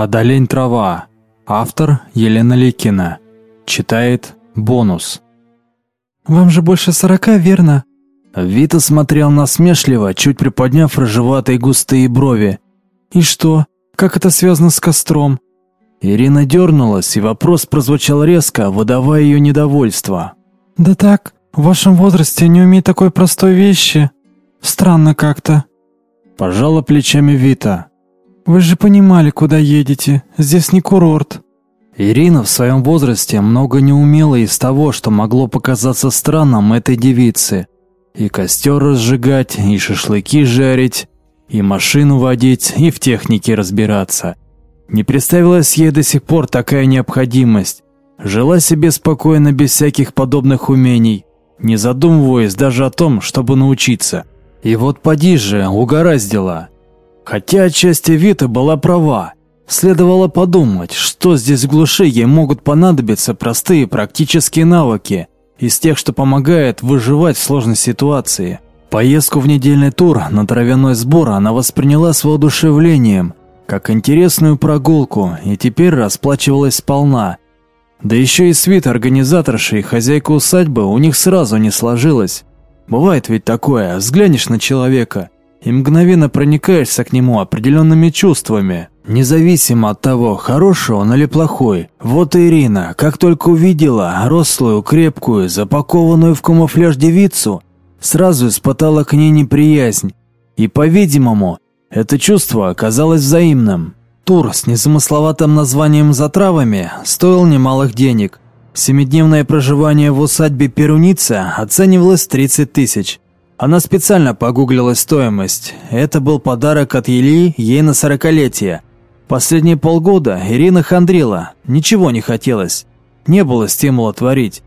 Одолень трава. Автор Елена Ликина. Читает бонус. Вам же больше сорока, верно? Вита смотрел насмешливо, чуть приподняв рыжеватые густые брови. И что? Как это связано с костром? Ирина дернулась, и вопрос прозвучал резко, выдавая ее недовольство. Да так, в вашем возрасте не умеет такой простой вещи. Странно как-то. Пожала плечами Вита. Вы же понимали, куда едете. Здесь не курорт. Ирина в своем возрасте много не умела из того, что могло показаться странным этой девице. И костер разжигать, и шашлыки жарить, и машину водить, и в технике разбираться. Не представилась ей до сих пор такая необходимость. Жила себе спокойно без всяких подобных умений, не задумываясь даже о том, чтобы научиться. И вот поди же, угораздило. Хотя отчасти Вита была права. Следовало подумать, что здесь в глуши ей могут понадобиться простые практические навыки из тех, что помогает выживать в сложной ситуации. Поездку в недельный тур на травяной сбор она восприняла с воодушевлением, как интересную прогулку, и теперь расплачивалась сполна. Да еще и свит организаторши и хозяйка усадьбы у них сразу не сложилось. Бывает ведь такое, взглянешь на человека и мгновенно проникаешься к нему определенными чувствами, независимо от того, хороший он или плохой. Вот и Ирина, как только увидела рослую, крепкую, запакованную в камуфляж девицу, сразу испытала к ней неприязнь. И, по-видимому, это чувство оказалось взаимным. Тур с незамысловатым названием «За травами» стоил немалых денег – Семидневное проживание в усадьбе Перуница оценивалось 30 тысяч. Она специально погуглила стоимость. Это был подарок от Ели ей на сорокалетие. Последние полгода Ирина хандрила, ничего не хотелось. Не было стимула творить.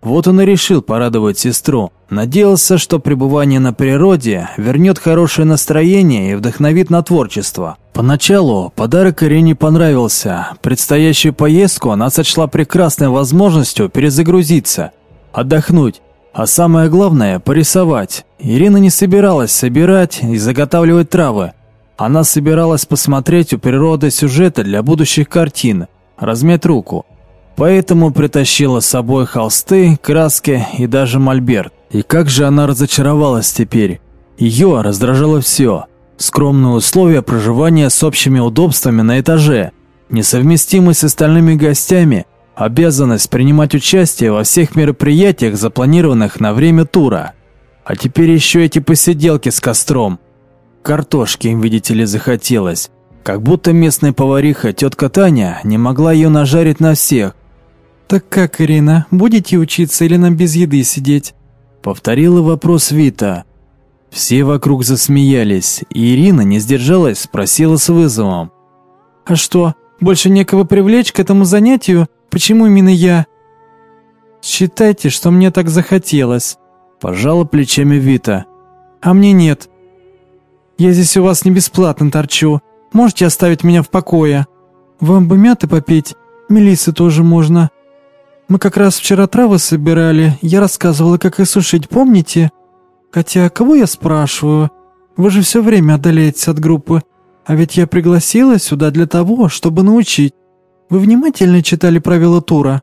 Вот он и решил порадовать сестру. Надеялся, что пребывание на природе вернет хорошее настроение и вдохновит на творчество. Поначалу подарок Ирине понравился. Предстоящую поездку она сочла прекрасной возможностью перезагрузиться, отдохнуть, а самое главное – порисовать. Ирина не собиралась собирать и заготавливать травы. Она собиралась посмотреть у природы сюжеты для будущих картин, размять руку – Поэтому притащила с собой холсты, краски и даже мольберт. И как же она разочаровалась теперь. Ее раздражало все. Скромные условия проживания с общими удобствами на этаже, несовместимость с остальными гостями, обязанность принимать участие во всех мероприятиях, запланированных на время тура. А теперь еще эти посиделки с костром. Картошки им, видите ли, захотелось. Как будто местная повариха тетка Таня не могла ее нажарить на всех, «Так как, Ирина, будете учиться или нам без еды сидеть?» Повторила вопрос Вита. Все вокруг засмеялись, и Ирина не сдержалась, спросила с вызовом. «А что, больше некого привлечь к этому занятию? Почему именно я?» «Считайте, что мне так захотелось», – пожала плечами Вита. «А мне нет. Я здесь у вас не бесплатно торчу. Можете оставить меня в покое? Вам бы мяты попить? Мелиссы тоже можно. Мы как раз вчера травы собирали, я рассказывала, как их сушить, помните? Хотя, кого я спрашиваю? Вы же все время отдаляетесь от группы. А ведь я пригласила сюда для того, чтобы научить. Вы внимательно читали правила тура?»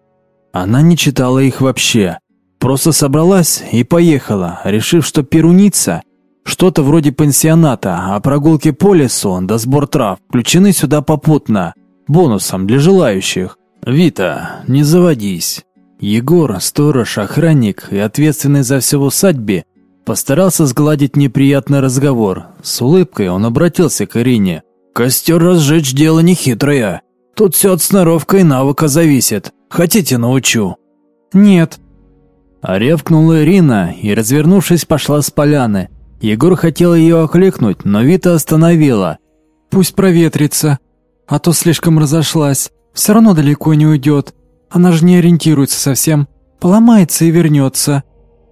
Она не читала их вообще. Просто собралась и поехала, решив, что перуница – что-то вроде пансионата, а прогулки по лесу да сбор трав включены сюда попутно, бонусом для желающих. «Вита, не заводись». Егор, сторож, охранник и ответственный за все в усадьбе, постарался сгладить неприятный разговор. С улыбкой он обратился к Ирине. «Костер разжечь дело нехитрое. Тут все от сноровка и навыка зависит. Хотите, научу?» «Нет». А рявкнула Ирина и, развернувшись, пошла с поляны. Егор хотел ее окликнуть, но Вита остановила. «Пусть проветрится, а то слишком разошлась. Все равно далеко не уйдет. Она же не ориентируется совсем. Поломается и вернется.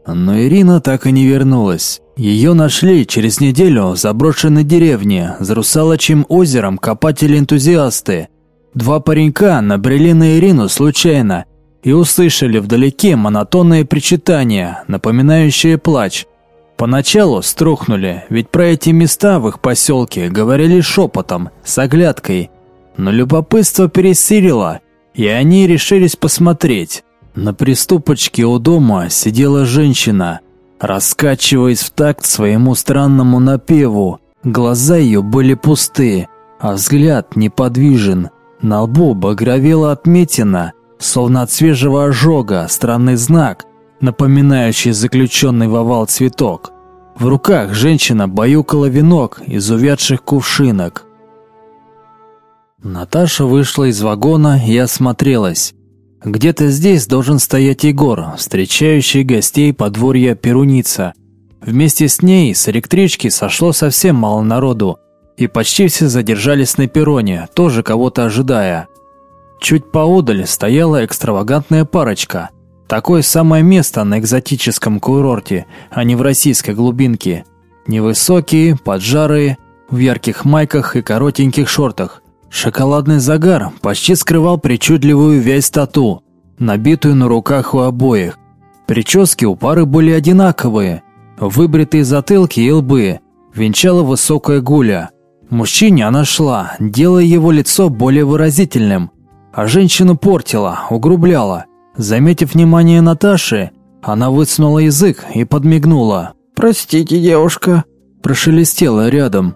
Но Ирина так и не вернулась. Ее нашли через неделю в заброшенной деревне за русалочьим озером копатели-энтузиасты. Два паренька набрели на Ирину случайно и услышали вдалеке монотонное причитание, напоминающее плач. Поначалу струхнули, ведь про эти места в их поселке говорили шепотом, с оглядкой – Но любопытство пересилило, и они решились посмотреть. На приступочке у дома сидела женщина, раскачиваясь в такт своему странному напеву. Глаза ее были пусты, а взгляд неподвижен. На лбу багровела отметина, словно от свежего ожога, странный знак, напоминающий заключенный в овал цветок. В руках женщина баюкала венок из увядших кувшинок. Наташа вышла из вагона и осмотрелась. Где-то здесь должен стоять Егор, встречающий гостей подворья Перуница. Вместе с ней с электрички сошло совсем мало народу, и почти все задержались на перроне, тоже кого-то ожидая. Чуть поодаль стояла экстравагантная парочка. Такое самое место на экзотическом курорте, а не в российской глубинке. Невысокие, поджарые, в ярких майках и коротеньких шортах. Шоколадный загар почти скрывал причудливую вязь тату, набитую на руках у обоих. Прически у пары были одинаковые, выбритые затылки и лбы, венчала высокая гуля. Мужчине она шла, делая его лицо более выразительным, а женщину портила, угрубляла. Заметив внимание Наташи, она высунула язык и подмигнула. «Простите, девушка», – прошелестела рядом.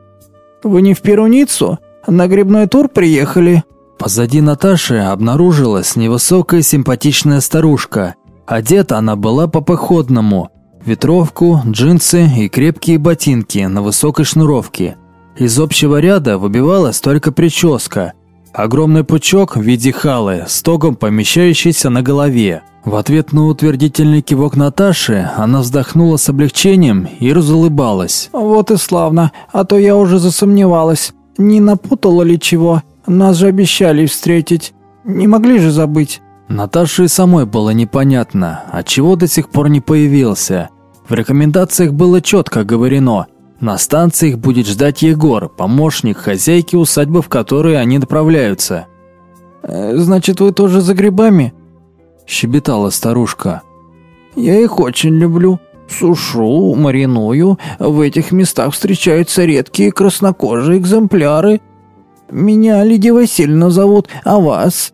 «Вы не в Перуницу? На грибной тур приехали?» Позади Наташи обнаружилась невысокая симпатичная старушка. Одета она была по-походному. Ветровку, джинсы и крепкие ботинки на высокой шнуровке. Из общего ряда выбивалась только прическа – Огромный пучок в виде халы, стогом помещающийся на голове. В ответ на утвердительный кивок Наташи она вздохнула с облегчением и разулыбалась. «Вот и славно, а то я уже засомневалась. Не напутала ли чего? Нас же обещали встретить. Не могли же забыть». Наташе и самой было непонятно, отчего до сих пор не появился. В рекомендациях было четко говорено – на станции их будет ждать Егор, помощник хозяйки усадьбы, в которой они направляются. «Э, «Значит, вы тоже за грибами?» – щебетала старушка. «Я их очень люблю. Сушу, мариную. В этих местах встречаются редкие краснокожие экземпляры. Меня Лидия Васильевна зовут, а вас?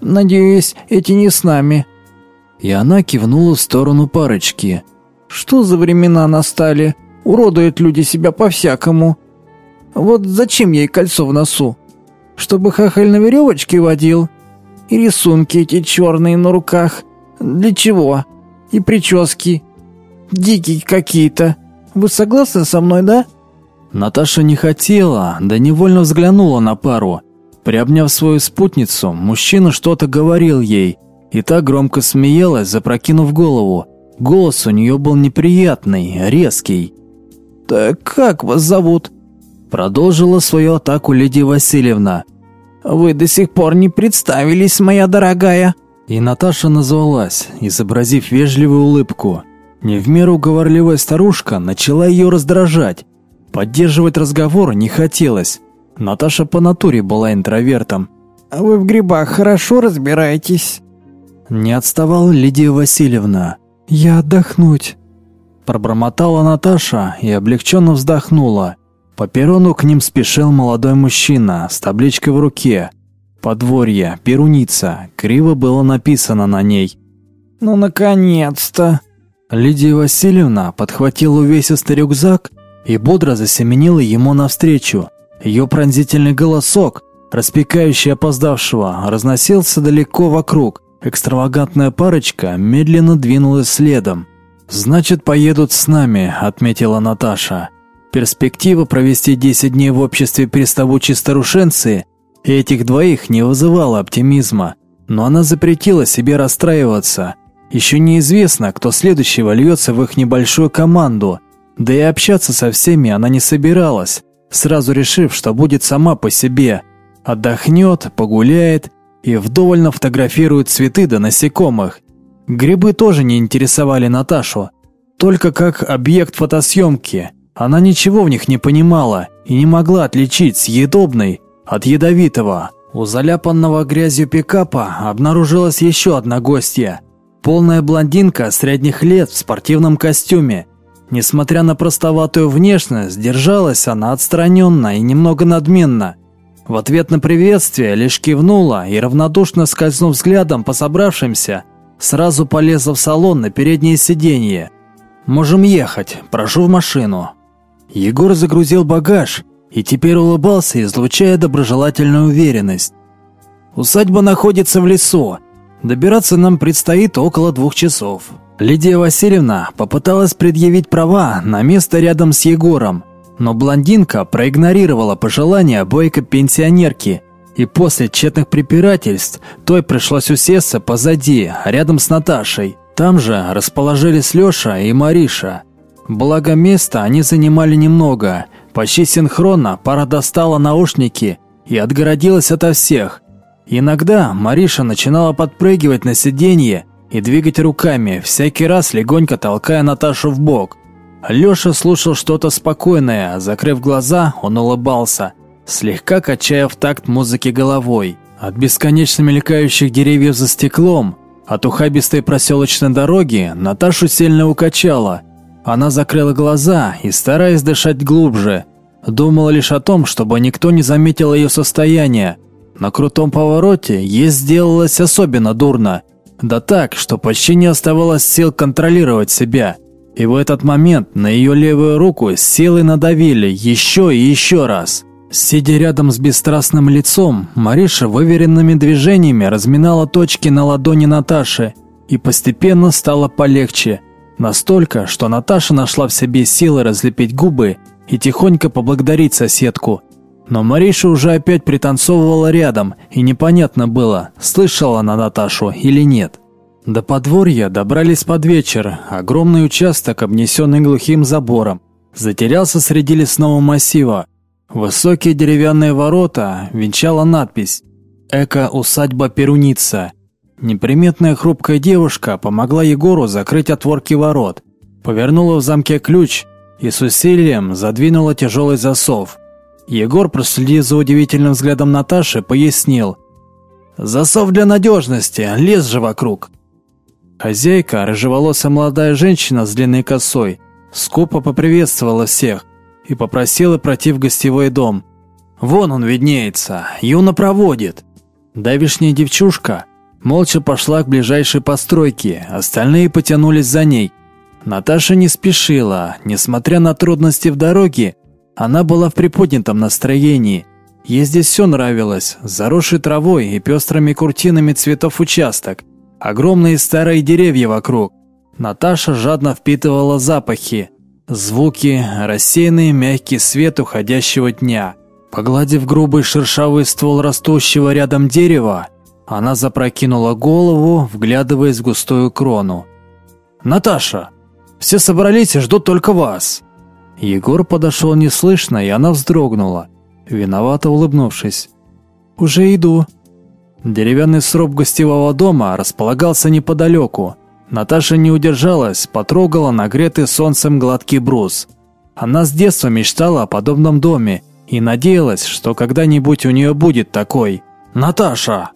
Надеюсь, эти не с нами». И она кивнула в сторону парочки. «Что за времена настали?» Уродуют люди себя по-всякому. Вот зачем ей кольцо в носу? Чтобы хахаль на веревочке водил? И рисунки эти черные на руках. Для чего? И прически. Дикие какие-то. Вы согласны со мной, да? Наташа не хотела, да невольно взглянула на пару. Приобняв свою спутницу, мужчина что-то говорил ей, и та громко смеялась, запрокинув голову. Голос у нее был неприятный, резкий. «Так как вас зовут?» Продолжила свою атаку Лидия Васильевна. «Вы до сих пор не представились, моя дорогая». И Наташа назвалась, изобразив вежливую улыбку. Не в меру говорливая старушка начала ее раздражать. Поддерживать разговор не хотелось. Наташа по натуре была интровертом. «А вы в грибах хорошо разбираетесь?» Не отставала Лидия Васильевна. «Я отдохнуть». Пробормотала Наташа и облегченно вздохнула. По перрону к ним спешил молодой мужчина с табличкой в руке. «Подворье, Перуница», криво было написано на ней. «Ну, наконец-то!» Лидия Васильевна подхватила увесистый рюкзак и бодро засеменила ему навстречу. Ее пронзительный голосок, распекающий опоздавшего, разносился далеко вокруг. Экстравагантная парочка медленно двинулась следом. «Значит, поедут с нами», – отметила Наташа. Перспектива провести 10 дней в обществе приставучей старушенции и этих двоих не вызывала оптимизма, но она запретила себе расстраиваться. Еще неизвестно, кто следующий вольется в их небольшую команду, да и общаться со всеми она не собиралась, сразу решив, что будет сама по себе. Отдохнет, погуляет и вдоволь фотографирует цветы да насекомых, Грибы тоже не интересовали Наташу, только как объект фотосъемки. Она ничего в них не понимала и не могла отличить съедобный от ядовитого. У заляпанного грязью пикапа обнаружилась еще одна гостья. Полная блондинка средних лет в спортивном костюме. Несмотря на простоватую внешность, держалась она отстраненно и немного надменно. В ответ на приветствие лишь кивнула и, равнодушно скользнув взглядом по собравшимся, сразу полезла в салон на переднее сиденье. «Можем ехать, прошу в машину». Егор загрузил багаж и теперь улыбался, излучая доброжелательную уверенность. «Усадьба находится в лесу. Добираться нам предстоит около двух часов». Лидия Васильевна попыталась предъявить права на место рядом с Егором, но блондинка проигнорировала пожелания бойко пенсионерки, и после тщетных препирательств той пришлось усесться позади, рядом с Наташей. Там же расположились Лёша и Мариша. Благо места они занимали немного. Почти синхронно пара достала наушники и отгородилась ото всех. Иногда Мариша начинала подпрыгивать на сиденье и двигать руками, всякий раз легонько толкая Наташу в бок. Лёша слушал что-то спокойное, закрыв глаза, он улыбался, слегка качая в такт музыки головой. От бесконечно мелькающих деревьев за стеклом, от ухабистой проселочной дороги Наташу сильно укачало. Она закрыла глаза и, стараясь дышать глубже, думала лишь о том, чтобы никто не заметил ее состояние. На крутом повороте ей сделалось особенно дурно, да так, что почти не оставалось сил контролировать себя – и в этот момент на ее левую руку с силой надавили еще и еще раз. Сидя рядом с бесстрастным лицом, Мариша выверенными движениями разминала точки на ладони Наташи, и постепенно стало полегче. Настолько, что Наташа нашла в себе силы разлепить губы и тихонько поблагодарить соседку. Но Мариша уже опять пританцовывала рядом, и непонятно было, слышала она Наташу или нет. До подворья добрались под вечер. Огромный участок, обнесенный глухим забором, затерялся среди лесного массива. Высокие деревянные ворота венчала надпись «Эко-усадьба Перуница». Неприметная хрупкая девушка помогла Егору закрыть отворки ворот, повернула в замке ключ и с усилием задвинула тяжелый засов. Егор, проследив за удивительным взглядом Наташи, пояснил. «Засов для надежности, лес же вокруг». Хозяйка, рыжеволосая молодая женщина с длинной косой, скупо поприветствовала всех и попросила пройти в гостевой дом. «Вон он виднеется, Юна проводит». Давишняя девчушка молча пошла к ближайшей постройке, остальные потянулись за ней. Наташа не спешила, несмотря на трудности в дороге, она была в приподнятом настроении. Ей здесь все нравилось, заросший травой и пестрыми куртинами цветов участок, Огромные старые деревья вокруг. Наташа жадно впитывала запахи, звуки, рассеянный мягкий свет уходящего дня. Погладив грубый шершавый ствол растущего рядом дерева, она запрокинула голову, вглядываясь в густую крону. «Наташа, все собрались и ждут только вас!» Егор подошел неслышно, и она вздрогнула, виновато улыбнувшись. «Уже иду», Деревянный сруб гостевого дома располагался неподалеку. Наташа не удержалась, потрогала нагретый солнцем гладкий брус. Она с детства мечтала о подобном доме и надеялась, что когда-нибудь у нее будет такой. «Наташа!»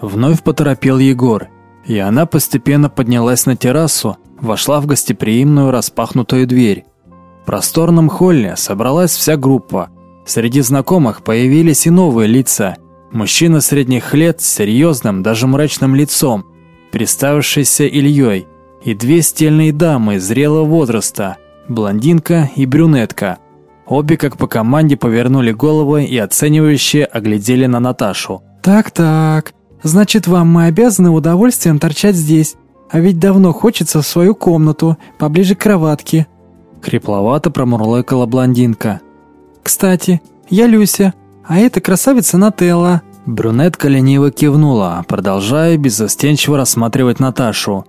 Вновь поторопил Егор, и она постепенно поднялась на террасу, вошла в гостеприимную распахнутую дверь. В просторном холле собралась вся группа. Среди знакомых появились и новые лица – Мужчина средних лет с серьезным, даже мрачным лицом, представившийся Ильей, и две стельные дамы зрелого возраста, блондинка и брюнетка. Обе как по команде повернули головы и оценивающе оглядели на Наташу. «Так-так, значит, вам мы обязаны удовольствием торчать здесь, а ведь давно хочется в свою комнату, поближе к кроватке». Хрипловато промурлыкала блондинка. «Кстати, я Люся, а это красавица Нателла». Брюнетка лениво кивнула, продолжая беззастенчиво рассматривать Наташу.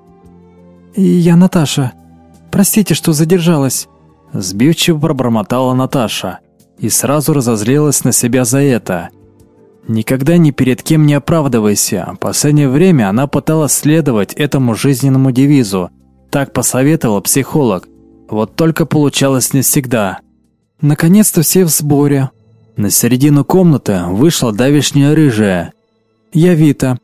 «И я Наташа. Простите, что задержалась». Сбивчиво пробормотала Наташа и сразу разозлилась на себя за это. Никогда ни перед кем не оправдывайся. В последнее время она пыталась следовать этому жизненному девизу. Так посоветовал психолог. Вот только получалось не всегда. «Наконец-то все в сборе», на середину комнаты вышла давишняя рыжая. «Я Вита.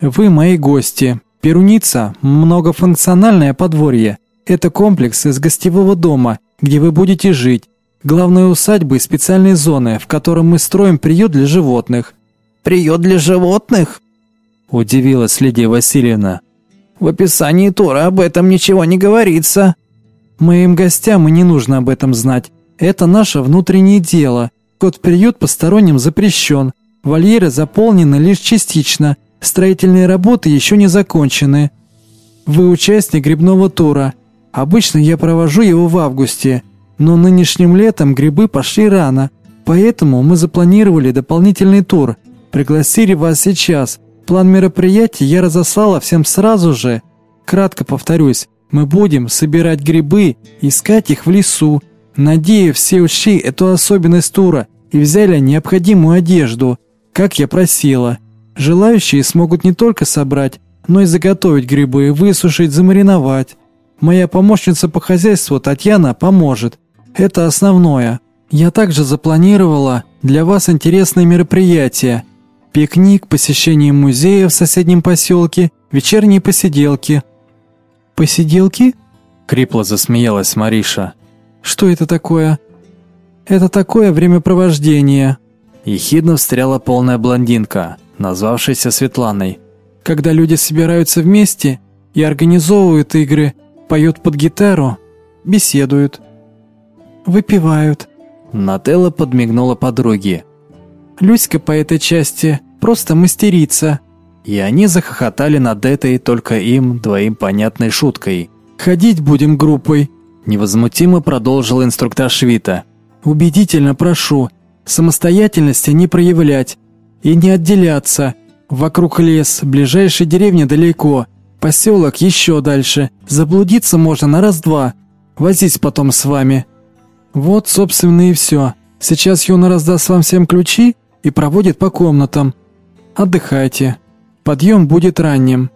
Вы мои гости. Перуница – многофункциональное подворье. Это комплекс из гостевого дома, где вы будете жить. главной усадьбы и специальной зоны, в котором мы строим приют для животных». «Приют для животных?» – удивилась Лидия Васильевна. «В описании тура об этом ничего не говорится». «Моим гостям и не нужно об этом знать. Это наше внутреннее дело. Кот в приют посторонним запрещен. Вольеры заполнены лишь частично. Строительные работы еще не закончены. Вы участник грибного тура. Обычно я провожу его в августе, но нынешним летом грибы пошли рано. Поэтому мы запланировали дополнительный тур. Пригласили вас сейчас. План мероприятий я разослала всем сразу же. Кратко повторюсь, мы будем собирать грибы, искать их в лесу, Надеюсь, все учли эту особенность тура и взяли необходимую одежду, как я просила. Желающие смогут не только собрать, но и заготовить грибы, высушить, замариновать. Моя помощница по хозяйству Татьяна поможет. Это основное. Я также запланировала для вас интересные мероприятия. Пикник, посещение музея в соседнем поселке, вечерние посиделки. «Посиделки?» — крипло засмеялась Мариша. Что это такое? Это такое времяпровождение. Ехидно встряла полная блондинка, назвавшаяся Светланой. Когда люди собираются вместе и организовывают игры, поют под гитару, беседуют, выпивают. Нателла подмигнула подруге. Люська по этой части просто мастерица. И они захохотали над этой только им двоим понятной шуткой. Ходить будем группой, Невозмутимо продолжил инструктор Вита. «Убедительно прошу, самостоятельности не проявлять и не отделяться. Вокруг лес, ближайшая деревня далеко, поселок еще дальше. Заблудиться можно на раз-два. Возись потом с вами». Вот, собственно, и все. Сейчас Юна раздаст вам всем ключи и проводит по комнатам. Отдыхайте. Подъем будет ранним.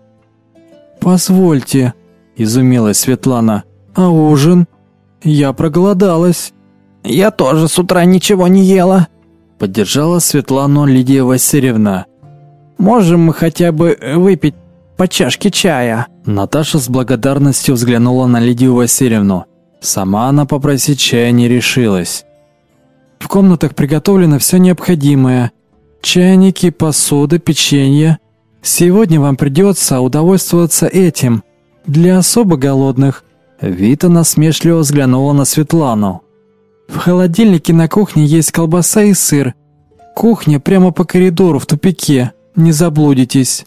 «Позвольте», – изумилась Светлана. «А ужин?» «Я проголодалась». «Я тоже с утра ничего не ела», — поддержала Светлану Лидия Васильевна. «Можем мы хотя бы выпить по чашке чая?» Наташа с благодарностью взглянула на Лидию Васильевну. Сама она попросить чая не решилась. «В комнатах приготовлено все необходимое. Чайники, посуда, печенье. Сегодня вам придется удовольствоваться этим. Для особо голодных. Вита насмешливо взглянула на Светлану. «В холодильнике на кухне есть колбаса и сыр. Кухня прямо по коридору в тупике. Не заблудитесь».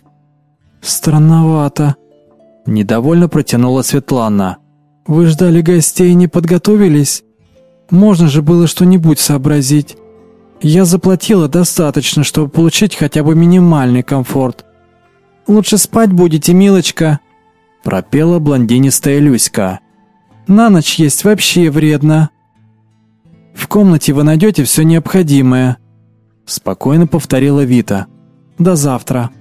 «Странновато», – недовольно протянула Светлана. «Вы ждали гостей и не подготовились? Можно же было что-нибудь сообразить. Я заплатила достаточно, чтобы получить хотя бы минимальный комфорт. Лучше спать будете, милочка», – пропела блондинистая Люська. На ночь есть вообще вредно. В комнате вы найдете все необходимое. Спокойно повторила Вита. До завтра.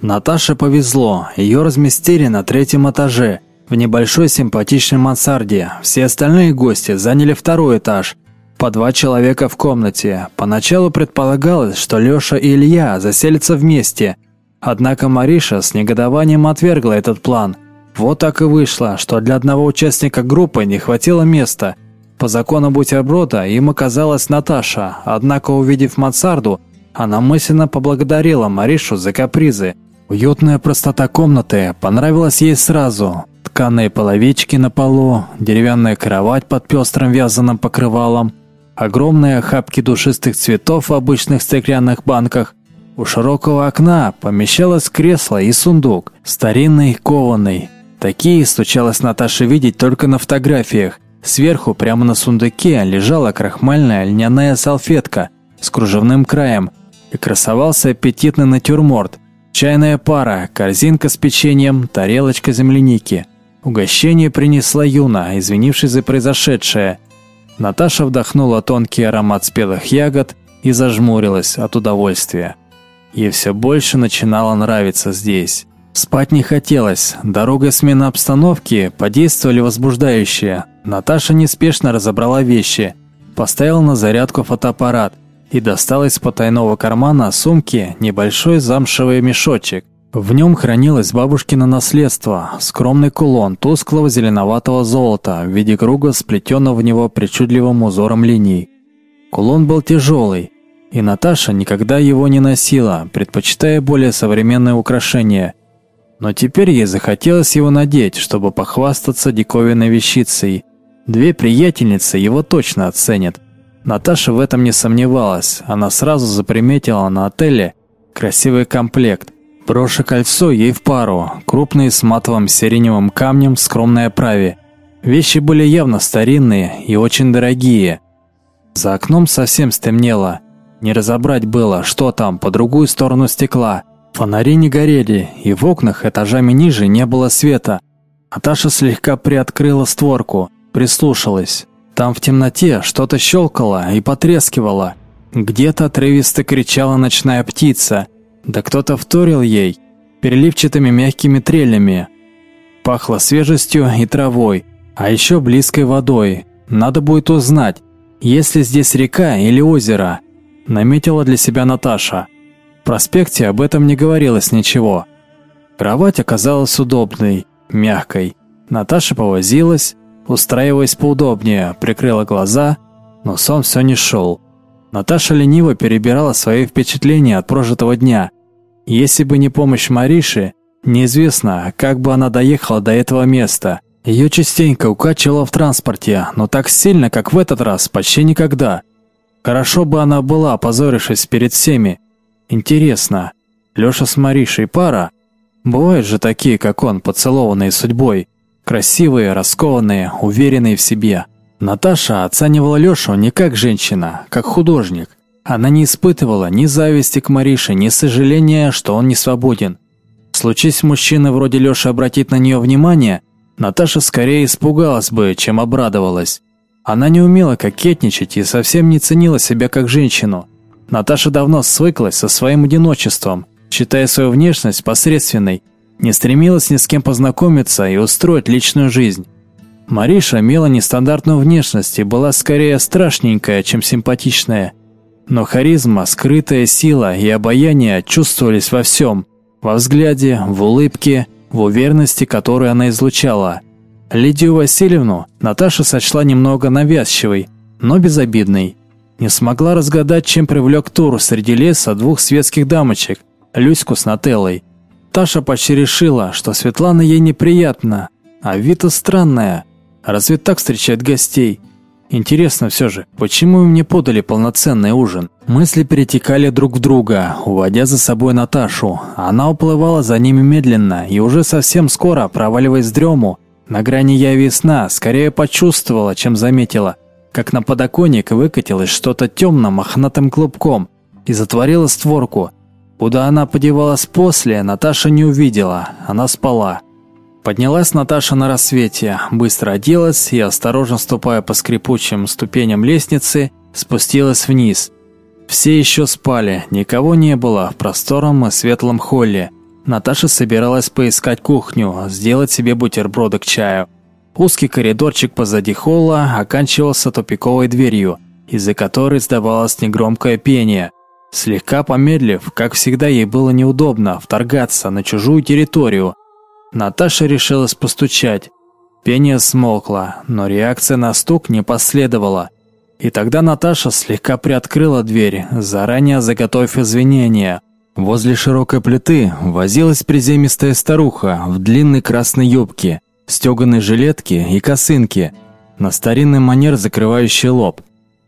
Наташе повезло. Ее разместили на третьем этаже, в небольшой симпатичной мансарде. Все остальные гости заняли второй этаж. По два человека в комнате. Поначалу предполагалось, что Лёша и Илья заселятся вместе. Однако Мариша с негодованием отвергла этот план – вот так и вышло, что для одного участника группы не хватило места. По закону бутерброда им оказалась Наташа, однако увидев мансарду, она мысленно поблагодарила Маришу за капризы. Уютная простота комнаты понравилась ей сразу. Тканые половички на полу, деревянная кровать под пестрым вязаным покрывалом, огромные охапки душистых цветов в обычных стеклянных банках. У широкого окна помещалось кресло и сундук, старинный, кованый, Такие случалось Наташе видеть только на фотографиях. Сверху, прямо на сундуке, лежала крахмальная льняная салфетка с кружевным краем и красовался аппетитный натюрморт. Чайная пара, корзинка с печеньем, тарелочка земляники. Угощение принесла Юна, извинившись за произошедшее. Наташа вдохнула тонкий аромат спелых ягод и зажмурилась от удовольствия. Ей все больше начинало нравиться здесь. Спать не хотелось. Дорога и смена обстановки подействовали возбуждающе. Наташа неспешно разобрала вещи, поставила на зарядку фотоаппарат и достала из потайного кармана сумки небольшой замшевый мешочек. В нем хранилось бабушкино наследство, скромный кулон тусклого зеленоватого золота в виде круга, сплетенного в него причудливым узором линий. Кулон был тяжелый, и Наташа никогда его не носила, предпочитая более современные украшения. Но теперь ей захотелось его надеть, чтобы похвастаться диковинной вещицей. Две приятельницы его точно оценят. Наташа в этом не сомневалась, она сразу заприметила на отеле красивый комплект – Броши-кольцо ей в пару, крупные с матовым сиреневым камнем в скромной оправе. Вещи были явно старинные и очень дорогие. За окном совсем стемнело. Не разобрать было, что там по другую сторону стекла. Фонари не горели, и в окнах этажами ниже не было света. Аташа слегка приоткрыла створку, прислушалась. Там в темноте что-то щелкало и потрескивало. Где-то отрывисто кричала ночная птица – да кто-то вторил ей переливчатыми мягкими трелями. Пахло свежестью и травой, а еще близкой водой. Надо будет узнать, есть ли здесь река или озеро. Наметила для себя Наташа. Проспекте об этом не говорилось ничего. Кровать оказалась удобной, мягкой. Наташа повозилась, устраиваясь поудобнее, прикрыла глаза, но сон все не шел. Наташа лениво перебирала свои впечатления от прожитого дня. Если бы не помощь Мариши, неизвестно, как бы она доехала до этого места. Ее частенько укачивало в транспорте, но так сильно, как в этот раз, почти никогда. Хорошо бы она была, опозорившись перед всеми. Интересно, Лёша с Маришей пара? Бывают же такие, как он, поцелованные судьбой. Красивые, раскованные, уверенные в себе. Наташа оценивала Лёшу не как женщина, как художник. Она не испытывала ни зависти к Марише, ни сожаления, что он не свободен. Случись мужчина вроде Лёши обратить на неё внимание, Наташа скорее испугалась бы, чем обрадовалась. Она не умела кокетничать и совсем не ценила себя как женщину. Наташа давно свыклась со своим одиночеством, считая свою внешность посредственной, не стремилась ни с кем познакомиться и устроить личную жизнь. Мариша имела нестандартную внешность и была скорее страшненькая, чем симпатичная. Но харизма, скрытая сила и обаяние чувствовались во всем. Во взгляде, в улыбке, в уверенности, которую она излучала. Лидию Васильевну Наташа сочла немного навязчивой, но безобидной. Не смогла разгадать, чем привлек Тур среди леса двух светских дамочек, Люську с Нателлой. Таша почти решила, что Светлана ей неприятна, а Вита странная – Разве так встречают гостей? Интересно все же, почему им не подали полноценный ужин? Мысли перетекали друг в друга, уводя за собой Наташу. Она уплывала за ними медленно и уже совсем скоро, проваливаясь в дрему, на грани яви сна, скорее почувствовала, чем заметила, как на подоконник выкатилось что-то темным мохнатым клубком и затворила створку. Куда она подевалась после, Наташа не увидела, она спала. Поднялась Наташа на рассвете, быстро оделась и, осторожно ступая по скрипучим ступеням лестницы, спустилась вниз. Все еще спали, никого не было в просторном и светлом холле. Наташа собиралась поискать кухню, сделать себе бутерброды к чаю. Узкий коридорчик позади холла оканчивался тупиковой дверью, из-за которой сдавалось негромкое пение. Слегка помедлив, как всегда ей было неудобно вторгаться на чужую территорию, Наташа решилась постучать. Пение смолкло, но реакция на стук не последовала. И тогда Наташа слегка приоткрыла дверь, заранее заготовив извинения. Возле широкой плиты возилась приземистая старуха в длинной красной юбке, стеганой жилетке и косынке, на старинный манер закрывающий лоб.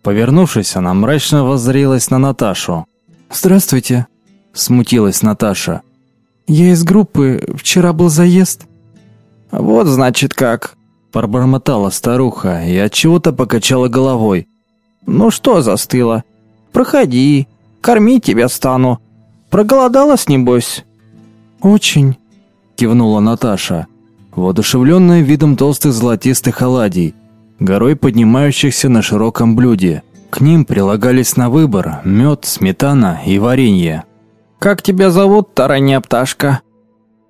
Повернувшись, она мрачно воззрелась на Наташу. «Здравствуйте», – смутилась Наташа. «Я из группы. Вчера был заезд». «Вот, значит, как», – пробормотала старуха и от чего то покачала головой. «Ну что застыла? Проходи, кормить тебя стану. Проголодалась, небось?» «Очень», – кивнула Наташа, воодушевленная видом толстых золотистых оладий, горой поднимающихся на широком блюде. К ним прилагались на выбор мед, сметана и варенье. «Как тебя зовут, таранья пташка?»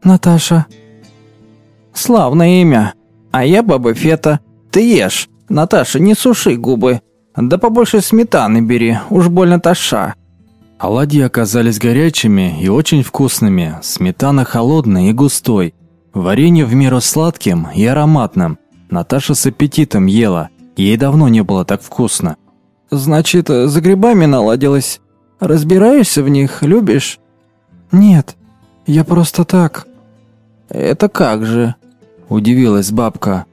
«Наташа». «Славное имя. А я баба Фета. Ты ешь. Наташа, не суши губы. Да побольше сметаны бери, уж больно таша». Оладьи оказались горячими и очень вкусными, сметана холодной и густой, варенье в меру сладким и ароматным. Наташа с аппетитом ела, ей давно не было так вкусно. «Значит, за грибами наладилась. Разбираешься в них, любишь?» «Нет, я просто так». «Это как же?» – удивилась бабка.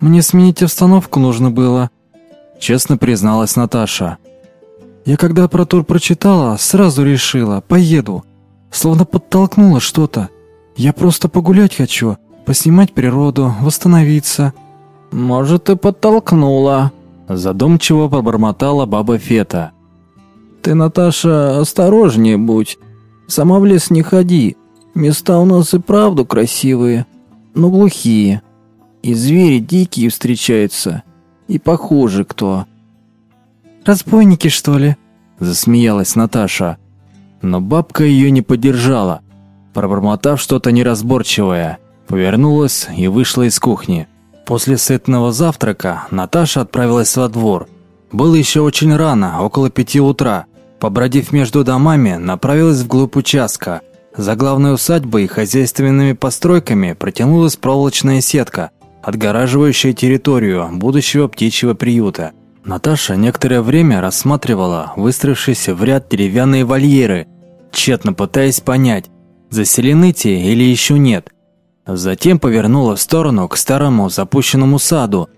«Мне сменить обстановку нужно было», – честно призналась Наташа. Я когда про тур прочитала, сразу решила, поеду. Словно подтолкнуло что-то. Я просто погулять хочу, поснимать природу, восстановиться. Может, и подтолкнула. Задумчиво пробормотала баба Фета. Ты, Наташа, осторожнее будь. Сама в лес не ходи. Места у нас и правду красивые, но глухие. И звери дикие встречаются. И похуже кто. «Разбойники, что ли?» – засмеялась Наташа. Но бабка ее не поддержала. Пробормотав что-то неразборчивое, повернулась и вышла из кухни. После сытного завтрака Наташа отправилась во двор. Было еще очень рано, около пяти утра. Побродив между домами, направилась вглубь участка. За главной усадьбой и хозяйственными постройками протянулась проволочная сетка, отгораживающая территорию будущего птичьего приюта. Наташа некоторое время рассматривала выстроившиеся в ряд деревянные вольеры, тщетно пытаясь понять, заселены те или еще нет. Затем повернула в сторону к старому запущенному саду.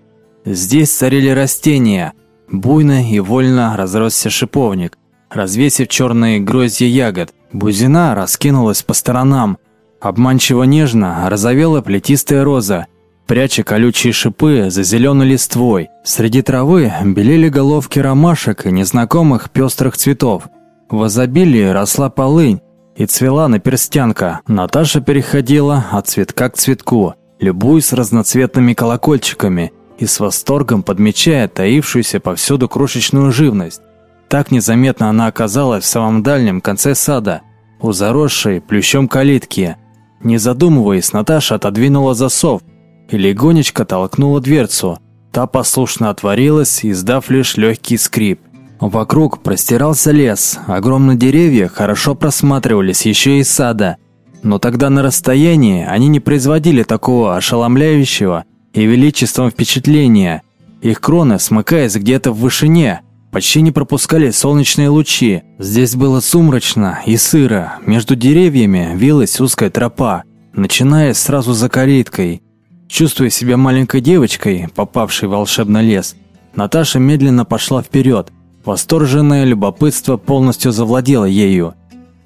Здесь царили растения, буйно и вольно разросся шиповник, развесив черные гроздья ягод. Бузина раскинулась по сторонам, обманчиво нежно розовела плетистая роза – пряча колючие шипы за зеленой листвой. Среди травы белели головки ромашек и незнакомых пестрых цветов. В изобилии росла полынь и цвела наперстянка. Наташа переходила от цветка к цветку, любуясь разноцветными колокольчиками и с восторгом подмечая таившуюся повсюду крошечную живность. Так незаметно она оказалась в самом дальнем конце сада, у заросшей плющом калитки. Не задумываясь, Наташа отодвинула засов и легонечко толкнула дверцу. Та послушно отворилась, издав лишь легкий скрип. Вокруг простирался лес, огромные деревья хорошо просматривались еще из сада. Но тогда на расстоянии они не производили такого ошеломляющего и величеством впечатления. Их кроны, смыкаясь где-то в вышине, почти не пропускали солнечные лучи. Здесь было сумрачно и сыро, между деревьями вилась узкая тропа, начиная сразу за калиткой. Чувствуя себя маленькой девочкой, попавшей в волшебный лес, Наташа медленно пошла вперед. Восторженное любопытство полностью завладело ею.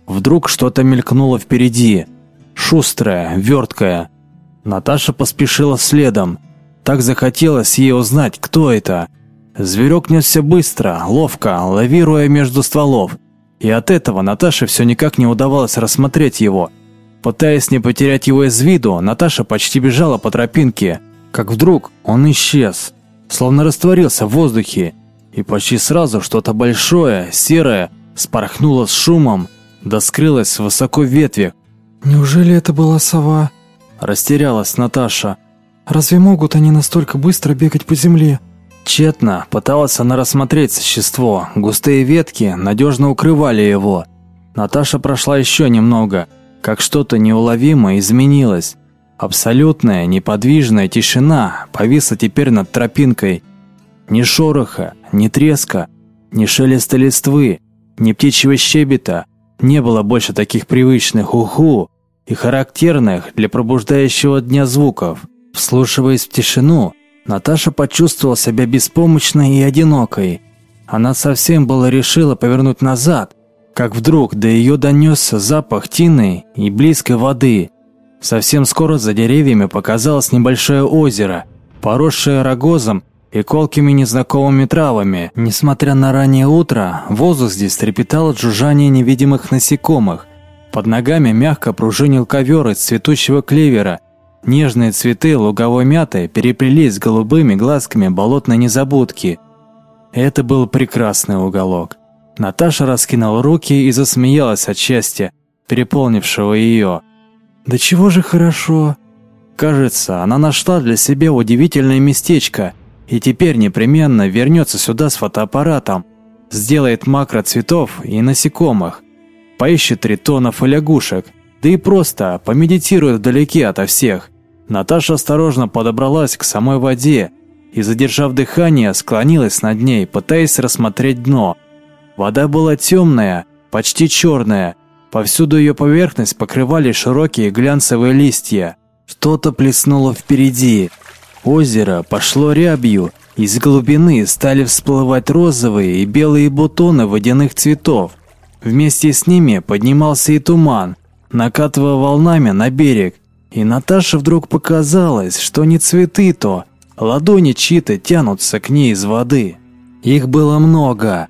Вдруг что-то мелькнуло впереди. Шустрое, верткое. Наташа поспешила следом. Так захотелось ей узнать, кто это. Зверек несся быстро, ловко, лавируя между стволов. И от этого Наташе все никак не удавалось рассмотреть его – Пытаясь не потерять его из виду, Наташа почти бежала по тропинке, как вдруг он исчез, словно растворился в воздухе, и почти сразу что-то большое, серое, спорхнуло с шумом, да скрылось высоко в ветвях. «Неужели это была сова?» Растерялась Наташа. «Разве могут они настолько быстро бегать по земле?» Тщетно пыталась она рассмотреть существо. Густые ветки надежно укрывали его. Наташа прошла еще немного – как что-то неуловимо изменилось. Абсолютная неподвижная тишина повисла теперь над тропинкой. Ни шороха, ни треска, ни шелеста листвы, ни птичьего щебета. Не было больше таких привычных уху и характерных для пробуждающего дня звуков. Вслушиваясь в тишину, Наташа почувствовала себя беспомощной и одинокой. Она совсем было решила повернуть назад, как вдруг до ее донесся запах тины и близкой воды. Совсем скоро за деревьями показалось небольшое озеро, поросшее рогозом и колкими незнакомыми травами. Несмотря на раннее утро, воздух здесь трепетал от жужжания невидимых насекомых. Под ногами мягко пружинил ковер из цветущего клевера. Нежные цветы луговой мяты переплелись с голубыми глазками болотной незабудки. Это был прекрасный уголок. Наташа раскинула руки и засмеялась от счастья, переполнившего ее. «Да чего же хорошо!» Кажется, она нашла для себя удивительное местечко и теперь непременно вернется сюда с фотоаппаратом. сделает макро цветов и насекомых, поищет тритонов и лягушек, да и просто помедитирует вдалеке ото всех. Наташа осторожно подобралась к самой воде и, задержав дыхание, склонилась над ней, пытаясь рассмотреть дно. Вода была темная, почти черная, повсюду ее поверхность покрывали широкие глянцевые листья. Что-то плеснуло впереди. Озеро пошло рябью, из глубины стали всплывать розовые и белые бутоны водяных цветов. Вместе с ними поднимался и туман, накатывая волнами на берег. И Наташе вдруг показалось, что не цветы то, ладони чьи-то тянутся к ней из воды. Их было много,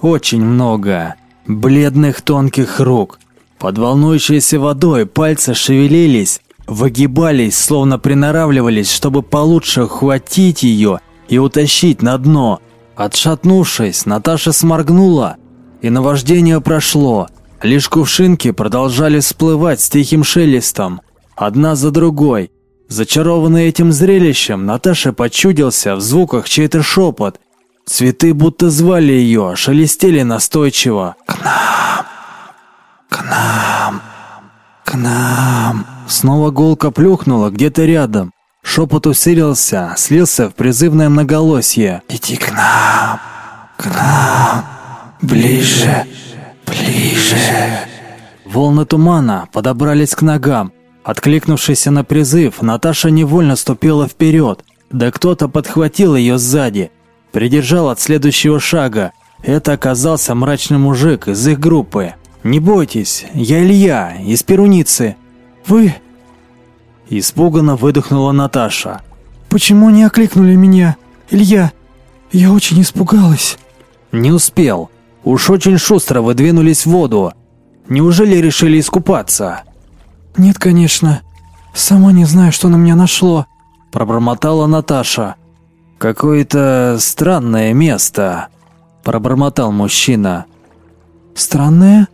очень много, бледных тонких рук. Под волнующейся водой пальцы шевелились, выгибались, словно приноравливались, чтобы получше хватить ее и утащить на дно. Отшатнувшись, Наташа сморгнула, и наваждение прошло. Лишь кувшинки продолжали всплывать с тихим шелестом, одна за другой. Зачарованный этим зрелищем, Наташа почудился в звуках чей-то шепот. Цветы будто звали ее, шелестели настойчиво. «К нам! К нам! К нам!» Снова голка плюхнула где-то рядом. Шепот усилился, слился в призывное многолосье. «Иди к нам! К нам! Ближе! Ближе!» Волны тумана подобрались к ногам. Откликнувшись на призыв, Наташа невольно ступила вперед. Да кто-то подхватил ее сзади. Придержал от следующего шага. Это оказался мрачный мужик из их группы. «Не бойтесь, я Илья, из Перуницы». «Вы...» Испуганно выдохнула Наташа. «Почему не окликнули меня? Илья, я очень испугалась». Не успел. Уж очень шустро вы двинулись в воду. Неужели решили искупаться? Нет, конечно. Сама не знаю, что на меня нашло. Пробормотала Наташа. Какое-то странное место. Пробормотал мужчина. Странное?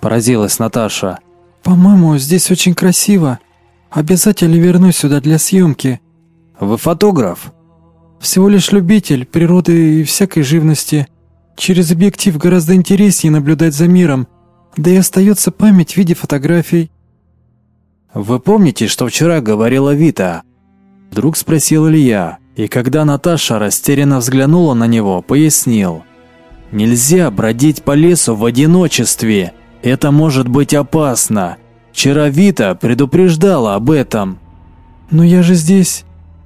Поразилась Наташа. По-моему, здесь очень красиво. Обязательно вернусь сюда для съемки. Вы фотограф? Всего лишь любитель природы и всякой живности. Через объектив гораздо интереснее наблюдать за миром, да и остается память в виде фотографий. Вы помните, что вчера говорила Вита? Вдруг спросил Илья, и когда Наташа растерянно взглянула на него, пояснил. Нельзя бродить по лесу в одиночестве. Это может быть опасно. Вчера Вита предупреждала об этом. Но я же здесь,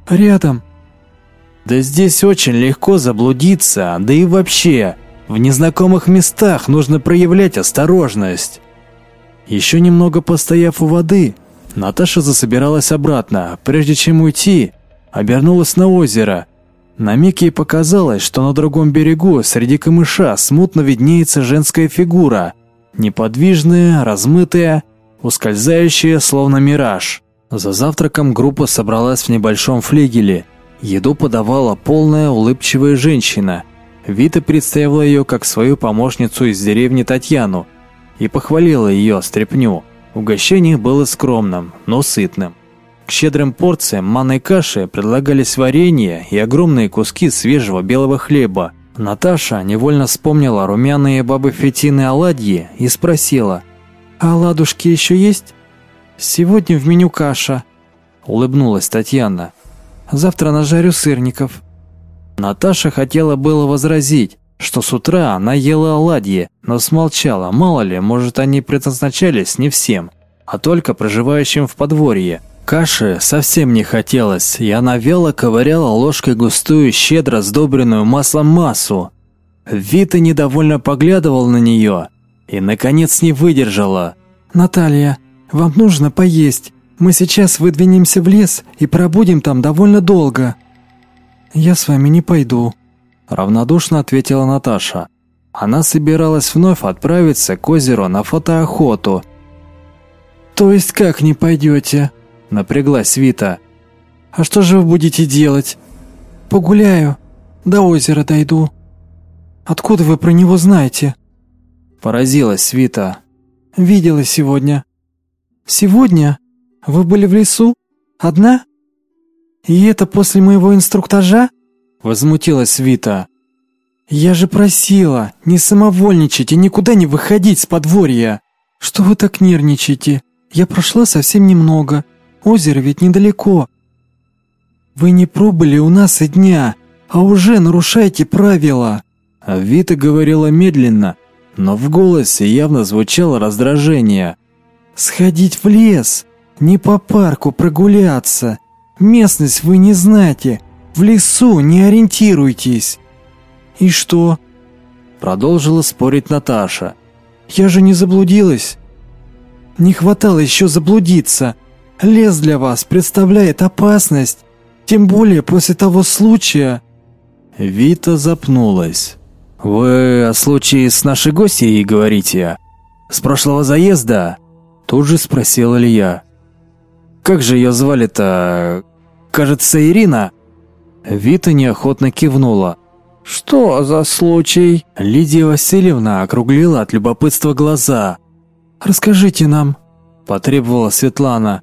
рядом. Да здесь очень легко заблудиться, да и вообще, в незнакомых местах нужно проявлять осторожность. Еще немного постояв у воды, Наташа засобиралась обратно, прежде чем уйти, обернулась на озеро. На миг ей показалось, что на другом берегу среди камыша смутно виднеется женская фигура, неподвижная, размытая, ускользающая, словно мираж. За завтраком группа собралась в небольшом флигеле. Еду подавала полная улыбчивая женщина. Вита представила ее как свою помощницу из деревни Татьяну и похвалила ее стряпню. Угощение было скромным, но сытным. К щедрым порциям манной каши предлагались варенье и огромные куски свежего белого хлеба. Наташа невольно вспомнила румяные бабы Фетины оладьи и спросила – «А оладушки еще есть?» «Сегодня в меню каша», — улыбнулась Татьяна. «Завтра нажарю сырников». Наташа хотела было возразить, что с утра она ела оладьи, но смолчала, мало ли, может, они предназначались не всем, а только проживающим в подворье. Каши совсем не хотелось, и она вяло ковыряла ложкой густую, щедро сдобренную маслом массу. Вита недовольно поглядывал на нее, и, наконец, не выдержала. «Наталья, вам нужно поесть. Мы сейчас выдвинемся в лес и пробудем там довольно долго». «Я с вами не пойду», – равнодушно ответила Наташа. Она собиралась вновь отправиться к озеру на фотоохоту. «То есть как не пойдете?» – напряглась Вита. «А что же вы будете делать?» «Погуляю. До озера дойду». «Откуда вы про него знаете?» Поразилась Свита. «Видела сегодня». «Сегодня? Вы были в лесу? Одна? И это после моего инструктажа?» Возмутилась Свита. Я же просила не самовольничать и никуда не выходить с подворья. Что вы так нервничаете? Я прошла совсем немного. Озеро ведь недалеко. Вы не пробыли у нас и дня, а уже нарушаете правила. Вита говорила медленно, но в голосе явно звучало раздражение. Сходить в лес, не по парку прогуляться. Местность вы не знаете, в лесу не ориентируйтесь. И что? Продолжила спорить Наташа. Я же не заблудилась. Не хватало еще заблудиться. Лес для вас представляет опасность, тем более после того случая. Вита запнулась. Вы о случае с нашей гостьей говорите? С прошлого заезда? Тут же спросил Илья. Как же ее звали-то? Кажется, Ирина. Вита неохотно кивнула. «Что за случай?» Лидия Васильевна округлила от любопытства глаза. «Расскажите нам», – потребовала Светлана.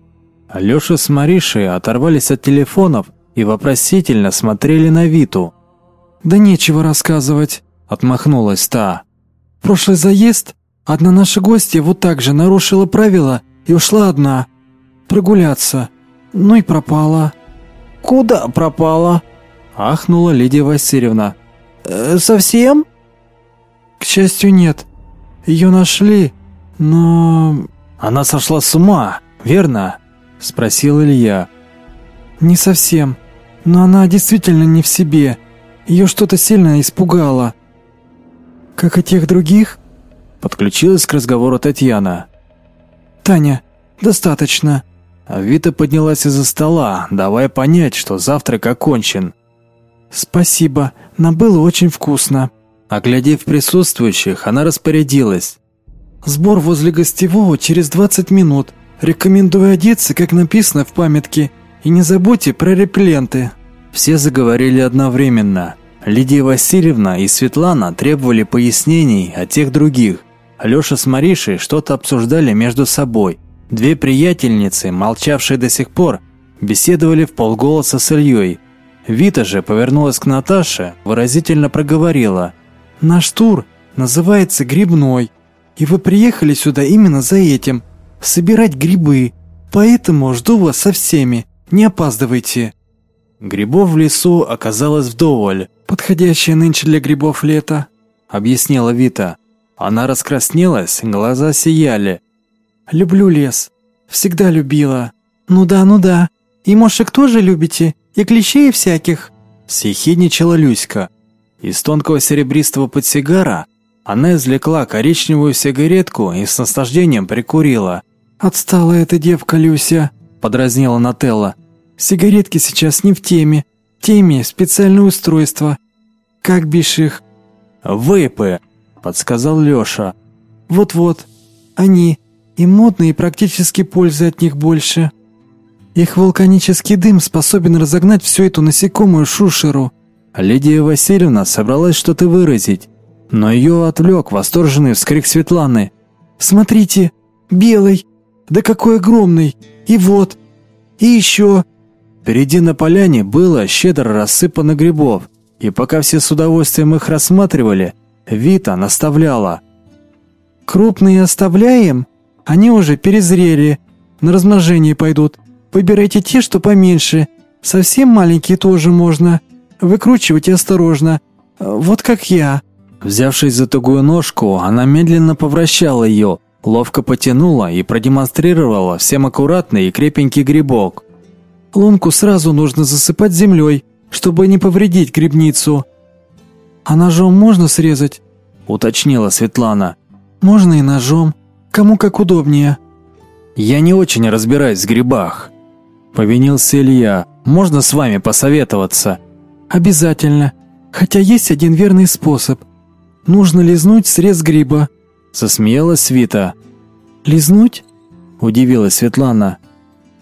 Алёша с Маришей оторвались от телефонов и вопросительно смотрели на Виту. «Да нечего рассказывать», – отмахнулась та. «Прошлый заезд одна наша гостья вот так же нарушила правила и ушла одна. Прогуляться. Ну и пропала». «Куда пропала?» – ахнула Лидия Васильевна. Э, совсем? К счастью, нет. Ее нашли, но... Она сошла с ума, верно? Спросил Илья. Не совсем. Но она действительно не в себе. Ее что-то сильно испугало. Как и тех других? Подключилась к разговору Татьяна. Таня, достаточно. Вита поднялась из-за стола, давая понять, что завтрак окончен. «Спасибо, нам было очень вкусно». Оглядев присутствующих, она распорядилась. «Сбор возле гостевого через 20 минут. Рекомендую одеться, как написано в памятке, и не забудьте про репелленты». Все заговорили одновременно. Лидия Васильевна и Светлана требовали пояснений от тех других. Лёша с Маришей что-то обсуждали между собой. Две приятельницы, молчавшие до сих пор, беседовали в полголоса с Ильей – Вита же повернулась к Наташе, выразительно проговорила. «Наш тур называется «Грибной», и вы приехали сюда именно за этим – собирать грибы, поэтому жду вас со всеми, не опаздывайте». Грибов в лесу оказалось вдоволь. «Подходящее нынче для грибов лето», – объяснила Вита. Она раскраснелась, глаза сияли. «Люблю лес. Всегда любила. Ну да, ну да. И мошек тоже любите? и клещей всяких», – съехидничала Люська. Из тонкого серебристого подсигара она извлекла коричневую сигаретку и с наслаждением прикурила. «Отстала эта девка Люся», – подразнила Нателла. «Сигаретки сейчас не в теме. В теме специальное устройство. Как бишь их?» «Вейпы», – подсказал Лёша. «Вот-вот. Они. И модные, и практически пользы от них больше». Их вулканический дым способен разогнать всю эту насекомую шушеру. Лидия Васильевна собралась что-то выразить, но ее отвлек восторженный вскрик Светланы. «Смотрите, белый! Да какой огромный! И вот! И еще!» Впереди на поляне было щедро рассыпано грибов, и пока все с удовольствием их рассматривали, Вита наставляла. «Крупные оставляем? Они уже перезрели, на размножение пойдут. Выбирайте те, что поменьше. Совсем маленькие тоже можно. Выкручивайте осторожно. Вот как я». Взявшись за тугую ножку, она медленно повращала ее, ловко потянула и продемонстрировала всем аккуратный и крепенький грибок. «Лунку сразу нужно засыпать землей, чтобы не повредить грибницу». «А ножом можно срезать?» – уточнила Светлана. «Можно и ножом. Кому как удобнее». «Я не очень разбираюсь в грибах», Повинился Илья. «Можно с вами посоветоваться?» «Обязательно. Хотя есть один верный способ. Нужно лизнуть срез гриба». Засмеялась Свита. «Лизнуть?» Удивилась Светлана.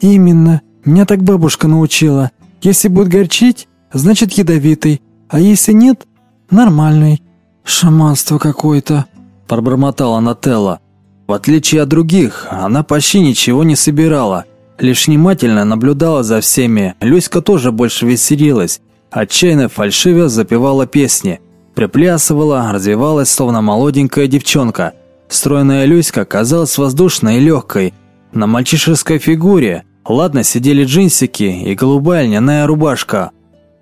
«Именно. Меня так бабушка научила. Если будет горчить, значит ядовитый. А если нет, нормальный. Шаманство какое-то», пробормотала Нателла. В отличие от других, она почти ничего не собирала – лишь внимательно наблюдала за всеми. Люська тоже больше веселилась, отчаянно фальшивя запевала песни. Приплясывала, развивалась, словно молоденькая девчонка. Стройная Люська казалась воздушной и легкой. На мальчишеской фигуре ладно сидели джинсики и голубая льняная рубашка.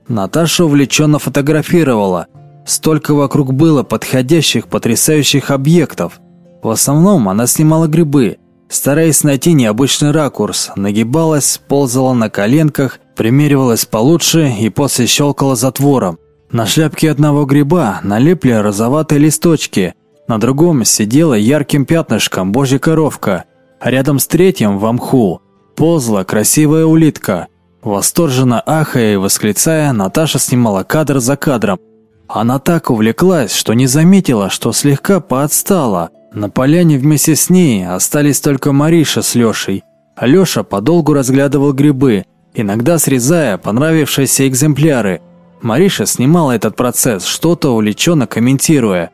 Наташа увлеченно фотографировала. Столько вокруг было подходящих, потрясающих объектов. В основном она снимала грибы, стараясь найти необычный ракурс, нагибалась, ползала на коленках, примеривалась получше и после щелкала затвором. На шляпке одного гриба налепли розоватые листочки, на другом сидела ярким пятнышком божья коровка, а рядом с третьим в мху ползла красивая улитка. Восторженно ахая и восклицая, Наташа снимала кадр за кадром. Она так увлеклась, что не заметила, что слегка поотстала. На поляне вместе с ней остались только Мариша с Лешей. А Леша подолгу разглядывал грибы, иногда срезая понравившиеся экземпляры. Мариша снимала этот процесс, что-то увлеченно комментируя.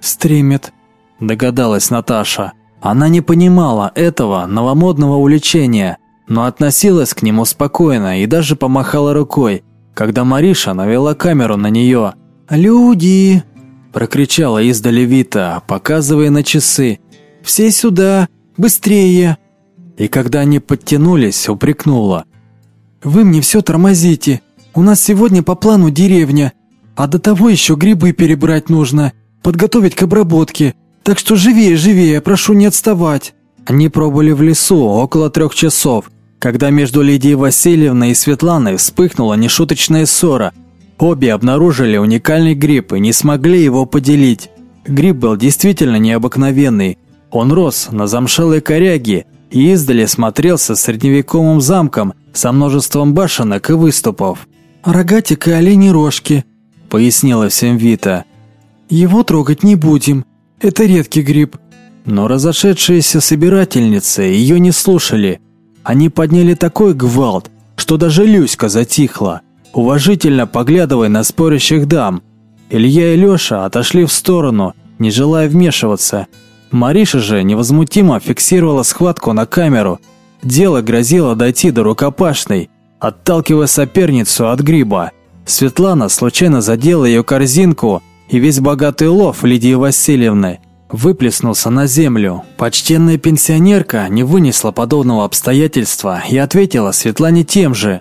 «Стримит», – догадалась Наташа. Она не понимала этого новомодного увлечения, но относилась к нему спокойно и даже помахала рукой, когда Мариша навела камеру на нее. «Люди!» – прокричала издали Вита, показывая на часы. «Все сюда! Быстрее!» И когда они подтянулись, упрекнула. «Вы мне все тормозите. У нас сегодня по плану деревня, а до того еще грибы перебрать нужно, подготовить к обработке. Так что живее, живее, прошу не отставать. Они пробыли в лесу около трех часов, когда между Лидией Васильевной и Светланой вспыхнула нешуточная ссора. Обе обнаружили уникальный гриб и не смогли его поделить. Гриб был действительно необыкновенный. Он рос на замшелой коряге и издали смотрелся средневековым замком со множеством башенок и выступов. «Рогатик и оленей рожки», — пояснила всем Вита. «Его трогать не будем. Это редкий гриб. Но разошедшиеся собирательницы ее не слушали. Они подняли такой гвалт, что даже Люська затихла, уважительно поглядывая на спорящих дам. Илья и Леша отошли в сторону, не желая вмешиваться. Мариша же невозмутимо фиксировала схватку на камеру. Дело грозило дойти до рукопашной, отталкивая соперницу от гриба. Светлана случайно задела ее корзинку – и весь богатый лов Лидии Васильевны выплеснулся на землю. Почтенная пенсионерка не вынесла подобного обстоятельства и ответила Светлане тем же.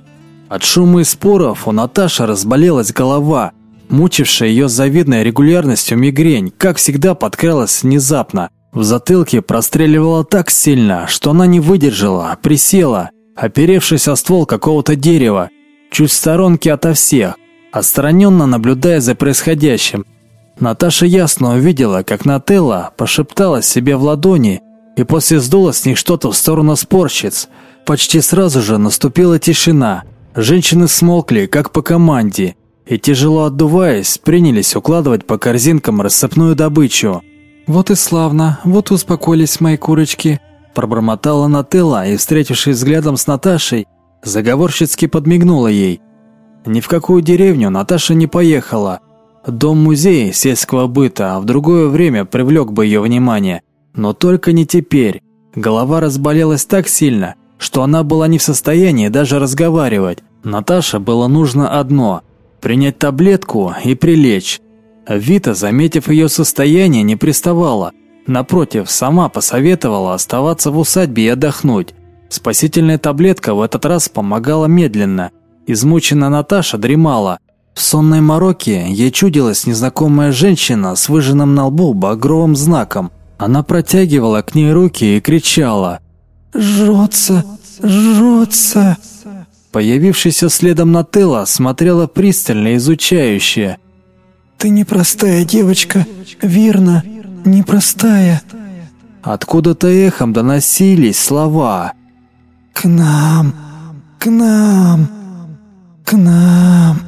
От шума и споров у Наташи разболелась голова, мучившая ее с завидной регулярностью мигрень, как всегда подкралась внезапно. В затылке простреливала так сильно, что она не выдержала, присела, оперевшись о ствол какого-то дерева, чуть в сторонке ото всех, отстраненно наблюдая за происходящим. Наташа ясно увидела, как Нателла пошепталась себе в ладони и после сдула с них что-то в сторону спорщиц. Почти сразу же наступила тишина. Женщины смолкли, как по команде, и, тяжело отдуваясь, принялись укладывать по корзинкам рассыпную добычу. «Вот и славно, вот успокоились мои курочки», пробормотала Нателла и, встретившись взглядом с Наташей, заговорщицки подмигнула ей. Ни в какую деревню Наташа не поехала – Дом-музей сельского быта в другое время привлек бы ее внимание, но только не теперь. Голова разболелась так сильно, что она была не в состоянии даже разговаривать. Наташе было нужно одно – принять таблетку и прилечь. Вита, заметив ее состояние, не приставала. Напротив, сама посоветовала оставаться в усадьбе и отдохнуть. Спасительная таблетка в этот раз помогала медленно. Измученная Наташа дремала, в сонной мороке ей чудилась незнакомая женщина с выжженным на лбу багровым знаком. Она протягивала к ней руки и кричала «Жжется! Жжется!» Появившаяся следом Нателла смотрела пристально изучающе. «Ты непростая девочка, верно, непростая». Откуда-то эхом доносились слова. «К нам, к нам, к нам».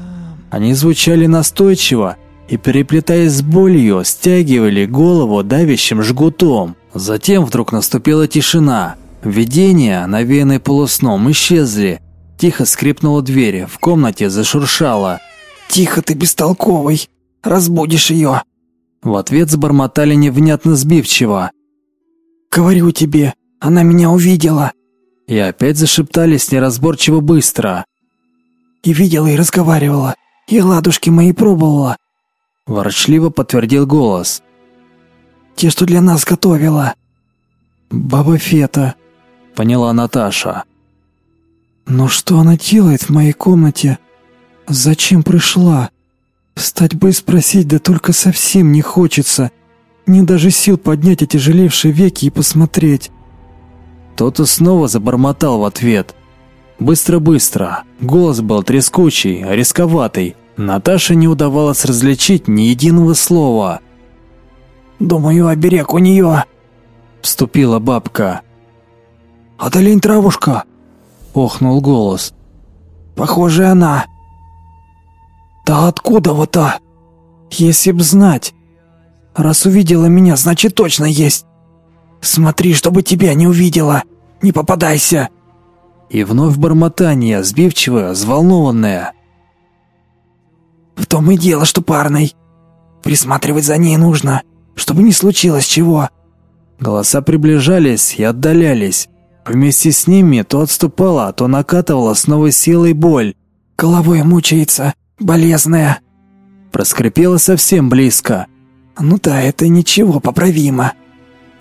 Они звучали настойчиво и, переплетаясь с болью, стягивали голову давящим жгутом. Затем вдруг наступила тишина. Видения, навеянные полусном, исчезли. Тихо скрипнула дверь, в комнате зашуршало. «Тихо ты, бестолковый! Разбудишь ее!» В ответ забормотали невнятно сбивчиво. «Говорю тебе, она меня увидела!» И опять зашептались неразборчиво быстро. «И видела, и разговаривала. И ладушки мои пробовала. Ворчливо подтвердил голос. «Те, что для нас готовила». «Баба Фета», — поняла Наташа. «Но что она делает в моей комнате? Зачем пришла? Встать бы и спросить, да только совсем не хочется. Не даже сил поднять эти жалевшие веки и посмотреть». Тот-то снова забормотал в ответ. Быстро-быстро. Голос был трескучий, рисковатый. Наташе не удавалось различить ни единого слова. «Думаю, оберег у нее», — вступила бабка. «Одолень травушка», — охнул голос. «Похоже, она». «Да откуда вот-то? Если б знать. Раз увидела меня, значит точно есть. Смотри, чтобы тебя не увидела. Не попадайся». И вновь бормотание, сбивчивое, взволнованное. В том и дело, что парной. Присматривать за ней нужно, чтобы не случилось чего. Голоса приближались и отдалялись. Вместе с ними то отступала, то накатывала с новой силой боль. Головой мучается, болезная. Проскрипела совсем близко. Ну да, это ничего, поправимо.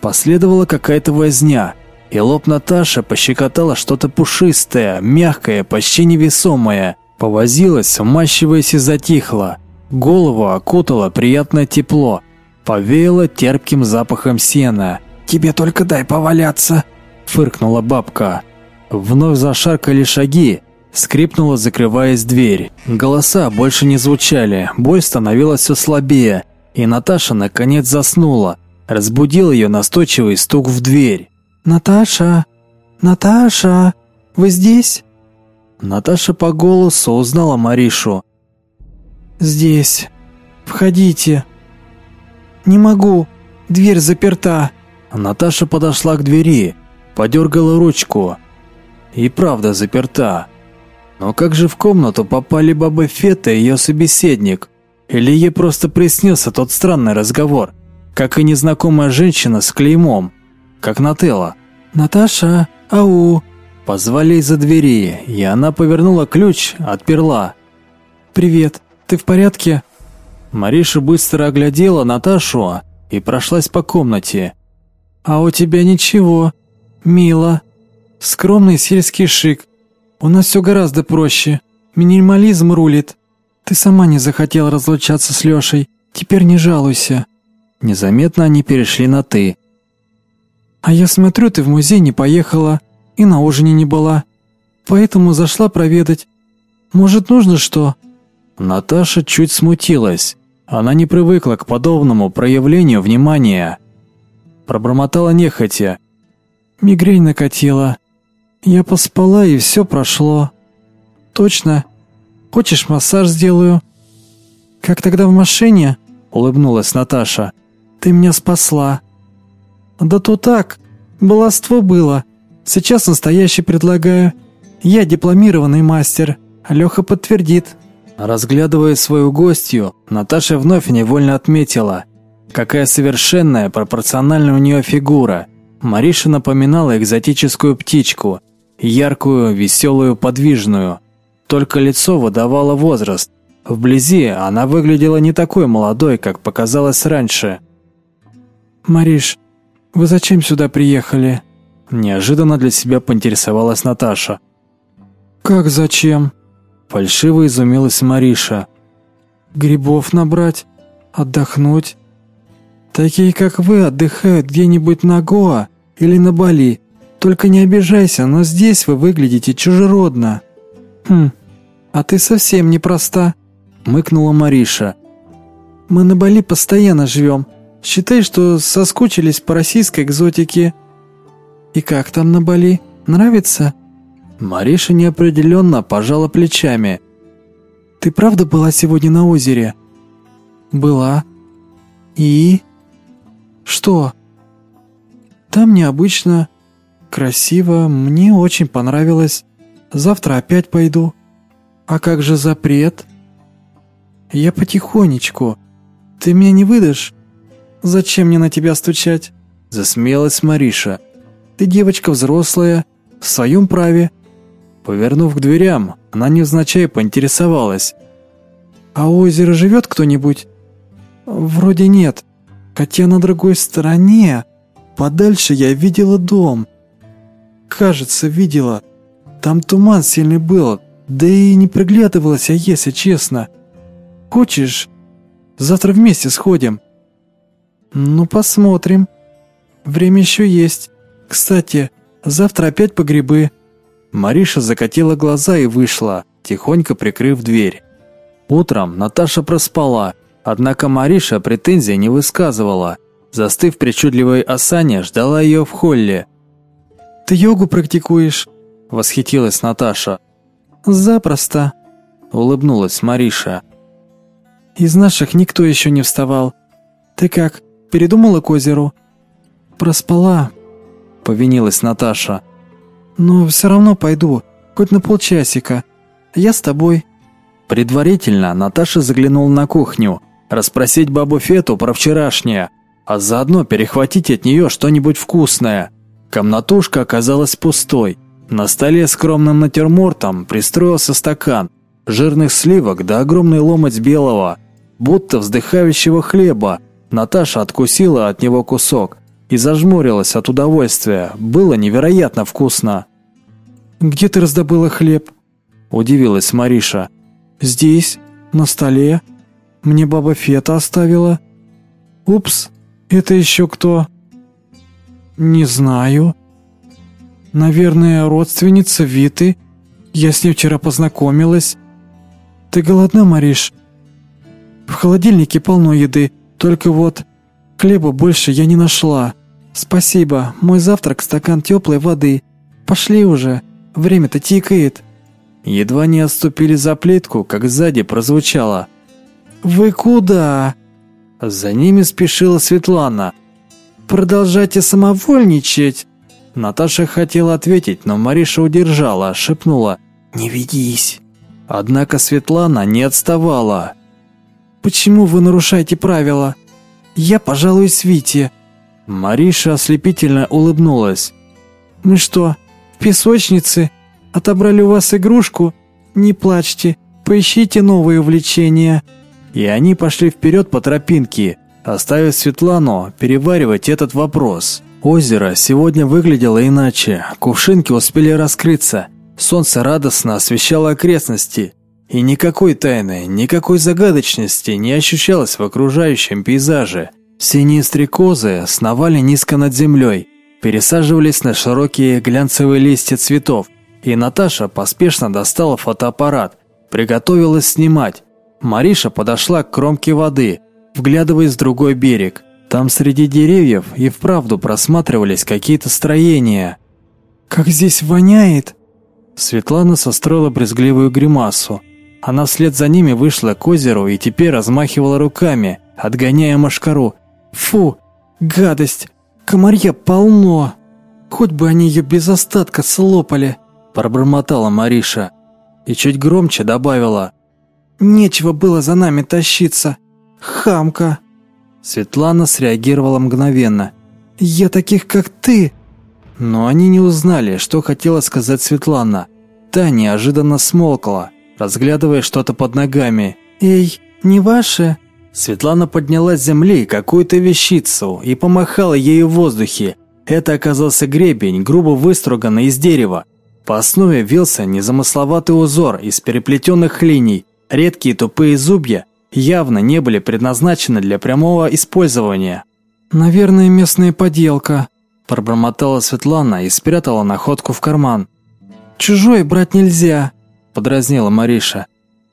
Последовала какая-то возня, и лоб Наташи пощекотала что-то пушистое, мягкое, почти невесомое. Повозилась, умащиваясь и затихла. Голову окутало приятное тепло. Повеяло терпким запахом сена. «Тебе только дай поваляться», – фыркнула бабка. Вновь зашаркали шаги. Скрипнула, закрываясь дверь. Голоса больше не звучали, боль становилась все слабее. И Наташа наконец заснула. Разбудил ее настойчивый стук в дверь. «Наташа! Наташа! Вы здесь?» Наташа по голосу узнала Маришу. «Здесь. Входите». «Не могу. Дверь заперта». Наташа подошла к двери, подергала ручку. И правда заперта. Но как же в комнату попали баба Фета и ее собеседник? Или ей просто приснился тот странный разговор, как и незнакомая женщина с клеймом, как Нателла? «Наташа, ау!» Позвали из-за двери, и она повернула ключ, отперла. «Привет, ты в порядке?» Мариша быстро оглядела Наташу и прошлась по комнате. «А у тебя ничего. Мило. Скромный сельский шик. У нас все гораздо проще. Минимализм рулит. Ты сама не захотела разлучаться с Лешей. Теперь не жалуйся». Незаметно они перешли на «ты». «А я смотрю, ты в музей не поехала и на ужине не была. Поэтому зашла проведать. Может, нужно что?» Наташа чуть смутилась. Она не привыкла к подобному проявлению внимания. Пробормотала нехотя. «Мигрень накатила. Я поспала, и все прошло. Точно. Хочешь, массаж сделаю?» «Как тогда в машине?» – улыбнулась Наташа. «Ты меня спасла». «Да то так. Баловство было. Сейчас настоящий предлагаю. Я дипломированный мастер. Леха подтвердит». Разглядывая свою гостью, Наташа вновь невольно отметила, какая совершенная пропорциональная у нее фигура. Мариша напоминала экзотическую птичку, яркую, веселую, подвижную. Только лицо выдавало возраст. Вблизи она выглядела не такой молодой, как показалось раньше. «Мариш, вы зачем сюда приехали?» Неожиданно для себя поинтересовалась Наташа. «Как зачем?» Фальшиво изумилась Мариша. «Грибов набрать? Отдохнуть? Такие, как вы, отдыхают где-нибудь на Гоа или на Бали. Только не обижайся, но здесь вы выглядите чужеродно». «Хм, а ты совсем непроста», — мыкнула Мариша. «Мы на Бали постоянно живем. Считай, что соскучились по российской экзотике. И как там на Бали? Нравится? Мариша неопределенно пожала плечами. Ты правда была сегодня на озере? Была. И? Что? Там необычно, красиво, мне очень понравилось. Завтра опять пойду. А как же запрет? Я потихонечку. Ты меня не выдашь? «Зачем мне на тебя стучать?» Засмеялась Мариша. «Ты девочка взрослая, в своем праве». Повернув к дверям, она невзначай поинтересовалась. «А у озера живет кто-нибудь?» Вроде нет. Хотя на другой стороне, подальше я видела дом. Кажется, видела. Там туман сильный был, да и не приглядывалась я, если честно. Хочешь, завтра вместе сходим? Ну, посмотрим. Время еще есть. Кстати, завтра опять по грибы. Мариша закатила глаза и вышла, тихонько прикрыв дверь. Утром Наташа проспала, однако Мариша претензий не высказывала. Застыв причудливой осане, ждала ее в холле. «Ты йогу практикуешь?» – восхитилась Наташа. «Запросто», – улыбнулась Мариша. «Из наших никто еще не вставал. Ты как, передумала к озеру?» «Проспала», – повинилась Наташа. «Но все равно пойду, хоть на полчасика. Я с тобой». Предварительно Наташа заглянула на кухню, расспросить бабу Фету про вчерашнее, а заодно перехватить от нее что-нибудь вкусное. Комнатушка оказалась пустой. На столе скромным натюрмортом пристроился стакан, жирных сливок да огромный ломоть белого, будто вздыхающего хлеба. Наташа откусила от него кусок и зажмурилась от удовольствия. Было невероятно вкусно. «Где ты раздобыла хлеб?» – удивилась Мариша. «Здесь, на столе. Мне баба Фета оставила». «Упс, это еще кто?» «Не знаю. Наверное, родственница Виты. Я с ней вчера познакомилась. Ты голодна, Мариш?» «В холодильнике полно еды, только вот хлеба больше я не нашла. Спасибо, мой завтрак – стакан теплой воды. Пошли уже, время-то тикает». Едва не отступили за плитку, как сзади прозвучало. «Вы куда?» За ними спешила Светлана – продолжайте самовольничать!» Наташа хотела ответить, но Мариша удержала, шепнула «Не ведись!» Однако Светлана не отставала. «Почему вы нарушаете правила? Я пожалуюсь Вите!» Мариша ослепительно улыбнулась. «Мы что, в песочнице? Отобрали у вас игрушку? Не плачьте, поищите новые увлечения!» И они пошли вперед по тропинке, оставив Светлану переваривать этот вопрос. Озеро сегодня выглядело иначе, кувшинки успели раскрыться, солнце радостно освещало окрестности, и никакой тайны, никакой загадочности не ощущалось в окружающем пейзаже. Синие стрекозы сновали низко над землей, пересаживались на широкие глянцевые листья цветов, и Наташа поспешно достала фотоаппарат, приготовилась снимать. Мариша подошла к кромке воды, вглядываясь в другой берег. Там среди деревьев и вправду просматривались какие-то строения. «Как здесь воняет!» Светлана состроила брезгливую гримасу. Она вслед за ними вышла к озеру и теперь размахивала руками, отгоняя машкару. «Фу! Гадость! Комарья полно! Хоть бы они ее без остатка слопали!» Пробормотала Мариша и чуть громче добавила. «Нечего было за нами тащиться. Хамка!» Светлана среагировала мгновенно. «Я таких, как ты!» Но они не узнали, что хотела сказать Светлана. Та неожиданно смолкла, разглядывая что-то под ногами. «Эй, не ваше?» Светлана подняла с земли какую-то вещицу и помахала ею в воздухе. Это оказался гребень, грубо выструганный из дерева. По основе вился незамысловатый узор из переплетенных линий, редкие тупые зубья явно не были предназначены для прямого использования. «Наверное, местная поделка», – пробормотала Светлана и спрятала находку в карман. «Чужой брать нельзя», – подразнила Мариша.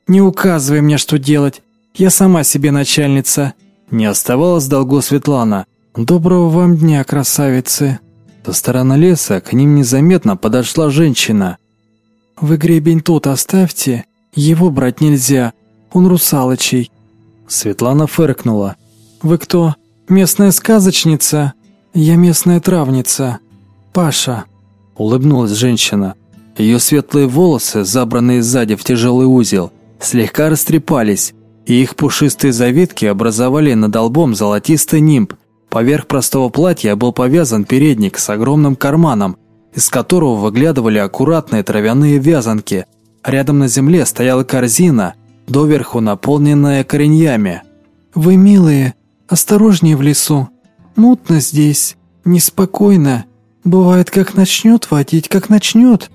«Не указывай мне, что делать. Я сама себе начальница». Не оставалось долгу Светлана. «Доброго вам дня, красавицы». Со стороны леса к ним незаметно подошла женщина. «Вы гребень тут оставьте, его брать нельзя. Он русалочий». Светлана фыркнула. «Вы кто? Местная сказочница?» «Я местная травница. Паша». Улыбнулась женщина. Ее светлые волосы, забранные сзади в тяжелый узел, слегка растрепались, и их пушистые завитки образовали над лбом золотистый нимб. Поверх простого платья был повязан передник с огромным карманом, из которого выглядывали аккуратные травяные вязанки. Рядом на земле стояла корзина, доверху наполненная кореньями. Вы милые, осторожнее в лесу. Мутно здесь, неспокойно. Бывает, как начнет водить, как начнет.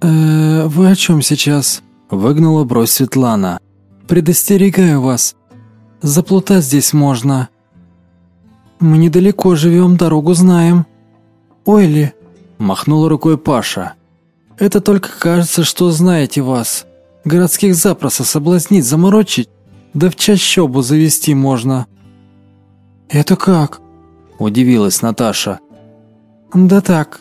Э, вы о чем сейчас? Выгнула бровь Светлана. Предостерегаю вас. Заплутать здесь можно. Мы недалеко живем, дорогу знаем. Ойли. Махнула рукой Паша. Это только кажется, что знаете вас. Городских запросто соблазнить, заморочить, да в чащобу завести можно. Это как? Удивилась Наташа. Да так.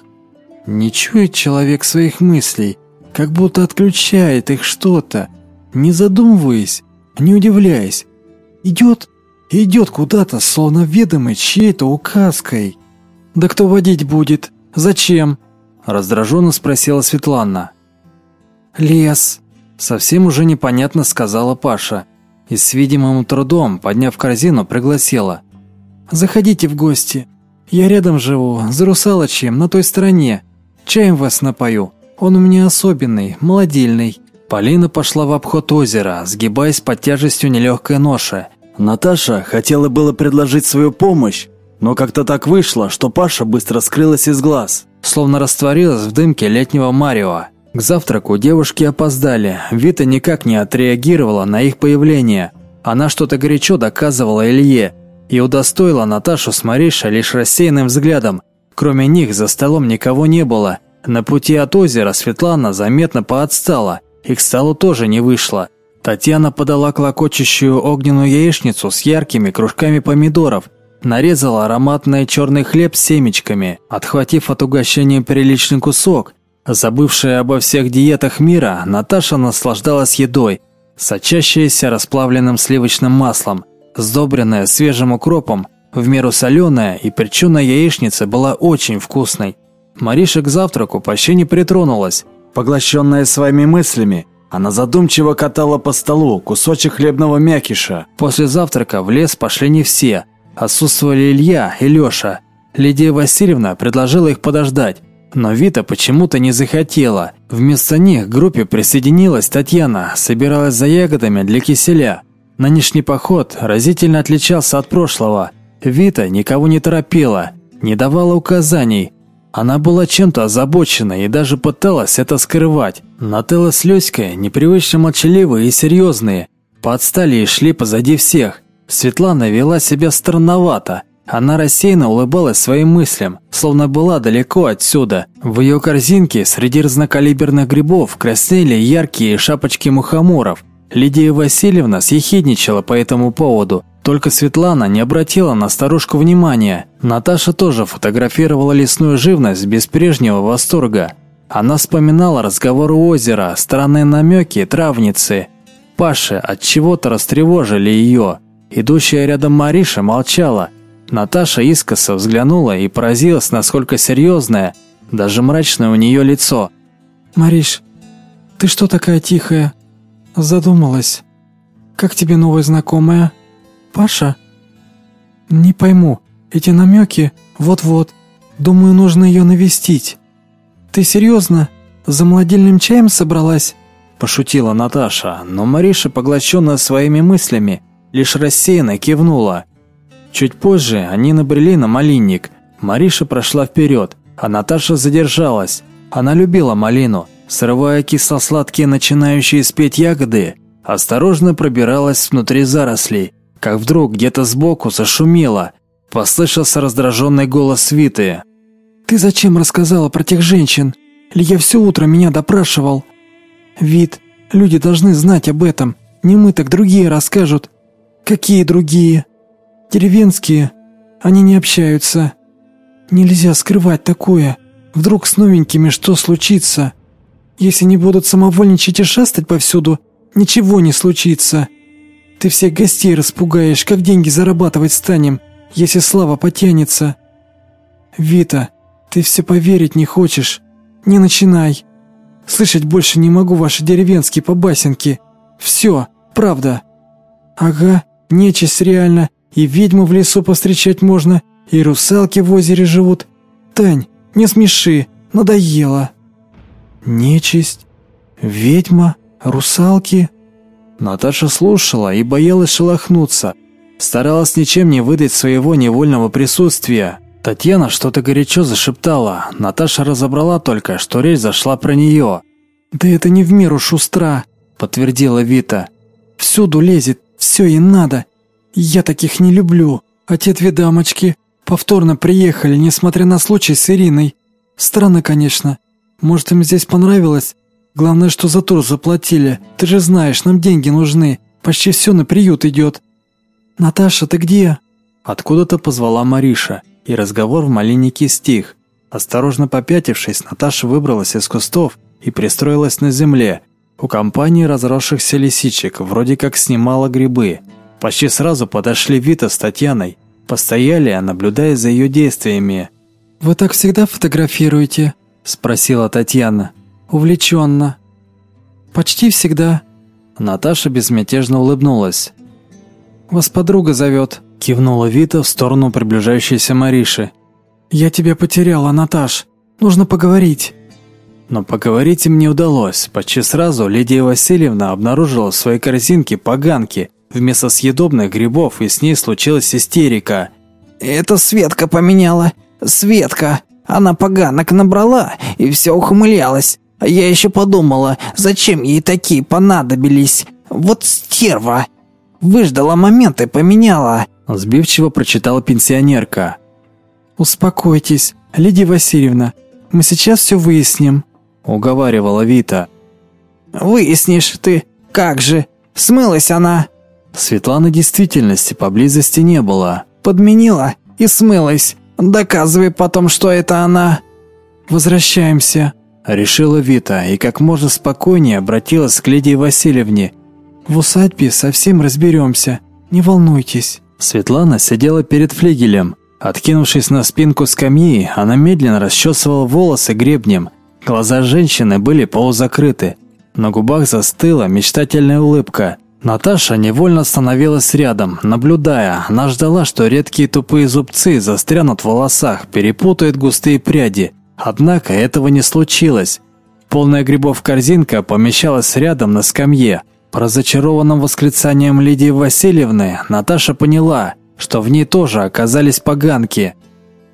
Не чует человек своих мыслей, как будто отключает их что-то, не задумываясь, не удивляясь. Идет, идет куда-то, словно ведомый чьей-то указкой. Да кто водить будет? Зачем? Раздраженно спросила Светлана. Лес. Совсем уже непонятно сказала Паша. И с видимым трудом, подняв корзину, пригласила. «Заходите в гости. Я рядом живу, за Русалочьем, на той стороне. Чаем вас напою. Он у меня особенный, молодильный». Полина пошла в обход озера, сгибаясь под тяжестью нелегкой ноши. Наташа хотела было предложить свою помощь, но как-то так вышло, что Паша быстро скрылась из глаз, словно растворилась в дымке летнего марева. К завтраку девушки опоздали. Вита никак не отреагировала на их появление. Она что-то горячо доказывала Илье и удостоила Наташу с Маришей лишь рассеянным взглядом. Кроме них за столом никого не было. На пути от озера Светлана заметно поотстала и к столу тоже не вышла. Татьяна подала клокочущую огненную яичницу с яркими кружками помидоров, нарезала ароматный черный хлеб с семечками, отхватив от угощения приличный кусок – Забывшая обо всех диетах мира, Наташа наслаждалась едой, сочащаяся расплавленным сливочным маслом, сдобренная свежим укропом, в меру соленая и перченая яичница была очень вкусной. Мариша к завтраку почти не притронулась. Поглощенная своими мыслями, она задумчиво катала по столу кусочек хлебного мякиша. После завтрака в лес пошли не все. Отсутствовали Илья и Леша. Лидия Васильевна предложила их подождать. Но Вита почему-то не захотела. Вместо них к группе присоединилась Татьяна, собиралась за ягодами для киселя. Нынешний поход разительно отличался от прошлого. Вита никого не торопила, не давала указаний. Она была чем-то озабочена и даже пыталась это скрывать. Нателла с Люськой непривычно молчаливые и серьезные. Подстали и шли позади всех. Светлана вела себя странновато – она рассеянно улыбалась своим мыслям, словно была далеко отсюда. В ее корзинке среди разнокалиберных грибов краснели яркие шапочки мухоморов. Лидия Васильевна съехидничала по этому поводу. Только Светлана не обратила на старушку внимания. Наташа тоже фотографировала лесную живность без прежнего восторга. Она вспоминала разговор у озера, странные намеки, травницы. Паши от чего-то растревожили ее. Идущая рядом Мариша молчала – Наташа искоса взглянула и поразилась, насколько серьезное, даже мрачное у нее лицо. «Мариш, ты что такая тихая?» «Задумалась. Как тебе новая знакомая? Паша?» «Не пойму. Эти намеки вот-вот. Думаю, нужно ее навестить. Ты серьезно? За молодильным чаем собралась?» Пошутила Наташа, но Мариша, поглощенная своими мыслями, лишь рассеянно кивнула – Чуть позже они набрели на малинник. Мариша прошла вперед, а Наташа задержалась. Она любила малину. Срывая кисло-сладкие начинающие спеть ягоды, осторожно пробиралась внутри зарослей, как вдруг где-то сбоку зашумело. Послышался раздраженный голос Свиты. «Ты зачем рассказала про тех женщин? Ли я все утро меня допрашивал?» «Вид, люди должны знать об этом. Не мы, так другие расскажут». «Какие другие?» Деревенские, они не общаются. Нельзя скрывать такое. Вдруг с новенькими что случится? Если не будут самовольничать и шастать повсюду, ничего не случится. Ты всех гостей распугаешь, как деньги зарабатывать станем, если слава потянется. Вита, ты все поверить не хочешь. Не начинай. Слышать больше не могу ваши деревенские побасенки. Все, правда. Ага, нечисть реально и ведьму в лесу повстречать можно, и русалки в озере живут. Тань, не смеши, надоело». «Нечисть? Ведьма? Русалки?» Наташа слушала и боялась шелохнуться. Старалась ничем не выдать своего невольного присутствия. Татьяна что-то горячо зашептала. Наташа разобрала только, что речь зашла про нее. «Да это не в меру шустра», – подтвердила Вита. «Всюду лезет, все ей надо. Я таких не люблю. А те две дамочки повторно приехали, несмотря на случай с Ириной. Странно, конечно. Может, им здесь понравилось? Главное, что за тур заплатили. Ты же знаешь, нам деньги нужны. Почти все на приют идет. Наташа, ты где?» Откуда-то позвала Мариша, и разговор в малиннике стих. Осторожно попятившись, Наташа выбралась из кустов и пристроилась на земле. У компании разросшихся лисичек вроде как снимала грибы. Почти сразу подошли Вита с Татьяной. Постояли, наблюдая за ее действиями. «Вы так всегда фотографируете?» – спросила Татьяна. «Увлеченно». «Почти всегда». Наташа безмятежно улыбнулась. «Вас подруга зовет», – кивнула Вита в сторону приближающейся Мариши. «Я тебя потеряла, Наташ. Нужно поговорить». Но поговорить им не удалось. Почти сразу Лидия Васильевна обнаружила в своей корзинке поганки вместо съедобных грибов, и с ней случилась истерика. «Это Светка поменяла. Светка. Она поганок набрала и все ухмылялась. А я еще подумала, зачем ей такие понадобились. Вот стерва. Выждала момент и поменяла». Сбивчиво прочитала пенсионерка. «Успокойтесь, Лидия Васильевна. Мы сейчас все выясним». – уговаривала Вита. «Выяснишь ты, как же, смылась она!» Светланы действительности поблизости не было. «Подменила и смылась. Доказывай потом, что это она». «Возвращаемся», – решила Вита и как можно спокойнее обратилась к Лидии Васильевне. «В усадьбе совсем разберемся, не волнуйтесь». Светлана сидела перед флигелем. Откинувшись на спинку скамьи, она медленно расчесывала волосы гребнем – Глаза женщины были полузакрыты. На губах застыла мечтательная улыбка. Наташа невольно остановилась рядом, наблюдая. Она ждала, что редкие тупые зубцы застрянут в волосах, перепутают густые пряди. Однако этого не случилось. Полная грибов корзинка помещалась рядом на скамье. По разочарованным восклицаниям Лидии Васильевны Наташа поняла, что в ней тоже оказались поганки.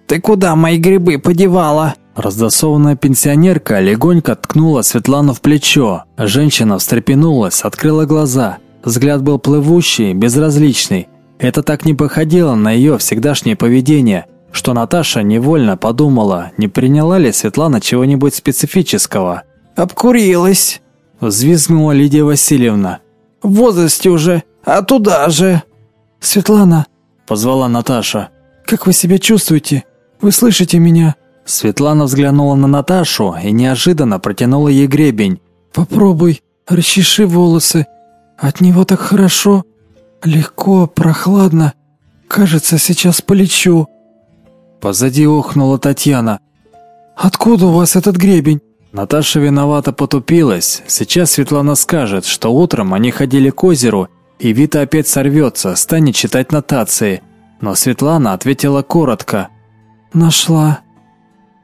«Ты куда мои грибы подевала?» Раздосованная пенсионерка легонько ткнула Светлану в плечо. Женщина встрепенулась, открыла глаза. Взгляд был плывущий, безразличный. Это так не походило на ее всегдашнее поведение, что Наташа невольно подумала, не приняла ли Светлана чего-нибудь специфического. «Обкурилась!» – взвизгнула Лидия Васильевна. «В возрасте уже, а туда же!» «Светлана!» – позвала Наташа. «Как вы себя чувствуете? Вы слышите меня?» Светлана взглянула на Наташу и неожиданно протянула ей гребень. «Попробуй, расчеши волосы. От него так хорошо. Легко, прохладно. Кажется, сейчас полечу». Позади охнула Татьяна. «Откуда у вас этот гребень?» Наташа виновато потупилась. Сейчас Светлана скажет, что утром они ходили к озеру, и Вита опять сорвется, станет читать нотации. Но Светлана ответила коротко. «Нашла.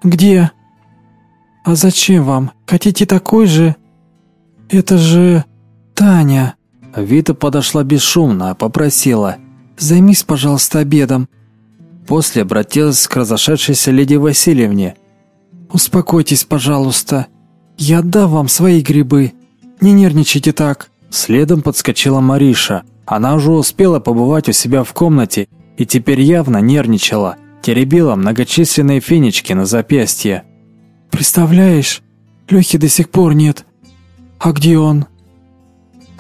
«Где?» «А зачем вам? Хотите такой же?» «Это же... Таня!» Вита подошла бесшумно, попросила. «Займись, пожалуйста, обедом». После обратилась к разошедшейся леди Васильевне. «Успокойтесь, пожалуйста. Я отдам вам свои грибы. Не нервничайте так». Следом подскочила Мариша. Она уже успела побывать у себя в комнате и теперь явно нервничала теребила многочисленные финички на запястье. «Представляешь, Лехи до сих пор нет. А где он?»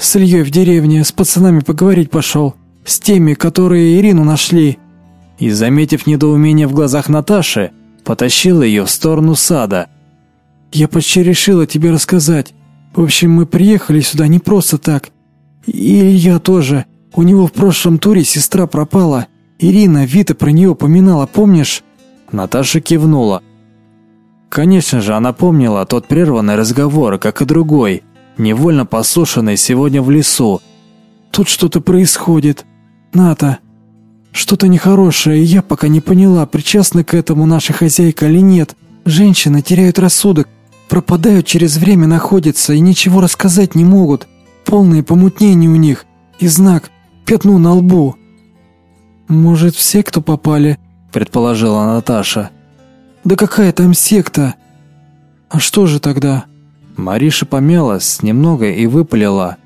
«С Ильей в деревне, с пацанами поговорить пошел. С теми, которые Ирину нашли». И, заметив недоумение в глазах Наташи, потащила ее в сторону сада. «Я почти решила тебе рассказать. В общем, мы приехали сюда не просто так. И Илья тоже. У него в прошлом туре сестра пропала. Ирина, Вита про нее упоминала, помнишь?» Наташа кивнула. Конечно же, она помнила тот прерванный разговор, как и другой, невольно послушанный сегодня в лесу. «Тут что-то происходит. Ната, что-то нехорошее, и я пока не поняла, причастна к этому наша хозяйка или нет. Женщины теряют рассудок, пропадают через время, находятся и ничего рассказать не могут. Полное помутнение у них. И знак – пятно на лбу. «Может, все, кто попали?» – предположила Наташа. «Да какая там секта? А что же тогда?» Мариша помялась немного и выпалила.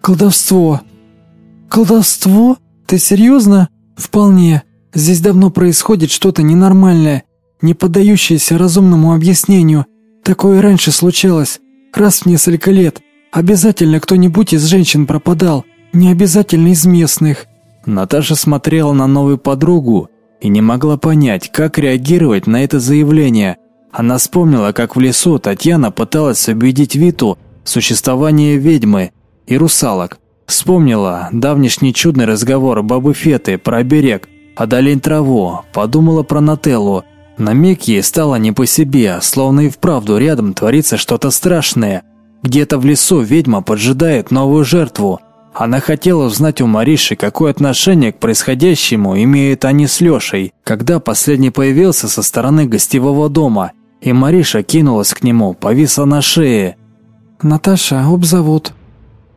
«Колдовство!» «Колдовство? Ты серьезно?» «Вполне. Здесь давно происходит что-то ненормальное, не поддающееся разумному объяснению. Такое раньше случалось. Раз в несколько лет. Обязательно кто-нибудь из женщин пропадал. Не обязательно из местных». Наташа смотрела на новую подругу и не могла понять, как реагировать на это заявление. Она вспомнила, как в лесу Татьяна пыталась убедить Виту в существовании ведьмы и русалок. Вспомнила давнишний чудный разговор бабы Феты про берег, одолень траву, подумала про Нателлу. На миг ей стало не по себе, словно и вправду рядом творится что-то страшное. Где-то в лесу ведьма поджидает новую жертву, она хотела узнать у Мариши, какое отношение к происходящему имеют они с Лешей, когда последний появился со стороны гостевого дома, и Мариша кинулась к нему, повисла на шее. «Наташа, обзовут».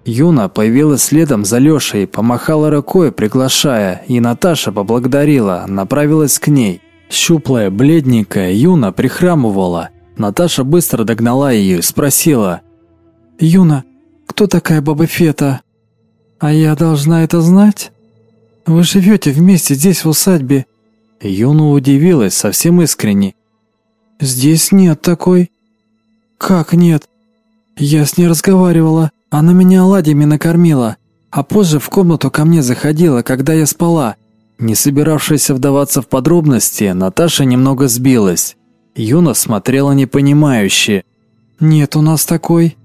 Юна появилась следом за Лешей, помахала рукой, приглашая, и Наташа поблагодарила, направилась к ней. Щуплая, бледненькая, Юна прихрамывала. Наташа быстро догнала ее и спросила. «Юна, кто такая баба Фета?» «А я должна это знать? Вы живете вместе здесь, в усадьбе?» Юна удивилась совсем искренне. «Здесь нет такой». «Как нет? Я с ней разговаривала, она меня оладьями накормила, а позже в комнату ко мне заходила, когда я спала». Не собиравшаяся вдаваться в подробности, Наташа немного сбилась. Юна смотрела непонимающе. «Нет у нас такой.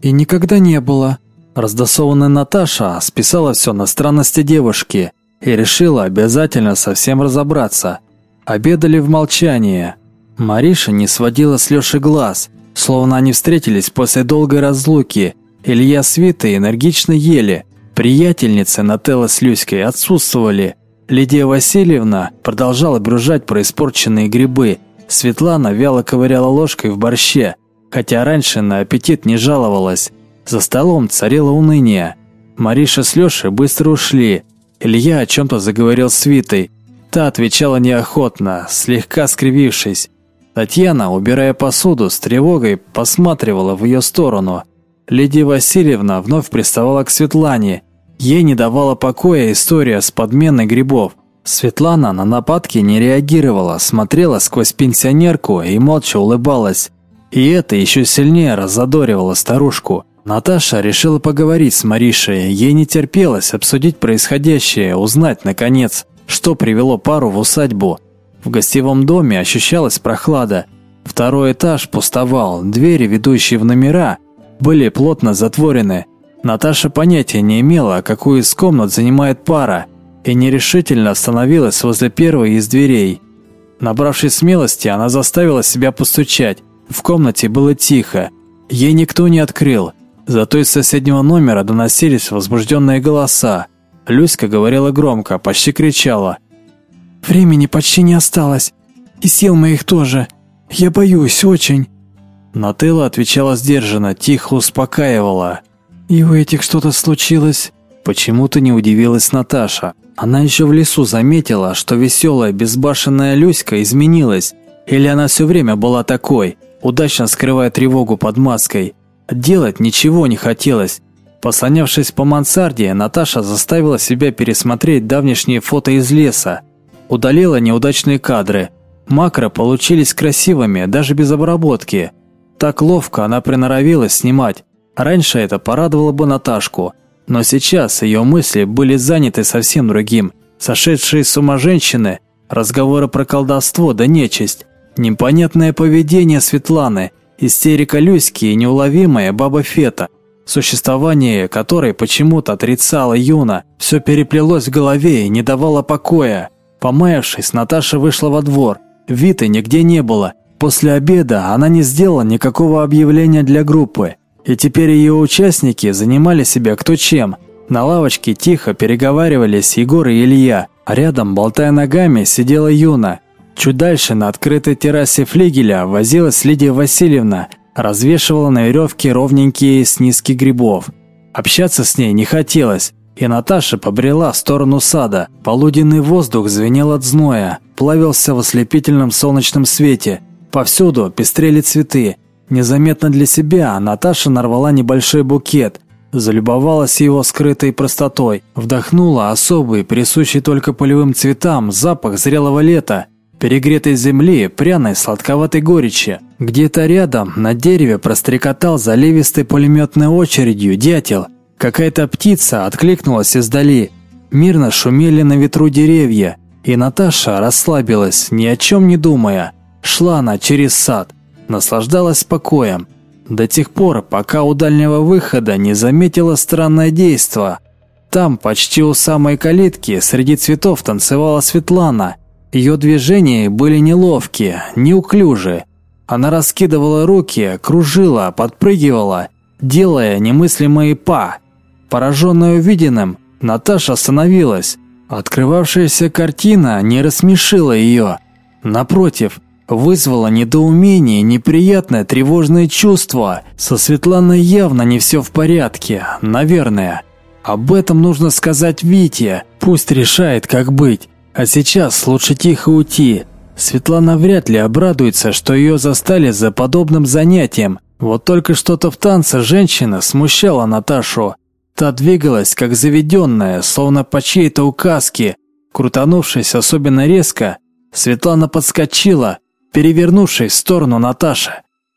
И никогда не было. Раздосованная Наташа списала все на странности девушки и решила обязательно совсем разобраться. Обедали в молчании. Мариша не сводила с Леши глаз, словно они встретились после долгой разлуки. Илья с Витой энергично ели. Приятельницы Нателла с Люськой отсутствовали. Лидия Васильевна продолжала брюзжать про испорченные грибы. Светлана вяло ковыряла ложкой в борще, хотя раньше на аппетит не жаловалась. За столом царило уныние. Мариша с Лешей быстро ушли. Илья о чем-то заговорил с Витой. Та отвечала неохотно, слегка скривившись. Татьяна, убирая посуду, с тревогой посматривала в ее сторону. Лидия Васильевна вновь приставала к Светлане. Ей не давала покоя история с подменой грибов. Светлана на нападки не реагировала, смотрела сквозь пенсионерку и молча улыбалась. И это еще сильнее разодоривало старушку. Наташа решила поговорить с Маришей. Ей не терпелось обсудить происходящее, узнать, наконец, что привело пару в усадьбу. В гостевом доме ощущалась прохлада. Второй этаж пустовал, двери, ведущие в номера, были плотно затворены. Наташа понятия не имела, какую из комнат занимает пара, и нерешительно остановилась возле первой из дверей. Набравшись смелости, она заставила себя постучать. В комнате было тихо. Ей никто не открыл. Зато из соседнего номера доносились возбужденные голоса. Люська говорила громко, почти кричала. «Времени почти не осталось. И сил моих тоже. Я боюсь очень». Нателла отвечала сдержанно, тихо успокаивала. «И у этих что-то случилось?» Почему-то не удивилась Наташа. Она еще в лесу заметила, что веселая, безбашенная Люська изменилась. Или она все время была такой, удачно скрывая тревогу под маской. Делать ничего не хотелось. Послонявшись по мансарде, Наташа заставила себя пересмотреть давнишние фото из леса. Удалила неудачные кадры. Макро получились красивыми, даже без обработки. Так ловко она приноровилась снимать. Раньше это порадовало бы Наташку. Но сейчас ее мысли были заняты совсем другим. Сошедшие с ума женщины, разговоры про колдовство да нечисть, непонятное поведение Светланы – Истерика Люськи и неуловимая баба Фета, существование которой почему-то отрицала Юна, все переплелось в голове и не давало покоя. Помаявшись, Наташа вышла во двор. Виты нигде не было. После обеда она не сделала никакого объявления для группы. И теперь ее участники занимали себя кто чем. На лавочке тихо переговаривались Егор и Илья, а рядом, болтая ногами, сидела Юна – Чуть дальше, на открытой террасе флигеля, возилась Лидия Васильевна, развешивала на веревке ровненькие снизки грибов. Общаться с ней не хотелось. И Наташа побрела в сторону сада. Полуденный воздух звенел от зноя, плавился в ослепительном солнечном свете. Повсюду пестрели цветы. Незаметно для себя Наташа нарвала небольшой букет, залюбовалась его скрытой простотой, вдохнула особый, присущий только полевым цветам, запах зрелого лета, перегретой земли, пряной сладковатой горечи. Где-то рядом на дереве прострекотал заливистой пулеметной очередью дятел – Какая-то птица откликнулась издали. Мирно шумели на ветру деревья, и Наташа расслабилась, ни о чем не думая. Шла она через сад, наслаждалась покоем. До тех пор, пока у дальнего выхода не заметила странное действо. Там, почти у самой калитки, среди цветов танцевала Светлана. Ее движения были неловкие, неуклюжие. Она раскидывала руки, кружила, подпрыгивала, делая немыслимые па. Пораженная увиденным, Наташа остановилась. Открывавшаяся картина не рассмешила ее. Напротив, вызвала недоумение, неприятное тревожное чувство. Со Светланой явно не все в порядке, наверное. Об этом нужно сказать Вите, пусть решает, как быть. А сейчас лучше тихо уйти. Светлана вряд ли обрадуется, что ее застали за подобным занятием. Вот только что-то в танце женщина смущала Наташу. Та двигалась, как заведенная, словно по чьей-то указке. Крутанувшись особенно резко, Светлана подскочила, перевернувшись в сторону Наташи.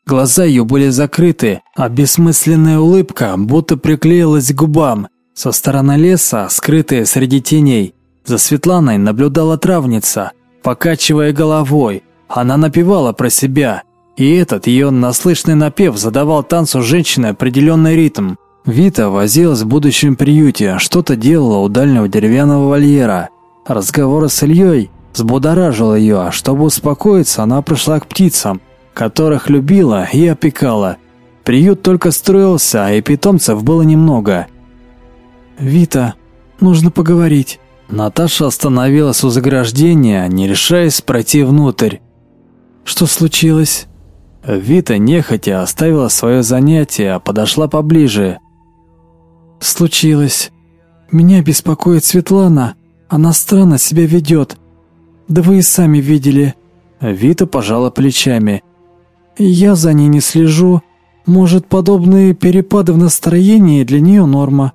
Глаза ее были закрыты, а бессмысленная улыбка будто приклеилась к губам. Со стороны леса, скрытая среди теней, за Светланой наблюдала травница, покачивая головой. Она напевала про себя, и этот ее наслышный напев задавал танцу женщины определенный ритм. Вита возилась в будущем приюте, что-то делала у дальнего деревянного вольера. Разговор с Ильей взбудоражил ее, чтобы успокоиться, она пришла к птицам, которых любила и опекала. Приют только строился, а и питомцев было немного. «Вита, нужно поговорить». Наташа остановилась у заграждения, не решаясь пройти внутрь. «Что случилось?» Вита нехотя оставила свое занятие, подошла поближе – случилось. Меня беспокоит Светлана. Она странно себя ведет. Да вы и сами видели». Вита пожала плечами. «Я за ней не слежу. Может, подобные перепады в настроении для нее норма.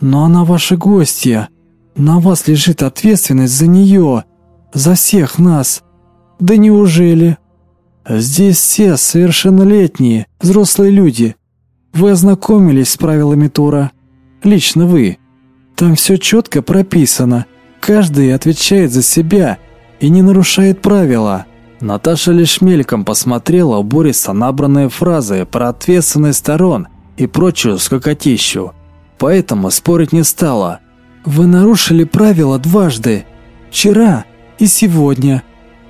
Но она ваша гостья. На вас лежит ответственность за нее, за всех нас. Да неужели? Здесь все совершеннолетние, взрослые люди. Вы ознакомились с правилами тура? Лично вы. Там все четко прописано. Каждый отвечает за себя и не нарушает правила. Наташа лишь мельком посмотрела у Бориса набранные фразы про ответственность сторон и прочую скокотищу. Поэтому спорить не стала. Вы нарушили правила дважды. Вчера и сегодня.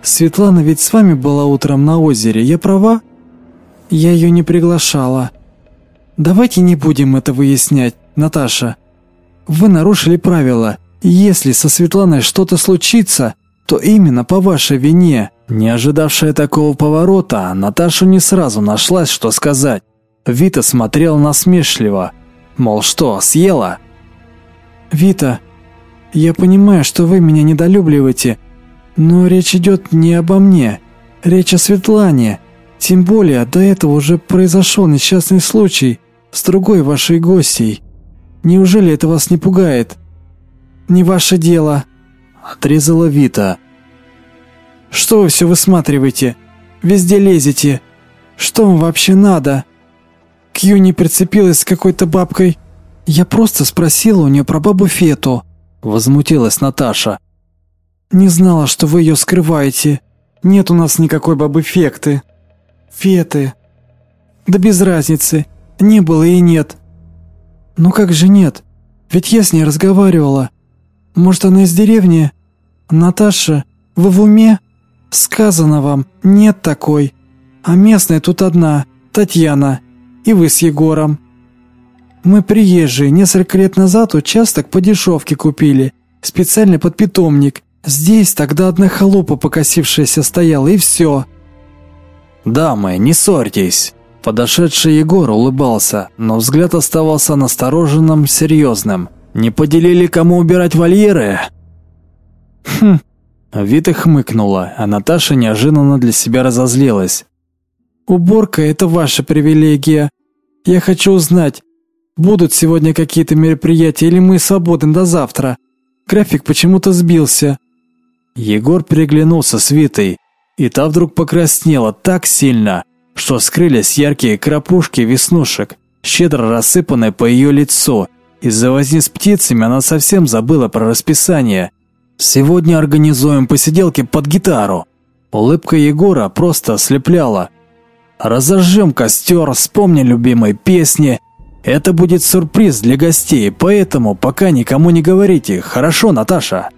Светлана ведь с вами была утром на озере, я права? Я ее не приглашала. Давайте не будем это выяснять, Наташа. Вы нарушили правила. Если со Светланой что-то случится, то именно по вашей вине. Не ожидавшая такого поворота, Наташа не сразу нашлась, что сказать. Вита смотрел насмешливо. Мол, что, съела? Вита, я понимаю, что вы меня недолюбливаете, но речь идет не обо мне. Речь о Светлане. Тем более, до этого уже произошел несчастный случай с другой вашей гостьей. Неужели это вас не пугает? Не ваше дело, отрезала Вита. Что вы все высматриваете? Везде лезете. Что вам вообще надо? Кью не прицепилась с какой-то бабкой. Я просто спросила у нее про бабу Фету, возмутилась Наташа. Не знала, что вы ее скрываете. Нет у нас никакой бабы Фекты. Феты. Да без разницы. Не было и нет. Ну как же нет? Ведь я с ней разговаривала. Может, она из деревни? Наташа, вы в уме? Сказано вам, нет такой. А местная тут одна, Татьяна. И вы с Егором. Мы приезжие, несколько лет назад участок по дешевке купили. Специально под питомник. Здесь тогда одна холопа покосившаяся стояла, и все. «Дамы, не ссорьтесь!» Подошедший Егор улыбался, но взгляд оставался настороженным, серьезным. Не поделили, кому убирать вольеры?» Хм, Вита хмыкнула, а Наташа неожиданно для себя разозлилась. уборка – это ваша привилегия. Я хочу узнать, будут сегодня какие-то мероприятия или мы свободны до завтра? График почему-то сбился. Егор переглянулся с Витой, и та вдруг покраснела так сильно, что скрылись яркие крапушки веснушек, щедро рассыпанные по ее лицу. Из-за возни с птицами она совсем забыла про расписание – Сегодня организуем посиделки под гитару. Улыбка Егора просто ослепляла. Разожжем костер, вспомним любимые песни. Это будет сюрприз для гостей, поэтому пока никому не говорите, хорошо, Наташа?»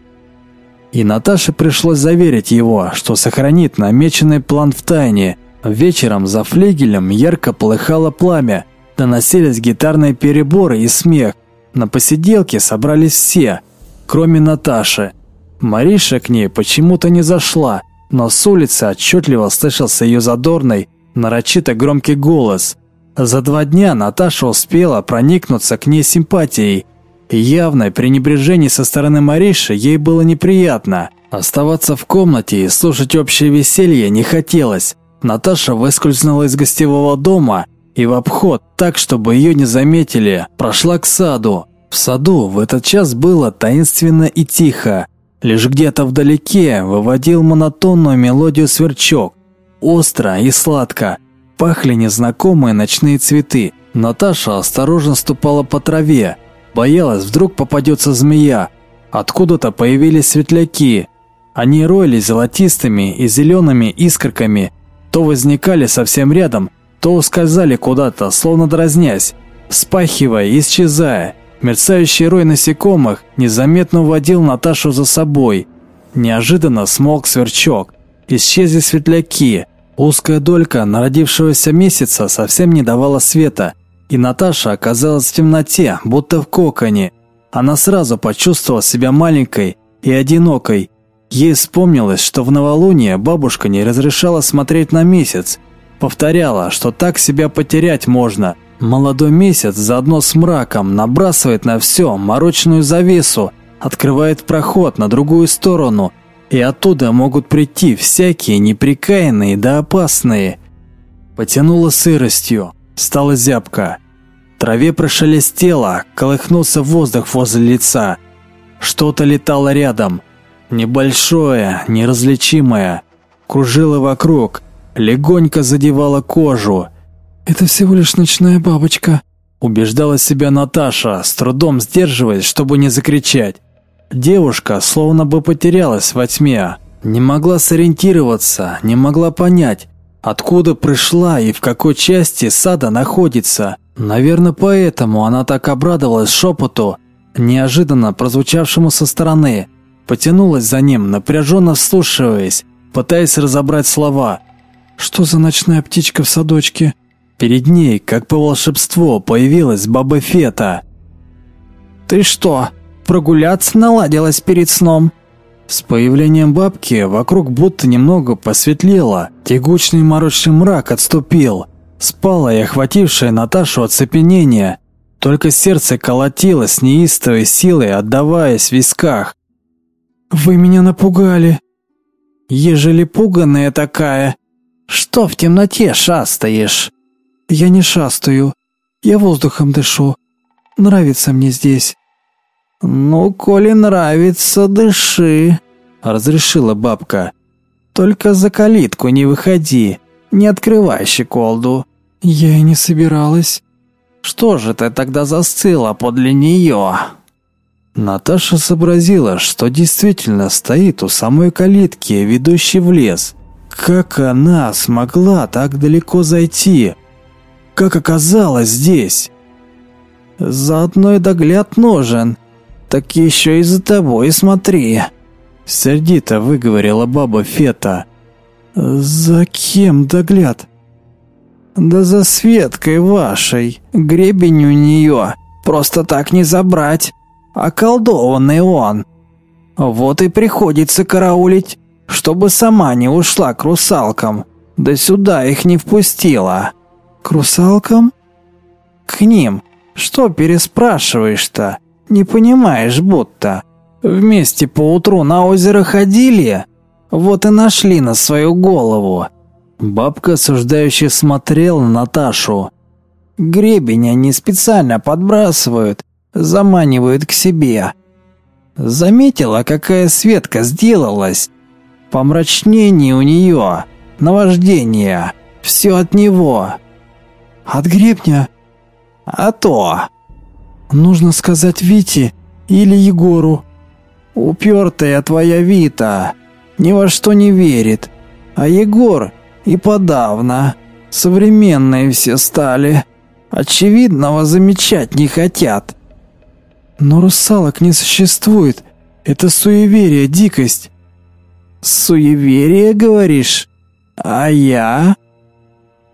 И Наташе пришлось заверить его, что сохранит намеченный план в тайне. Вечером за флигелем ярко полыхало пламя, доносились гитарные переборы и смех. На посиделке собрались все, кроме Наташи. Мариша к ней почему-то не зашла, но с улицы отчетливо слышался ее задорный, нарочито громкий голос. За два дня Наташа успела проникнуться к ней симпатией. Явное пренебрежение со стороны Мариши ей было неприятно. Оставаться в комнате и слушать общее веселье не хотелось. Наташа выскользнула из гостевого дома и в обход, так, чтобы ее не заметили, прошла к саду. В саду в этот час было таинственно и тихо. Лишь где-то вдалеке выводил монотонную мелодию сверчок. Остро и сладко. Пахли незнакомые ночные цветы. Наташа осторожно ступала по траве. Боялась, вдруг попадется змея. Откуда-то появились светляки. Они роились золотистыми и зелеными искорками. То возникали совсем рядом, то ускользали куда-то, словно дразнясь, спахивая и исчезая. Мерцающий рой насекомых незаметно уводил Наташу за собой. Неожиданно смолк сверчок. Исчезли светляки. Узкая долька народившегося месяца совсем не давала света, и Наташа оказалась в темноте, будто в коконе. Она сразу почувствовала себя маленькой и одинокой. Ей вспомнилось, что в новолуние бабушка не разрешала смотреть на месяц. Повторяла, что так себя потерять можно – Молодой месяц заодно с мраком набрасывает на все морочную завесу, открывает проход на другую сторону, и оттуда могут прийти всякие неприкаянные да опасные. Потянуло сыростью, стало зябко. Траве прошелестело, колыхнулся воздух возле лица. Что-то летало рядом, небольшое, неразличимое, кружило вокруг, легонько задевало кожу – «Это всего лишь ночная бабочка», – убеждала себя Наташа, с трудом сдерживаясь, чтобы не закричать. Девушка словно бы потерялась во тьме, не могла сориентироваться, не могла понять, откуда пришла и в какой части сада находится. Наверное, поэтому она так обрадовалась шепоту, неожиданно прозвучавшему со стороны. Потянулась за ним, напряженно вслушиваясь, пытаясь разобрать слова. «Что за ночная птичка в садочке?» Перед ней, как по волшебству, появилась баба Фета. «Ты что, прогуляться наладилась перед сном?» С появлением бабки вокруг будто немного посветлело, тягучный морочный мрак отступил. Спало и охватившее Наташу оцепенение. Только сердце колотилось неистовой силой, отдаваясь в висках. «Вы меня напугали!» «Ежели пуганая такая, что в темноте шастаешь?» Я не шастаю. Я воздухом дышу. Нравится мне здесь». «Ну, коли нравится, дыши», — разрешила бабка. «Только за калитку не выходи, не открывай щеколду». «Я и не собиралась». «Что же ты тогда застыла подле нее?» Наташа сообразила, что действительно стоит у самой калитки, ведущей в лес. Как она смогла так далеко зайти? как оказалось здесь?» «Заодно и догляд нужен. Так еще и за тобой смотри», — сердито выговорила баба Фета. «За кем догляд?» «Да за Светкой вашей. Гребень у нее. Просто так не забрать. Околдованный он. Вот и приходится караулить, чтобы сама не ушла к русалкам. Да сюда их не впустила». «К русалкам?» «К ним. Что переспрашиваешь-то? Не понимаешь, будто. Вместе поутру на озеро ходили, вот и нашли на свою голову». Бабка осуждающе смотрела на Наташу. «Гребень они специально подбрасывают, заманивают к себе. Заметила, какая Светка сделалась? Помрачнение у нее, наваждение, все от него». «От гребня?» «А то!» «Нужно сказать Вите или Егору». «Упертая твоя Вита, ни во что не верит, а Егор и подавно. Современные все стали, очевидного замечать не хотят». «Но русалок не существует, это суеверие, дикость». «Суеверие, говоришь? А я?»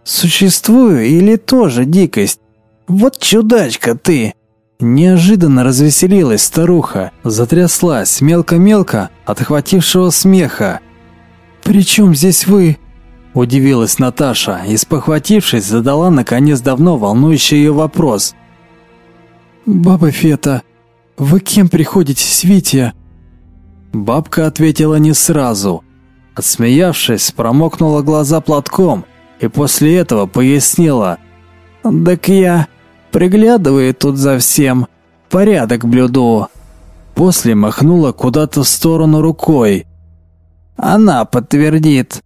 Существую или тоже дикость? Вот чудачка ты!» Неожиданно развеселилась старуха, затряслась мелко-мелко от охватившего смеха. «При чем здесь вы?» Удивилась Наташа и, спохватившись, задала наконец давно волнующий ее вопрос. «Баба Фета, вы кем приходите с Витя?» Бабка ответила не сразу. Отсмеявшись, промокнула глаза платком и после этого пояснила. «Так я приглядываю тут за всем, порядок блюду». После махнула куда-то в сторону рукой. «Она подтвердит».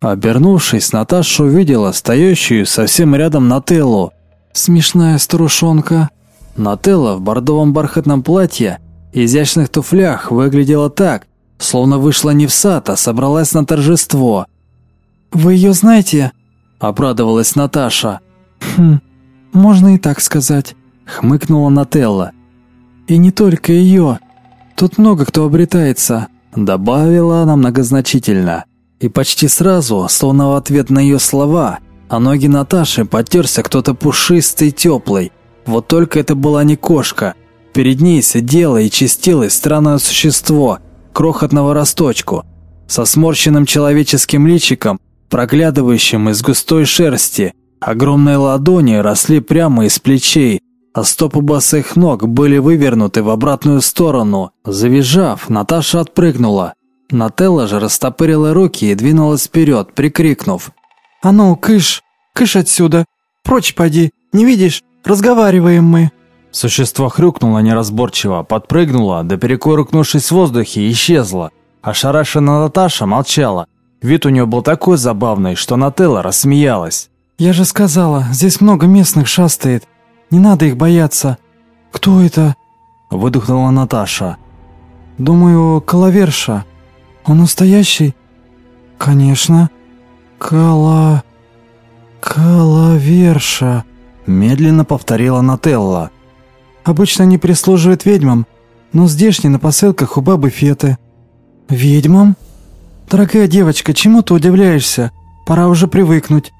Обернувшись, Наташа увидела стоящую совсем рядом Нателлу. «Смешная старушонка». Нателла в бордовом бархатном платье и изящных туфлях выглядела так, словно вышла не в сад, а собралась на торжество. «Вы ее знаете?» обрадовалась Наташа. Хм, можно и так сказать, хмыкнула Нателла. И не только ее. Тут много кто обретается, добавила она многозначительно. И почти сразу, словно в ответ на ее слова, а ноги Наташи потерся кто-то пушистый, теплый. Вот только это была не кошка. Перед ней сидело и чистилось странное существо, крохотного росточку, со сморщенным человеческим личиком проглядывающим из густой шерсти. Огромные ладони росли прямо из плечей, а стопы босых ног были вывернуты в обратную сторону. Завизжав, Наташа отпрыгнула. Нателла же растопырила руки и двинулась вперед, прикрикнув. «А ну, кыш! Кыш отсюда! Прочь поди! Не видишь? Разговариваем мы!» Существо хрюкнуло неразборчиво, подпрыгнуло, да перекорукнувшись в воздухе, исчезло. Ошарашенная Наташа молчала, Вид у нее был такой забавный, что Нателла рассмеялась. «Я же сказала, здесь много местных шастает. Не надо их бояться. Кто это?» Выдохнула Наташа. «Думаю, Калаверша. Он настоящий?» «Конечно. Кала... Калаверша», медленно повторила Нателла. «Обычно они прислуживают ведьмам, но здешние на посылках у бабы Феты». «Ведьмам?» «Дорогая девочка, чему ты удивляешься? Пора уже привыкнуть.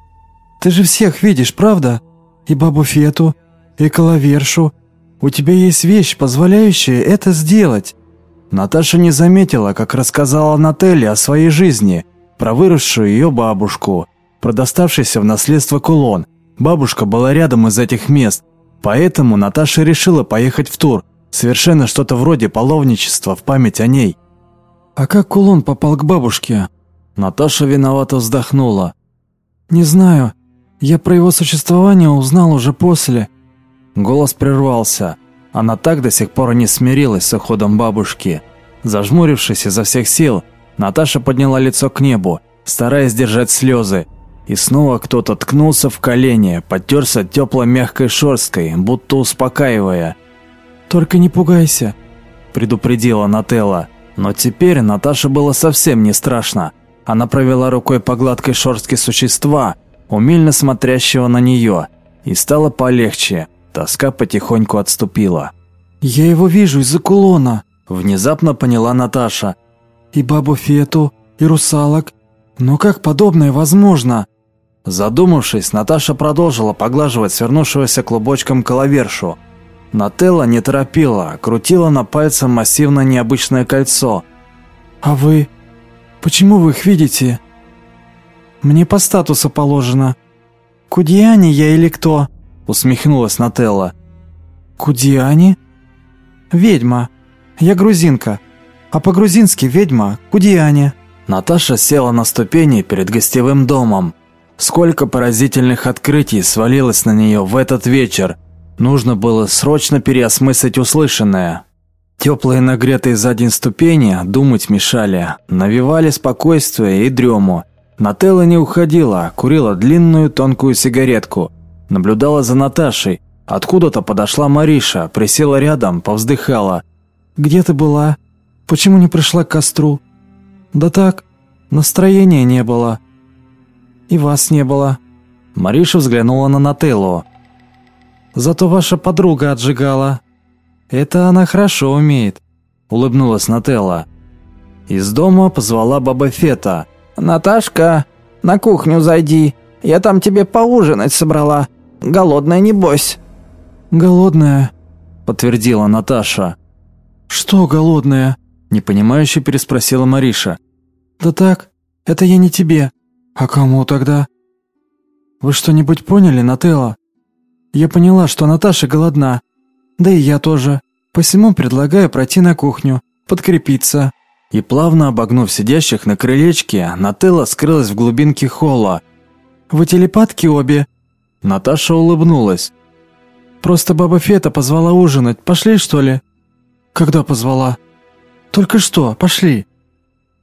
Ты же всех видишь, правда? И бабу Фету, и Коловершу. У тебя есть вещь, позволяющая это сделать». Наташа не заметила, как рассказала Нателле о своей жизни, про выросшую ее бабушку, про доставшийся в наследство кулон. Бабушка была рядом из этих мест, поэтому Наташа решила поехать в тур, совершенно что-то вроде паломничества в память о ней. «А как кулон попал к бабушке?» Наташа виновато вздохнула. «Не знаю. Я про его существование узнал уже после». Голос прервался. Она так до сих пор и не смирилась с уходом бабушки. Зажмурившись изо всех сил, Наташа подняла лицо к небу, стараясь держать слезы. И снова кто-то ткнулся в колени, потерся теплой мягкой шерсткой, будто успокаивая. «Только не пугайся», – предупредила Нателла. Но теперь Наташе было совсем не страшно. Она провела рукой по гладкой шорстке существа, умильно смотрящего на нее, и стало полегче. Тоска потихоньку отступила. «Я его вижу из-за кулона», – внезапно поняла Наташа. «И бабу Фету, и русалок. Но как подобное возможно?» Задумавшись, Наташа продолжила поглаживать свернувшегося клубочком коловершу – Нателла не торопила, крутила на пальце массивное необычное кольцо. «А вы? Почему вы их видите?» «Мне по статусу положено. Кудиане я или кто?» усмехнулась Нателла. «Кудиане?» «Ведьма. Я грузинка. А по-грузински ведьма – кудиане». Наташа села на ступени перед гостевым домом. Сколько поразительных открытий свалилось на нее в этот вечер. Нужно было срочно переосмыслить услышанное. Теплые нагретые за день ступени думать мешали, навевали спокойствие и дрему. Нателла не уходила, курила длинную тонкую сигаретку. Наблюдала за Наташей. Откуда-то подошла Мариша, присела рядом, повздыхала. «Где ты была? Почему не пришла к костру?» «Да так, настроения не было. И вас не было». Мариша взглянула на Нателлу. «Зато ваша подруга отжигала. Это она хорошо умеет», – улыбнулась Нателла. Из дома позвала баба Фета. «Наташка, на кухню зайди. Я там тебе поужинать собрала. Голодная, небось». «Голодная», – подтвердила Наташа. «Что голодная?» – непонимающе переспросила Мариша. «Да так, это я не тебе. А кому тогда?» «Вы что-нибудь поняли, Нателла?» «Я поняла, что Наташа голодна. Да и я тоже. Посему предлагаю пройти на кухню, подкрепиться». И плавно обогнув сидящих на крылечке, Нателла скрылась в глубинке холла. «Вы телепатки обе?» Наташа улыбнулась. «Просто баба Фета позвала ужинать. Пошли, что ли?» «Когда позвала?» «Только что. Пошли».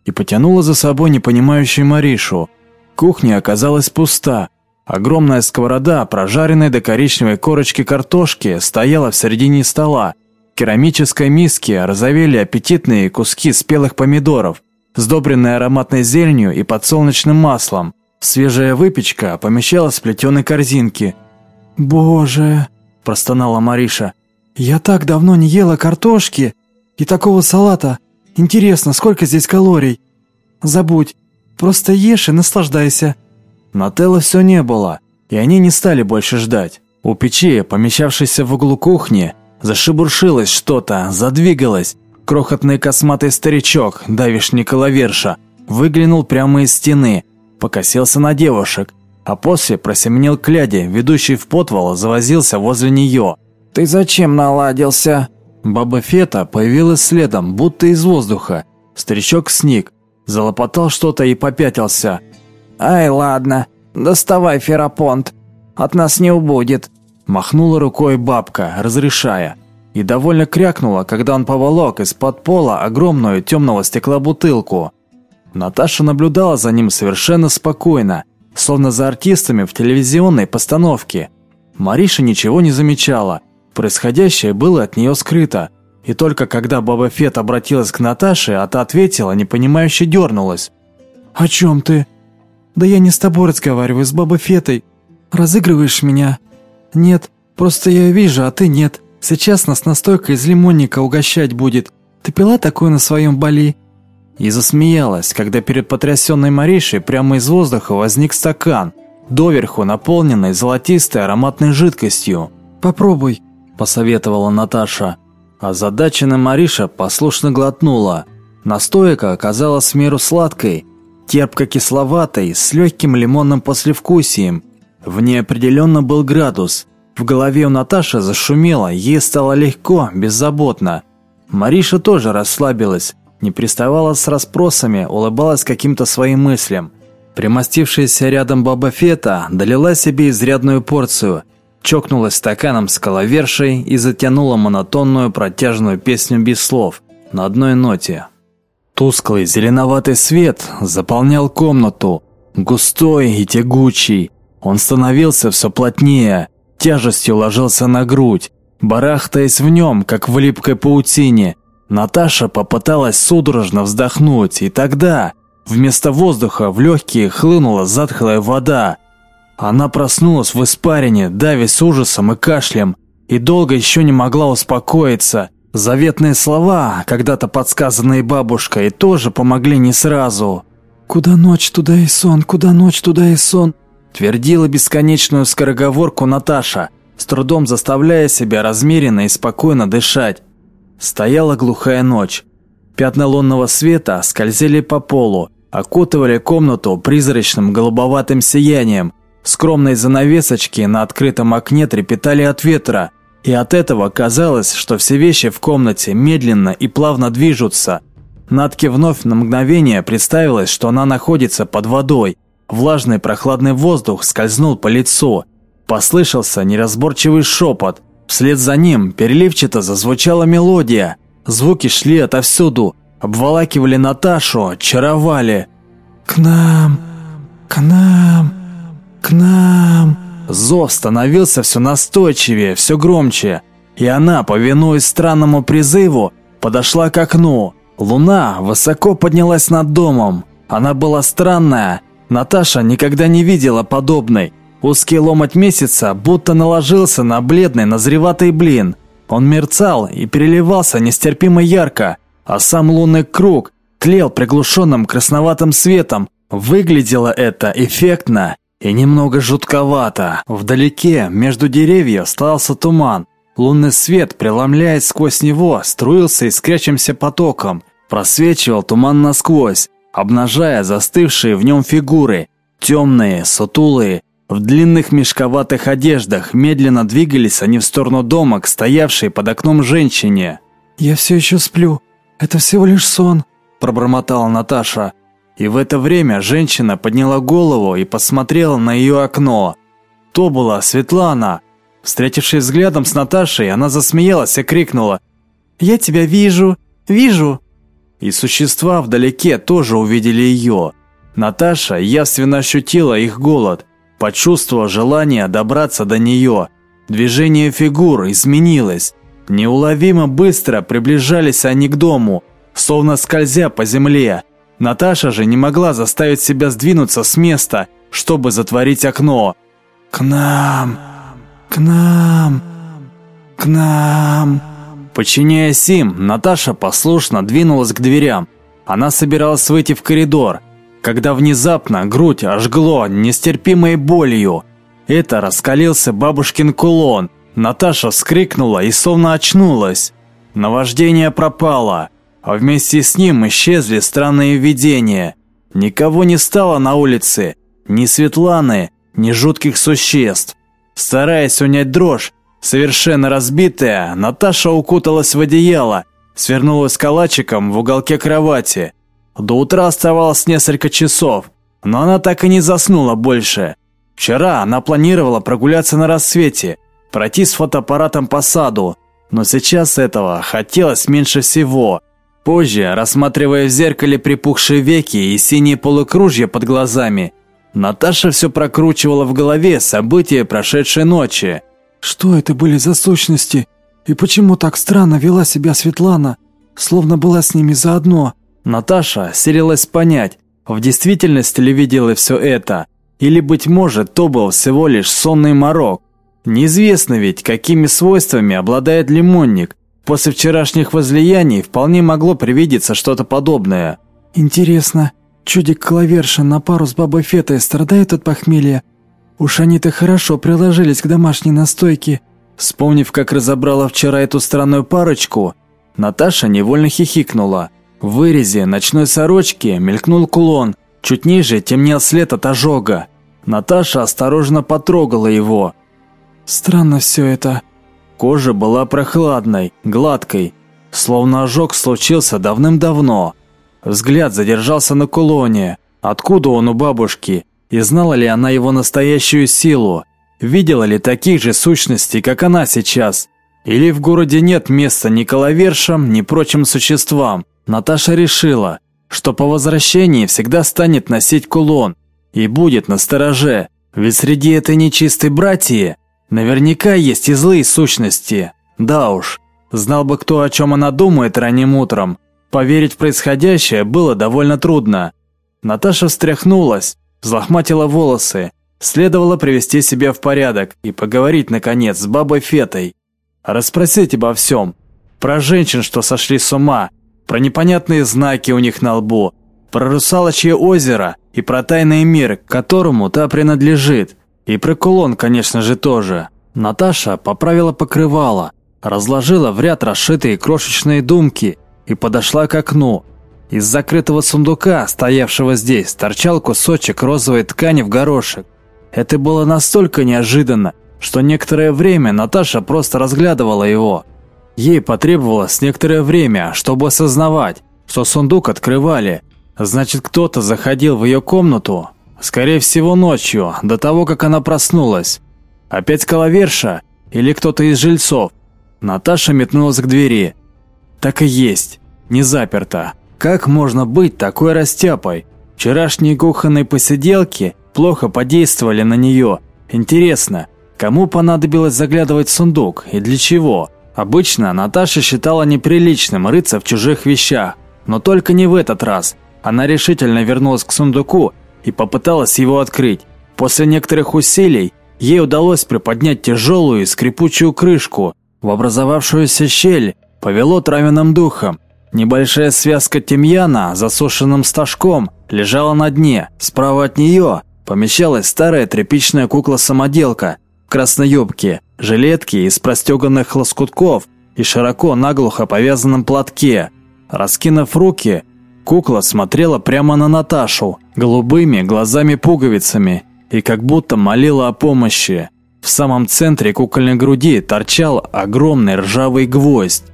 И потянула за собой непонимающую Маришу. Кухня оказалась пуста. Огромная сковорода, прожаренная до коричневой корочки картошки, стояла в середине стола. В керамической миске разовели аппетитные куски спелых помидоров, сдобренные ароматной зеленью и подсолнечным маслом. Свежая выпечка помещалась в плетеной корзинке. «Боже!» – простонала Мариша. «Я так давно не ела картошки и такого салата. Интересно, сколько здесь калорий? Забудь, просто ешь и наслаждайся». Нателла все не было, и они не стали больше ждать. У печи, помещавшейся в углу кухни, зашебуршилось что-то, задвигалось. Крохотный косматый старичок, давишний коловерша, выглянул прямо из стены, покосился на девушек, а после просеменил к ляде, ведущий в подвал, завозился возле нее. «Ты зачем наладился?» Баба Фета появилась следом, будто из воздуха. Старичок сник, залопотал что-то и попятился. «Ай, ладно, доставай ферапонт, от нас не убудет». Махнула рукой бабка, разрешая. И довольно крякнула, когда он поволок из-под пола огромную темного стекла бутылку. Наташа наблюдала за ним совершенно спокойно, словно за артистами в телевизионной постановке. Мариша ничего не замечала. Происходящее было от нее скрыто. И только когда баба Фет обратилась к Наташе, а та ответила, непонимающе дернулась. «О чем ты?» «Да я не с тобой разговариваю, с бабой Фетой. Разыгрываешь меня?» «Нет, просто я вижу, а ты нет. Сейчас нас настойка из лимонника угощать будет. Ты пила такое на своем бали?» И засмеялась, когда перед потрясенной Маришей прямо из воздуха возник стакан, доверху наполненный золотистой ароматной жидкостью. «Попробуй», – посоветовала Наташа. А задаченная Мариша послушно глотнула. Настойка оказалась в меру сладкой – терпко-кисловатой, с легким лимонным послевкусием. В ней определенно был градус. В голове у Наташи зашумело, ей стало легко, беззаботно. Мариша тоже расслабилась, не приставала с расспросами, улыбалась каким-то своим мыслям. Примостившаяся рядом баба Фета долила себе изрядную порцию, чокнулась стаканом с коловершей и затянула монотонную протяжную песню без слов на одной ноте. Тусклый зеленоватый свет заполнял комнату, густой и тягучий. Он становился все плотнее, тяжестью ложился на грудь, барахтаясь в нем, как в липкой паутине. Наташа попыталась судорожно вздохнуть, и тогда вместо воздуха в легкие хлынула затхлая вода. Она проснулась в испарине, давясь ужасом и кашлем, и долго еще не могла успокоиться – Заветные слова, когда-то подсказанные бабушкой, тоже помогли не сразу. «Куда ночь, туда и сон, куда ночь, туда и сон», твердила бесконечную скороговорку Наташа, с трудом заставляя себя размеренно и спокойно дышать. Стояла глухая ночь. Пятна лунного света скользили по полу, окутывали комнату призрачным голубоватым сиянием. Скромные занавесочки на открытом окне трепетали от ветра, И от этого казалось, что все вещи в комнате медленно и плавно движутся. Натке вновь на мгновение представилось, что она находится под водой. Влажный прохладный воздух скользнул по лицу. Послышался неразборчивый шепот. Вслед за ним переливчато зазвучала мелодия. Звуки шли отовсюду, обволакивали Наташу, чаровали. «К нам! К нам! К нам!» Зов становился все настойчивее, все громче. И она, повинуясь странному призыву, подошла к окну. Луна высоко поднялась над домом. Она была странная. Наташа никогда не видела подобной. Узкий ломоть месяца будто наложился на бледный назреватый блин. Он мерцал и переливался нестерпимо ярко, а сам лунный круг тлел приглушенным красноватым светом. Выглядело это эффектно и немного жутковато. Вдалеке, между деревьев, остался туман. Лунный свет, преломляясь сквозь него, струился искрящимся потоком. Просвечивал туман насквозь, обнажая застывшие в нем фигуры. Темные, сутулые, в длинных мешковатых одеждах медленно двигались они в сторону дома к стоявшей под окном женщине. «Я все еще сплю. Это всего лишь сон», – пробормотала Наташа. И в это время женщина подняла голову и посмотрела на ее окно. То была Светлана. Встретившись взглядом с Наташей, она засмеялась и крикнула «Я тебя вижу, вижу!» И существа вдалеке тоже увидели ее. Наташа явственно ощутила их голод, почувствовала желание добраться до нее. Движение фигур изменилось. Неуловимо быстро приближались они к дому, словно скользя по земле. Наташа же не могла заставить себя сдвинуться с места, чтобы затворить окно. «К нам! К нам! К нам!» Подчиняясь им, Наташа послушно двинулась к дверям. Она собиралась выйти в коридор, когда внезапно грудь ожгло нестерпимой болью. Это раскалился бабушкин кулон. Наташа вскрикнула и словно очнулась. Наваждение пропало а вместе с ним исчезли странные видения. Никого не стало на улице, ни Светланы, ни жутких существ. Стараясь унять дрожь, совершенно разбитая, Наташа укуталась в одеяло, свернулась калачиком в уголке кровати. До утра оставалось несколько часов, но она так и не заснула больше. Вчера она планировала прогуляться на рассвете, пройти с фотоаппаратом по саду, но сейчас этого хотелось меньше всего. Позже, рассматривая в зеркале припухшие веки и синие полукружья под глазами, Наташа все прокручивала в голове события прошедшей ночи. Что это были за сущности? И почему так странно вела себя Светлана, словно была с ними заодно? Наташа селилась понять, в действительности ли видела все это, или, быть может, то был всего лишь сонный морок. Неизвестно ведь, какими свойствами обладает лимонник, После вчерашних возлияний вполне могло привидеться что-то подобное. Интересно, чудик Клавершин на пару с бабой Фетой страдает от похмелья? Уж они-то хорошо приложились к домашней настойке. Вспомнив, как разобрала вчера эту странную парочку, Наташа невольно хихикнула. В вырезе ночной сорочки мелькнул кулон, чуть ниже темнел след от ожога. Наташа осторожно потрогала его. «Странно все это», Кожа была прохладной, гладкой, словно ожог случился давным-давно. Взгляд задержался на кулоне. Откуда он у бабушки? И знала ли она его настоящую силу? Видела ли таких же сущностей, как она сейчас? Или в городе нет места ни коловершам, ни прочим существам? Наташа решила, что по возвращении всегда станет носить кулон и будет на стороже, ведь среди этой нечистой братьи Наверняка есть и злые сущности. Да уж, знал бы кто, о чем она думает ранним утром. Поверить в происходящее было довольно трудно. Наташа встряхнулась, взлохматила волосы. Следовало привести себя в порядок и поговорить, наконец, с бабой Фетой. Расспросить обо всем. Про женщин, что сошли с ума, про непонятные знаки у них на лбу, про русалочье озеро и про тайный мир, которому та принадлежит. И про кулон, конечно же, тоже. Наташа поправила покрывало, разложила в ряд расшитые крошечные думки и подошла к окну. Из закрытого сундука, стоявшего здесь, торчал кусочек розовой ткани в горошек. Это было настолько неожиданно, что некоторое время Наташа просто разглядывала его. Ей потребовалось некоторое время, чтобы осознавать, что сундук открывали. Значит, кто-то заходил в ее комнату, скорее всего, ночью, до того, как она проснулась. Опять коловерша или кто-то из жильцов. Наташа метнулась к двери. Так и есть, не заперта. Как можно быть такой растяпой? Вчерашние кухонные посиделки плохо подействовали на нее. Интересно, кому понадобилось заглядывать в сундук и для чего? Обычно Наташа считала неприличным рыться в чужих вещах, но только не в этот раз. Она решительно вернулась к сундуку и попыталась его открыть. После некоторых усилий ей удалось приподнять тяжелую и скрипучую крышку. В образовавшуюся щель повело травяным духом. Небольшая связка тимьяна, засушенным стажком, лежала на дне. Справа от нее помещалась старая тряпичная кукла-самоделка в красной юбке, жилетке из простеганных лоскутков и широко наглухо повязанном платке. Раскинув руки, кукла смотрела прямо на Наташу голубыми глазами-пуговицами и как будто молила о помощи. В самом центре кукольной груди торчал огромный ржавый гвоздь.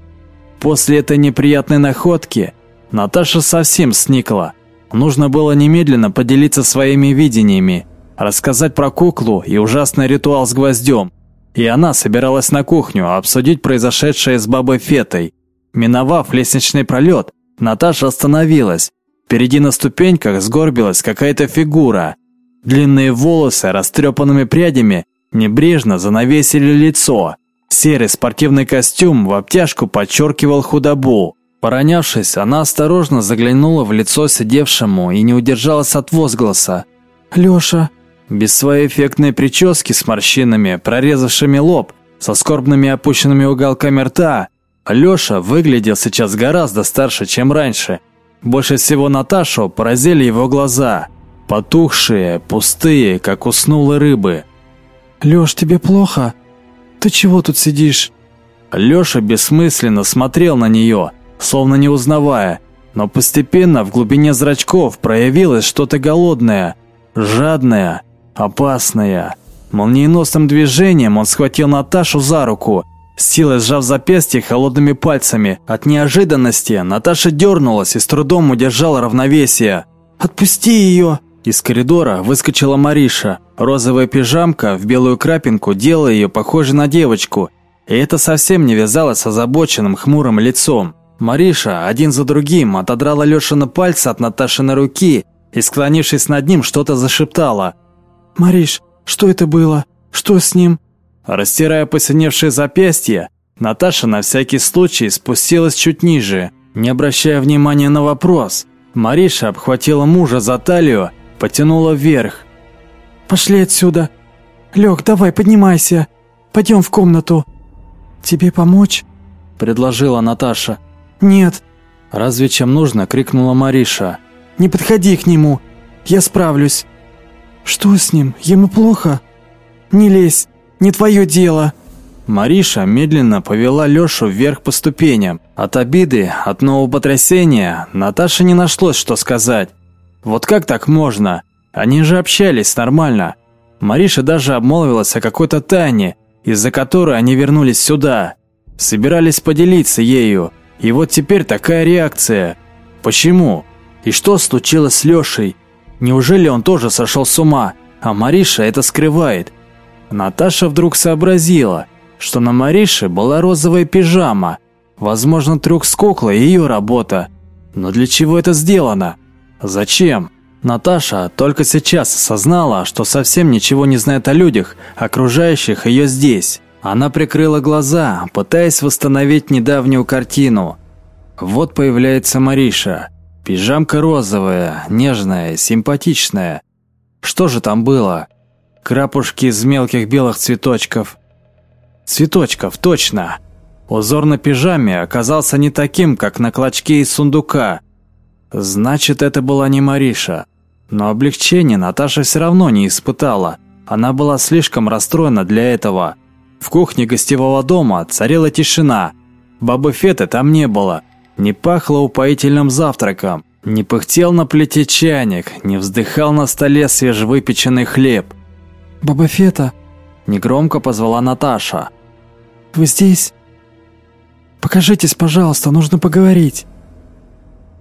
После этой неприятной находки Наташа совсем сникла. Нужно было немедленно поделиться своими видениями, рассказать про куклу и ужасный ритуал с гвоздем. И она собиралась на кухню обсудить произошедшее с бабой Фетой. Миновав лестничный пролет, Наташа остановилась. Впереди на ступеньках сгорбилась какая-то фигура. Длинные волосы растрепанными прядями небрежно занавесили лицо. Серый спортивный костюм в обтяжку подчеркивал худобу. Поронявшись, она осторожно заглянула в лицо сидевшему и не удержалась от возгласа. «Лёша!» Без своей эффектной прически с морщинами, прорезавшими лоб, со скорбными опущенными уголками рта, Лёша выглядел сейчас гораздо старше, чем раньше. Больше всего Наташу поразили его глаза. Потухшие, пустые, как уснулы рыбы. «Лёш, тебе плохо?» «Ты чего тут сидишь?» Лёша бессмысленно смотрел на неё, словно не узнавая, но постепенно в глубине зрачков проявилось что-то голодное, жадное, опасное. Молниеносным движением он схватил Наташу за руку, силой сжав запястье холодными пальцами. От неожиданности Наташа дернулась и с трудом удержала равновесие. «Отпусти её!» Из коридора выскочила Мариша. Розовая пижамка в белую крапинку делала ее похожей на девочку. И это совсем не вязалось с озабоченным хмурым лицом. Мариша один за другим отодрала Лешины пальцы от Наташиной руки и, склонившись над ним, что-то зашептала. «Мариш, что это было? Что с ним?» Растирая посиневшие запястья, Наташа на всякий случай спустилась чуть ниже, не обращая внимания на вопрос. Мариша обхватила мужа за талию потянула вверх. «Пошли отсюда! Лег, давай, поднимайся! Пойдем в комнату!» «Тебе помочь?» – предложила Наташа. «Нет!» «Разве чем нужно?» – крикнула Мариша. «Не подходи к нему! Я справлюсь!» «Что с ним? Ему плохо?» «Не лезь! Не твое дело!» Мариша медленно повела Лёшу вверх по ступеням. От обиды, от нового потрясения Наташе не нашлось, что сказать. Вот как так можно? Они же общались нормально. Мариша даже обмолвилась о какой-то тайне, из-за которой они вернулись сюда. Собирались поделиться ею. И вот теперь такая реакция. Почему? И что случилось с Лешей? Неужели он тоже сошел с ума, а Мариша это скрывает? Наташа вдруг сообразила, что на Марише была розовая пижама. Возможно, трюк с куклой – ее работа. Но для чего это сделано? Зачем? Наташа только сейчас осознала, что совсем ничего не знает о людях, окружающих ее здесь. Она прикрыла глаза, пытаясь восстановить недавнюю картину. Вот появляется Мариша. Пижамка розовая, нежная, симпатичная. Что же там было? Крапушки из мелких белых цветочков. Цветочков, точно. Узор на пижаме оказался не таким, как на клочке из сундука – Значит, это была не Мариша. Но облегчения Наташа все равно не испытала. Она была слишком расстроена для этого. В кухне гостевого дома царила тишина. Бабы Феты там не было. Не пахло упоительным завтраком. Не пыхтел на плите чайник, не вздыхал на столе свежевыпеченный хлеб. «Баба Фета, Негромко позвала Наташа. «Вы здесь? Покажитесь, пожалуйста, нужно поговорить».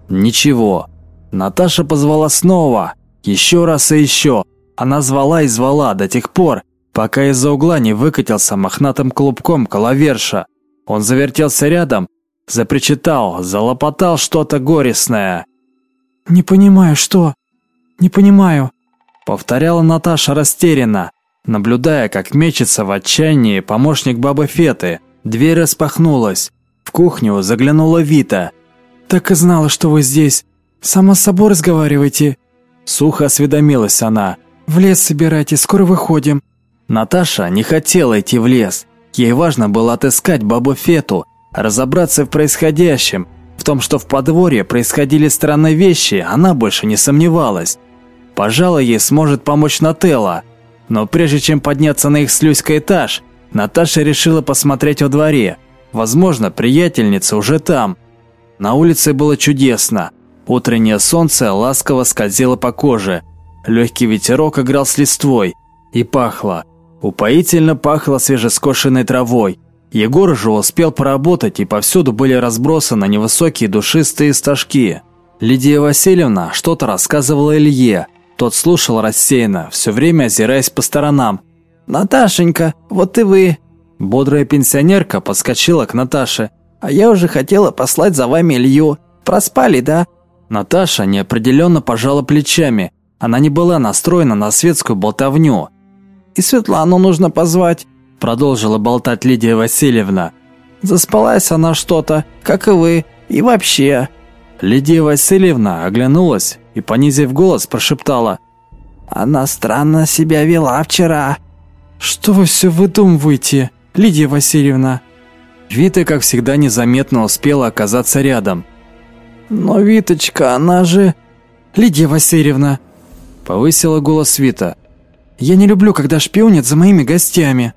Ничего. Наташа позвала снова, еще раз и еще. Она звала и звала до тех пор, пока из-за угла не выкатился мохнатым клубком коловерша. Он завертелся рядом, запричитал, залопотал что-то горестное. «Не понимаю, что? Не понимаю», — повторяла Наташа растерянно, наблюдая, как мечется в отчаянии помощник бабы Феты. Дверь распахнулась. В кухню заглянула Вита. «Так и знала, что вы здесь. Сама с собой разговаривайте». Сухо осведомилась она. «В лес собирайте, скоро выходим». Наташа не хотела идти в лес. Ей важно было отыскать бабу Фету, разобраться в происходящем. В том, что в подворье происходили странные вещи, она больше не сомневалась. Пожалуй, ей сможет помочь Нателла. Но прежде чем подняться на их с Люськой этаж, Наташа решила посмотреть во дворе. Возможно, приятельница уже там. На улице было чудесно. Утреннее солнце ласково скользило по коже. Легкий ветерок играл с листвой. И пахло. Упоительно пахло свежескошенной травой. Егор уже успел поработать, и повсюду были разбросаны невысокие душистые стажки. Лидия Васильевна что-то рассказывала Илье. Тот слушал рассеянно, все время озираясь по сторонам. «Наташенька, вот и вы!» Бодрая пенсионерка подскочила к Наташе. «А я уже хотела послать за вами Илью. Проспали, да?» Наташа неопределенно пожала плечами. Она не была настроена на светскую болтовню. «И Светлану нужно позвать», – продолжила болтать Лидия Васильевна. «Заспалась она что-то, как и вы, и вообще». Лидия Васильевна оглянулась и, понизив голос, прошептала. «Она странно себя вела вчера». «Что вы все выдумываете, Лидия Васильевна?» Вита, как всегда, незаметно успела оказаться рядом. «Но Виточка, она же...» «Лидия Васильевна!» Повысила голос Вита. «Я не люблю, когда шпионят за моими гостями».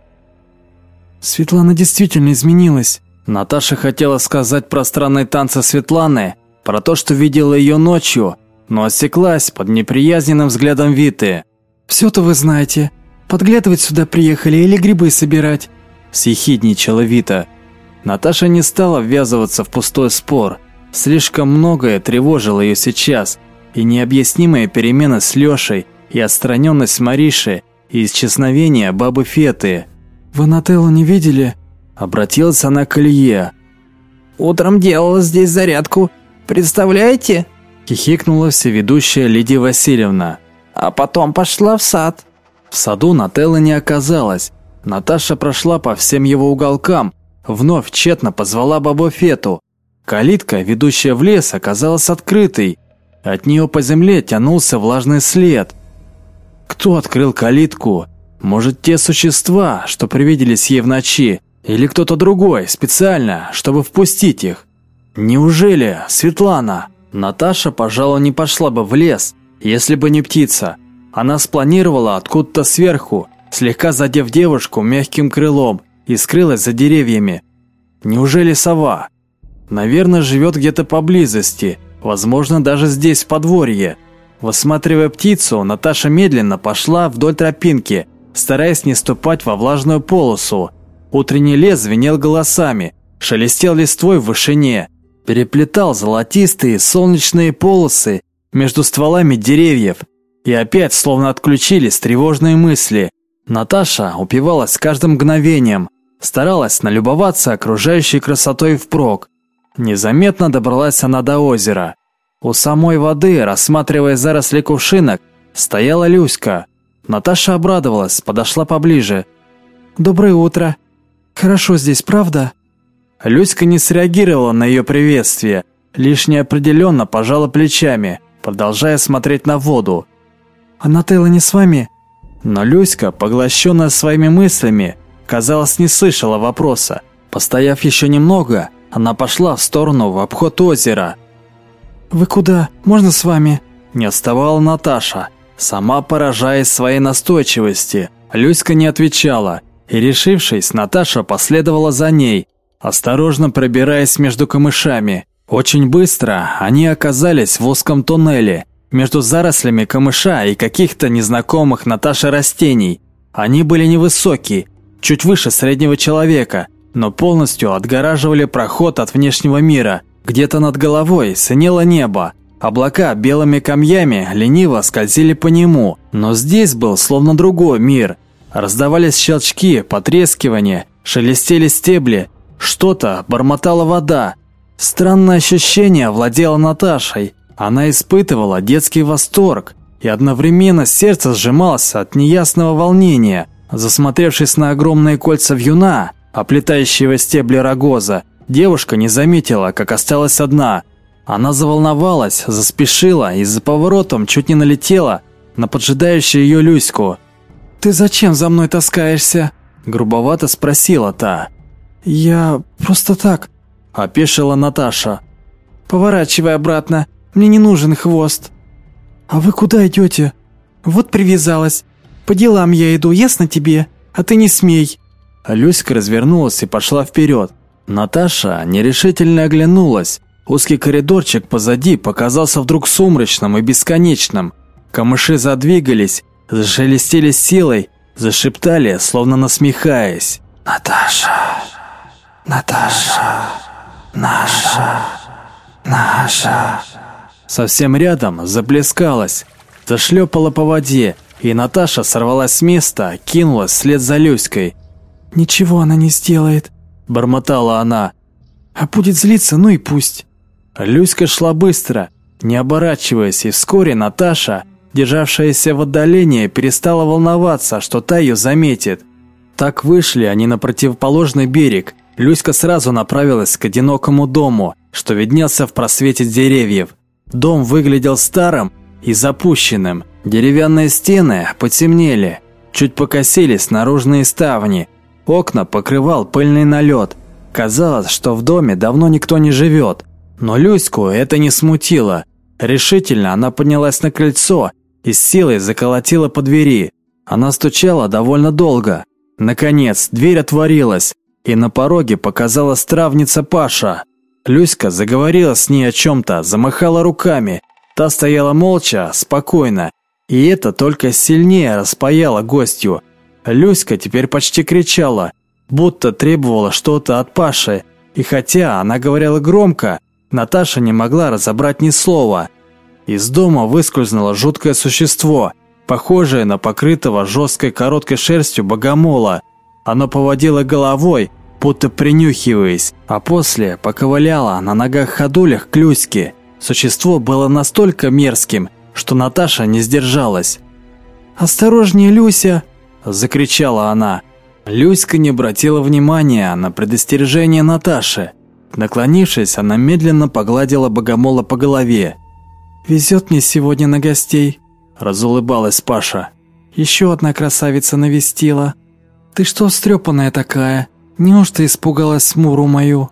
Светлана действительно изменилась. Наташа хотела сказать про странные танцы Светланы, про то, что видела ее ночью, но осеклась под неприязненным взглядом Виты. «Все-то вы знаете. Подглядывать сюда приехали или грибы собирать?» Съехидничала Вита. Наташа не стала ввязываться в пустой спор. Слишком многое тревожило ее сейчас. И необъяснимые перемены с Лешей, и отстраненность Мариши, и исчезновение бабы Феты. «Вы Нателлу не видели?» Обратилась она к Илье. «Утром делала здесь зарядку. Представляете?» Хихикнула всеведущая Лидия Васильевна. «А потом пошла в сад». В саду Нателла не оказалось. Наташа прошла по всем его уголкам, вновь тщетно позвала бабу Фету. Калитка, ведущая в лес, оказалась открытой. От нее по земле тянулся влажный след. Кто открыл калитку? Может, те существа, что привиделись ей в ночи, или кто-то другой, специально, чтобы впустить их? Неужели Светлана? Наташа, пожалуй, не пошла бы в лес, если бы не птица. Она спланировала откуда-то сверху, слегка задев девушку мягким крылом и скрылась за деревьями. Неужели сова? Наверное, живет где-то поблизости, возможно, даже здесь, в подворье. Высматривая птицу, Наташа медленно пошла вдоль тропинки, стараясь не ступать во влажную полосу. Утренний лес звенел голосами, шелестел листвой в вышине, переплетал золотистые солнечные полосы между стволами деревьев, и опять словно отключились тревожные мысли. Наташа упивалась каждым мгновением, старалась налюбоваться окружающей красотой впрок. Незаметно добралась она до озера. У самой воды, рассматривая заросли кувшинок, стояла Люська. Наташа обрадовалась, подошла поближе. «Доброе утро. Хорошо здесь, правда?» Люська не среагировала на ее приветствие, лишь неопределенно пожала плечами, продолжая смотреть на воду. «А Нателла не с вами?» Но Люська, поглощенная своими мыслями, казалось, не слышала вопроса. Постояв еще немного, она пошла в сторону в обход озера. «Вы куда? Можно с вами?» Не отставала Наташа, сама поражаясь своей настойчивости. Люська не отвечала, и, решившись, Наташа последовала за ней, осторожно пробираясь между камышами. Очень быстро они оказались в узком туннеле, между зарослями камыша и каких-то незнакомых Наташе растений. Они были невысокие, чуть выше среднего человека, но полностью отгораживали проход от внешнего мира. Где-то над головой синело небо, облака белыми камнями лениво скользили по нему, но здесь был словно другой мир. Раздавались щелчки, потрескивания, шелестели стебли, что-то бормотала вода. Странное ощущение владело Наташей. Она испытывала детский восторг, и одновременно сердце сжималось от неясного волнения. Засмотревшись на огромные кольца вьюна, оплетающего стебли рогоза, девушка не заметила, как осталась одна. Она заволновалась, заспешила и за поворотом чуть не налетела на поджидающую ее Люську. «Ты зачем за мной таскаешься?» – грубовато спросила та. «Я просто так», – опешила Наташа. «Поворачивай обратно, мне не нужен хвост». «А вы куда идете?» «Вот привязалась. По делам я иду, ясно тебе? А ты не смей». Люська развернулась и пошла вперед. Наташа нерешительно оглянулась. Узкий коридорчик позади показался вдруг сумрачным и бесконечным. Камыши задвигались, зашелестели силой, зашептали, словно насмехаясь. «Наташа, Наташа, наша, наша». Совсем рядом заплескалась, зашлепала по воде, и Наташа сорвалась с места, кинулась вслед за Люськой. «Ничего она не сделает», – бормотала она. «А будет злиться, ну и пусть». Люська шла быстро, не оборачиваясь, и вскоре Наташа, державшаяся в отдалении, перестала волноваться, что та ее заметит. Так вышли они на противоположный берег. Люська сразу направилась к одинокому дому, что виднелся в просвете деревьев. Дом выглядел старым и запущенным. Деревянные стены потемнели, чуть покосились наружные ставни, Окна покрывал пыльный налет. Казалось, что в доме давно никто не живет. Но Люську это не смутило. Решительно она поднялась на крыльцо и с силой заколотила по двери. Она стучала довольно долго. Наконец, дверь отворилась, и на пороге показалась травница Паша. Люська заговорила с ней о чем-то, замахала руками. Та стояла молча, спокойно, и это только сильнее распаяло гостью. Люська теперь почти кричала, будто требовала что-то от Паши, и хотя она говорила громко, Наташа не могла разобрать ни слова. Из дома выскользнуло жуткое существо, похожее на покрытого жесткой короткой шерстью богомола. Оно поводило головой, будто принюхиваясь, а после поковыляло на ногах-ходулях к. Существо было настолько мерзким, что Наташа не сдержалась. «Осторожнее, Люся!» закричала она. Люська не обратила внимания на предостережение Наташи. Наклонившись, она медленно погладила богомола по голове. «Везет мне сегодня на гостей», – разулыбалась Паша. «Еще одна красавица навестила. Ты что встрепанная такая? Неужто испугалась смуру мою?»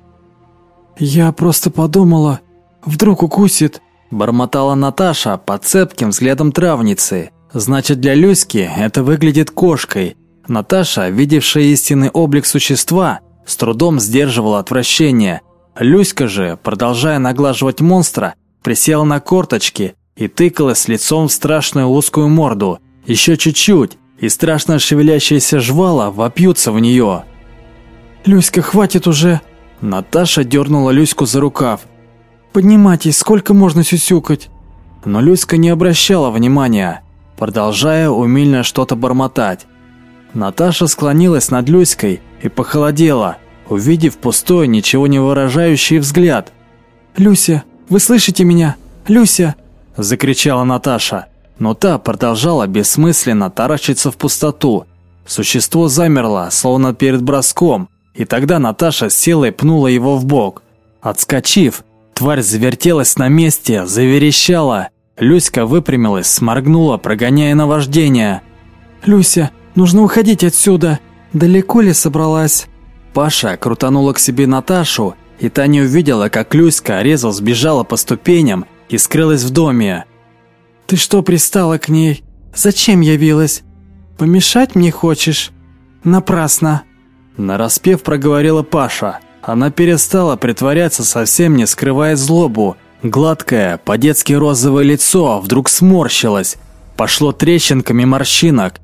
«Я просто подумала, вдруг укусит», – бормотала Наташа под цепким взглядом травницы. Значит, для Люськи это выглядит кошкой. Наташа, видевшая истинный облик существа, с трудом сдерживала отвращение. Люська же, продолжая наглаживать монстра, присела на корточки и тыкалась лицом в страшную узкую морду. Еще чуть-чуть, и страшно шевелящиеся жвала вопьются в нее. «Люська, хватит уже!» Наташа дернула Люську за рукав. «Поднимайтесь, сколько можно сюсюкать?» Но Люська не обращала внимания продолжая умильно что-то бормотать. Наташа склонилась над Люськой и похолодела, увидев пустой, ничего не выражающий взгляд. «Люся, вы слышите меня? Люся!» – закричала Наташа. Но та продолжала бессмысленно таращиться в пустоту. Существо замерло, словно перед броском, и тогда Наташа села и пнула его в бок. Отскочив, тварь завертелась на месте, заверещала Люська выпрямилась, сморгнула, прогоняя наваждение. «Люся, нужно уходить отсюда! Далеко ли собралась?» Паша крутанула к себе Наташу, и та не увидела, как Люська резво сбежала по ступеням и скрылась в доме. «Ты что пристала к ней? Зачем явилась? Помешать мне хочешь? Напрасно!» Нараспев проговорила Паша. Она перестала притворяться, совсем не скрывая злобу, Гладкое, по-детски розовое лицо вдруг сморщилось, пошло трещинками морщинок.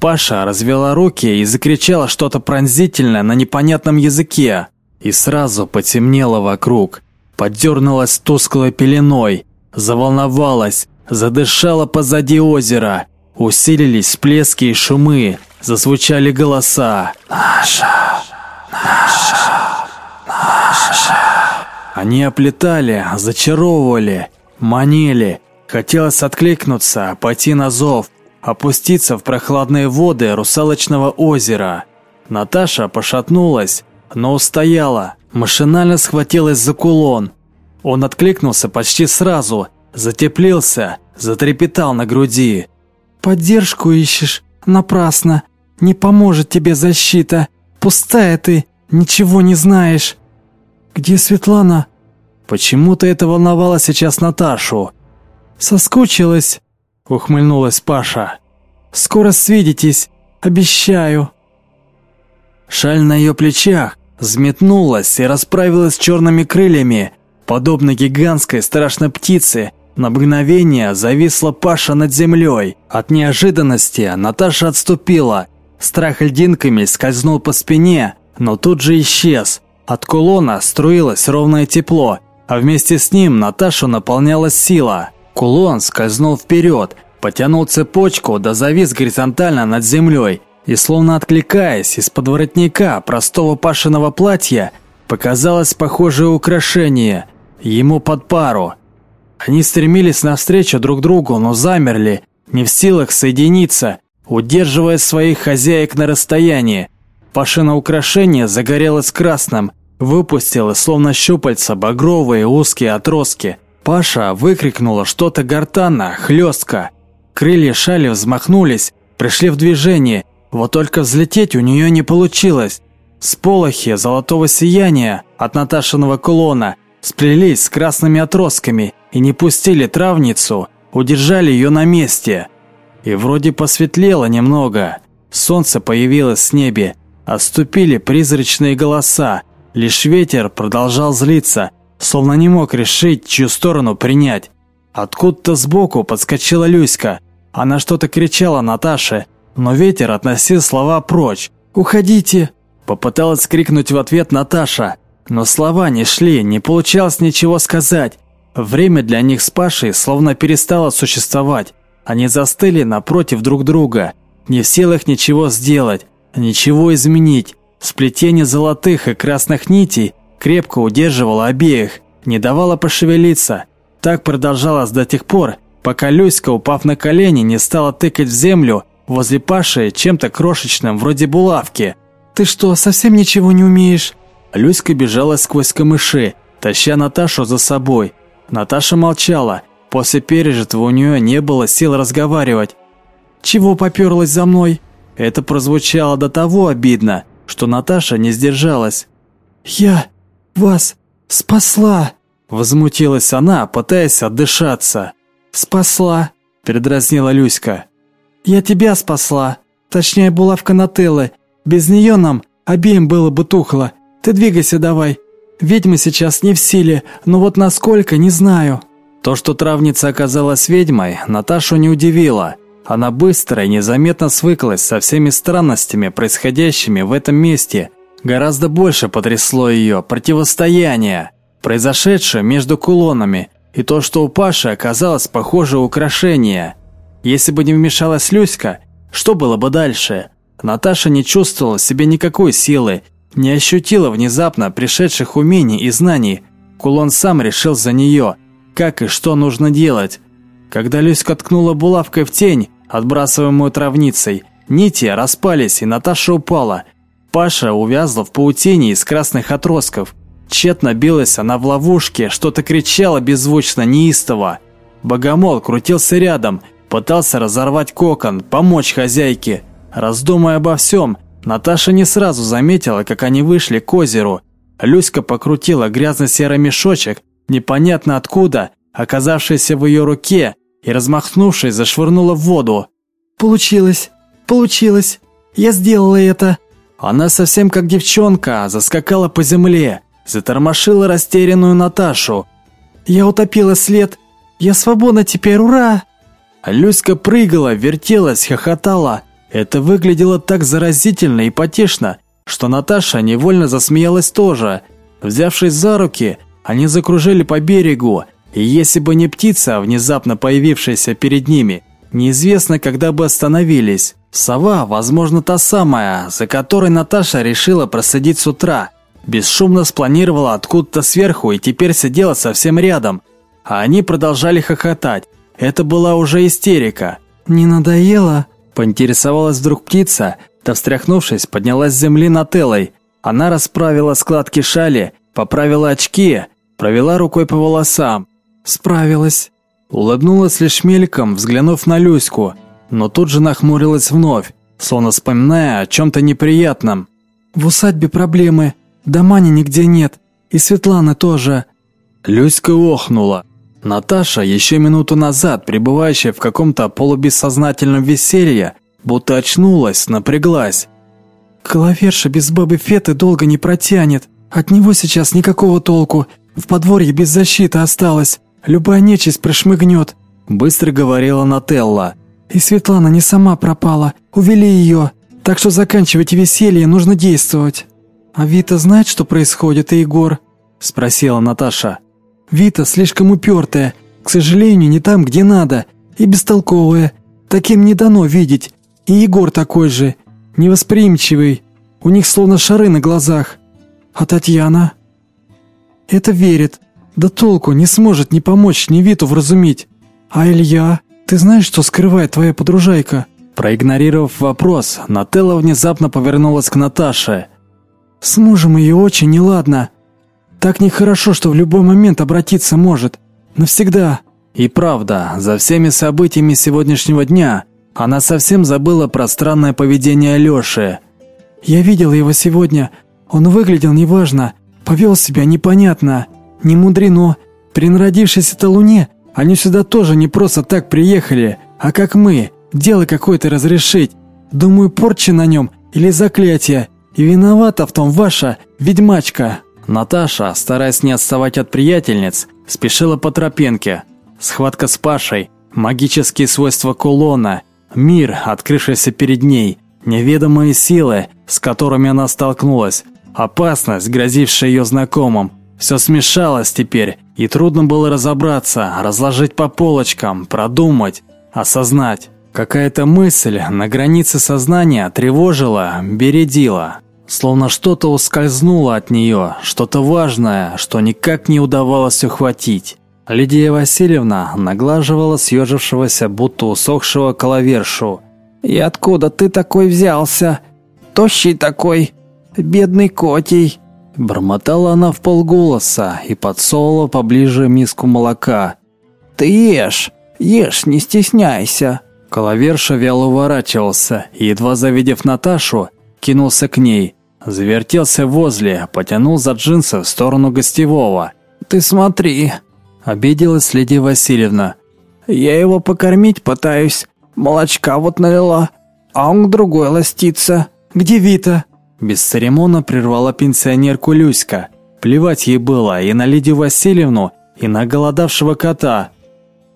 Паша развела руки и закричала что-то пронзительное на непонятном языке. И сразу потемнело вокруг. Подернулась тусклой пеленой. Заволновалась, задышала позади озера. Усилились всплески и шумы. Зазвучали голоса. «Наша! Наша! Наша!» Они оплетали, зачаровывали, манили. Хотелось откликнуться, пойти на зов, опуститься в прохладные воды русалочного озера. Наташа пошатнулась, но устояла, машинально схватилась за кулон. Он откликнулся почти сразу, затеплился, затрепетал на груди. «Поддержку ищешь? Напрасно. Не поможет тебе защита. Пустая ты, ничего не знаешь». «Где Светлана?» Почему-то это волновало сейчас Наташу. «Соскучилась?» – ухмыльнулась Паша. «Скоро свидитесь, обещаю». Шаль на ее плечах взметнулась и расправилась черными крыльями, подобно гигантской страшной птице. На мгновение зависла Паша над землей. От неожиданности Наташа отступила. Страх льдинками скользнул по спине, но тут же исчез. От кулона струилось ровное тепло, а вместе с ним Наташу наполняла сила. Кулон скользнул вперед, потянул цепочку, да завис горизонтально над землей, и словно откликаясь из-под воротника простого пашиного платья, показалось похожее украшение, ему под пару. Они стремились навстречу друг другу, но замерли, не в силах соединиться, удерживая своих хозяек на расстоянии. Пашина украшение загорелось красным, выпустило, словно щупальца, багровые узкие отростки – Паша выкрикнула что-то гортанно, хлестко. Крылья шали взмахнулись, пришли в движение, вот только взлететь у нее не получилось. Сполохи золотого сияния от Наташиного кулона сплелись с красными отростками и не пустили травницу, удержали ее на месте. И вроде посветлело немного. Солнце появилось с небе, отступили призрачные голоса. Лишь ветер продолжал злиться, словно не мог решить, чью сторону принять. Откуда-то сбоку подскочила Люська. Она что-то кричала Наташе, но ветер относил слова прочь. «Уходите!» Попыталась крикнуть в ответ Наташа, но слова не шли, не получалось ничего сказать. Время для них с Пашей словно перестало существовать. Они застыли напротив друг друга, не в силах ничего сделать, ничего изменить. Сплетение золотых и красных нитей крепко удерживала обеих, не давала пошевелиться. Так продолжалось до тех пор, пока Люська, упав на колени, не стала тыкать в землю возле Паши чем-то крошечным, вроде булавки. «Ты что, совсем ничего не умеешь?» Люська бежала сквозь камыши, таща Наташу за собой. Наташа молчала. После пережитого у нее не было сил разговаривать. «Чего поперлась за мной?» Это прозвучало до того обидно, что Наташа не сдержалась. «Я вас спасла!» Возмутилась она, пытаясь отдышаться. «Спасла!» – передразнила Люська. «Я тебя спасла! Точнее, булавка Нателлы. Без нее нам обеим было бы тухло. Ты двигайся давай. Ведьмы сейчас не в силе, но вот насколько, не знаю». То, что травница оказалась ведьмой, Наташу не удивило. Она быстро и незаметно свыклась со всеми странностями, происходящими в этом месте, Гораздо больше потрясло ее противостояние, произошедшее между кулонами, и то, что у Паши оказалось похожее украшение. Если бы не вмешалась Люська, что было бы дальше? Наташа не чувствовала в себе никакой силы, не ощутила внезапно пришедших умений и знаний. Кулон сам решил за нее, как и что нужно делать. Когда Люська ткнула булавкой в тень, отбрасываемую травницей, нити распались, и Наташа упала – Паша увязла в паутине из красных отростков. Тщетно билась она в ловушке, что-то кричала беззвучно, неистово. Богомол крутился рядом, пытался разорвать кокон, помочь хозяйке. Раздумывая обо всем, Наташа не сразу заметила, как они вышли к озеру. Люська покрутила грязно-серый мешочек, непонятно откуда, оказавшийся в ее руке, и, размахнувшись, зашвырнула в воду. «Получилось! Получилось! Я сделала это!» Она совсем как девчонка, заскакала по земле, затормошила растерянную Наташу. «Я утопила след! Я свободна теперь, ура!» Люська прыгала, вертелась, хохотала. Это выглядело так заразительно и потешно, что Наташа невольно засмеялась тоже. Взявшись за руки, они закружили по берегу, и если бы не птица, внезапно появившаяся перед ними, неизвестно, когда бы остановились. Сова, возможно, та самая, за которой Наташа решила проследить с утра. Бесшумно спланировала откуда-то сверху и теперь сидела совсем рядом. А они продолжали хохотать. Это была уже истерика. «Не надоело?» – поинтересовалась вдруг птица, да встряхнувшись, поднялась с земли на телой. Она расправила складки шали, поправила очки, провела рукой по волосам. «Справилась». Улыбнулась лишь мельком, взглянув на Люську, но тут же нахмурилась вновь, словно вспоминая о чем-то неприятном. «В усадьбе проблемы. Домани нигде нет. И Светланы тоже». Люська охнула. Наташа, еще минуту назад пребывающая в каком-то полубессознательном веселье, будто очнулась, напряглась. «Клаверша без бабы Феты долго не протянет. От него сейчас никакого толку. В подворье без защиты осталось. Любая нечисть прошмыгнет», – быстро говорила Нателла. «И Светлана не сама пропала. Увели ее. Так что заканчивайте веселье, нужно действовать». «А Вита знает, что происходит, и Егор?» – спросила Наташа. «Вита слишком упертая, к сожалению, не там, где надо, и бестолковая. Таким не дано видеть. И Егор такой же, невосприимчивый. У них словно шары на глазах. А Татьяна? Это верит. Да толку, не сможет ни помочь, ни Виту вразумить. А Илья? Ты знаешь, что скрывает твоя подружайка? Проигнорировав вопрос, Нателла внезапно повернулась к Наташе. С мужем ее очень неладно. Так нехорошо, что в любой момент обратиться может. Навсегда. И правда, за всеми событиями сегодняшнего дня она совсем забыла про странное поведение Лёши. Я видел его сегодня. Он выглядел неважно, повел себя непонятно. Не мудрено. При народившейся-то луне они сюда тоже не просто так приехали, а как мы, дело какое-то разрешить. Думаю, порча на нем или заклятие. И виновата в том ваша ведьмачка. Наташа, стараясь не отставать от приятельниц, спешила по тропинке. Схватка с Пашей, магические свойства кулона, мир, открывшийся перед ней, неведомые силы, с которыми она столкнулась, опасность, грозившая ее знакомым. Все смешалось теперь, и трудно было разобраться, разложить по полочкам, продумать, осознать. Какая-то мысль на границе сознания тревожила, бередила. Словно что-то ускользнуло от нее, что-то важное, что никак не удавалось ухватить. Лидия Васильевна наглаживала съежившегося, будто усохшего коловершу. «И откуда ты такой взялся? Тощий такой, бедный котей!» Бормотала она в полголоса и подсовывала поближе миску молока. «Ты ешь, ешь, не стесняйся!» Коловерша вяло уворачивался и, едва завидев Наташу, кинулся к ней. Завертелся возле, потянул за джинсы в сторону гостевого. «Ты смотри!» Обиделась Лидия Васильевна. «Я его покормить пытаюсь. Молочка вот налила, а он к другой ластится. Где Вита?» Без церемона прервала пенсионерку Люська. Плевать ей было и на Лидию Васильевну, и на голодавшего кота.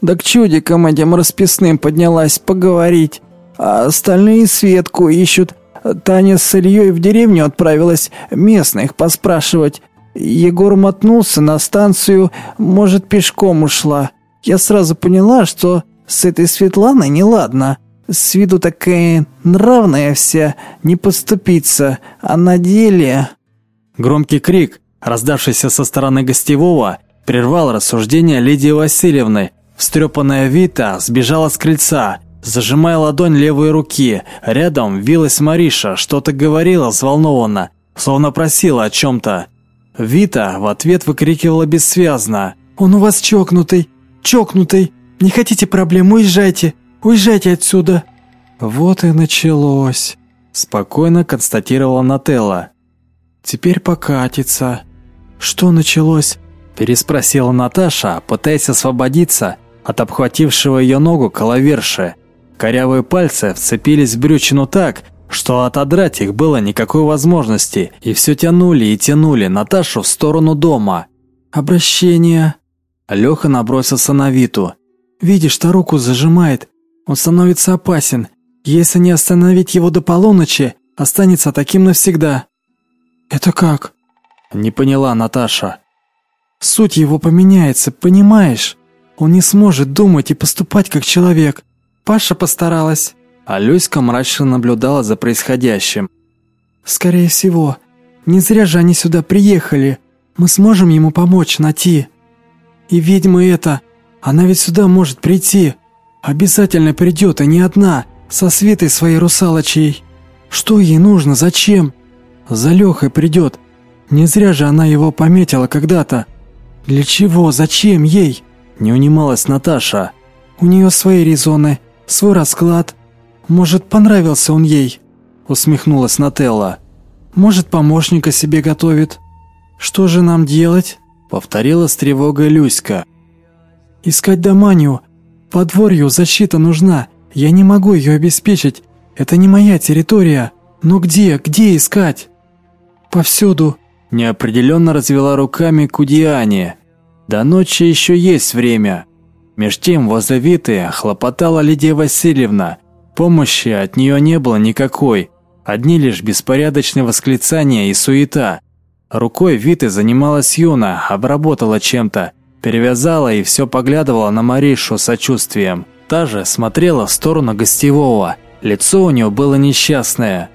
«Да к чудикам этим расписным поднялась поговорить. А остальные Светку ищут. Таня с Ильей в деревню отправилась местных поспрашивать. Егор мотнулся на станцию, может, пешком ушла. Я сразу поняла, что с этой Светланой неладно. С виду такая нравная вся, не поступиться, а на деле... Громкий крик, раздавшийся со стороны гостевого, прервал рассуждение Лидии Васильевны. Встрепанная Вита сбежала с крыльца, зажимая ладонь левой руки. Рядом вилась Мариша, что-то говорила взволнованно, словно просила о чем-то. Вита в ответ выкрикивала бессвязно. «Он у вас чокнутый! Чокнутый! Не хотите проблем, уезжайте! Уезжайте отсюда!» «Вот и началось», – спокойно констатировала Нателла. «Теперь покатится». «Что началось?» – переспросила Наташа, пытаясь освободиться от обхватившего ее ногу коловерши. Корявые пальцы вцепились в брючину так, что отодрать их было никакой возможности, и все тянули и тянули Наташу в сторону дома. «Обращение!» Леха набросился на Виту. «Видишь, что руку зажимает. Он становится опасен. Если не остановить его до полуночи, останется таким навсегда». «Это как?» Не поняла Наташа. «Суть его поменяется, понимаешь? Он не сможет думать и поступать как человек. Паша постаралась». А Люська мрачно наблюдала за происходящим. «Скорее всего. Не зря же они сюда приехали. Мы сможем ему помочь найти. И ведьма эта, она ведь сюда может прийти. Обязательно придет, и не одна, со Светой своей русалочей. Что ей нужно, зачем? За Лехой придет. Не зря же она его пометила когда-то. Для чего, зачем ей?» Не унималась Наташа. «У нее свои резоны, свой расклад. Может, понравился он ей?» Усмехнулась Нателла. «Может, помощника себе готовит. Что же нам делать?» Повторила с тревогой Люська. «Искать Доманию. Подворью защита нужна. Я не могу ее обеспечить. Это не моя территория. Но где, где искать?» «Повсюду». Неопределенно развела руками Кудиане. До ночи еще есть время. Меж тем возле Виты хлопотала Лидия Васильевна. Помощи от нее не было никакой. Одни лишь беспорядочные восклицания и суета. Рукой Виты занималась Юна, обработала чем-то, перевязала и все поглядывала на Маришу сочувствием. Та же смотрела в сторону гостевого. Лицо у нее было несчастное.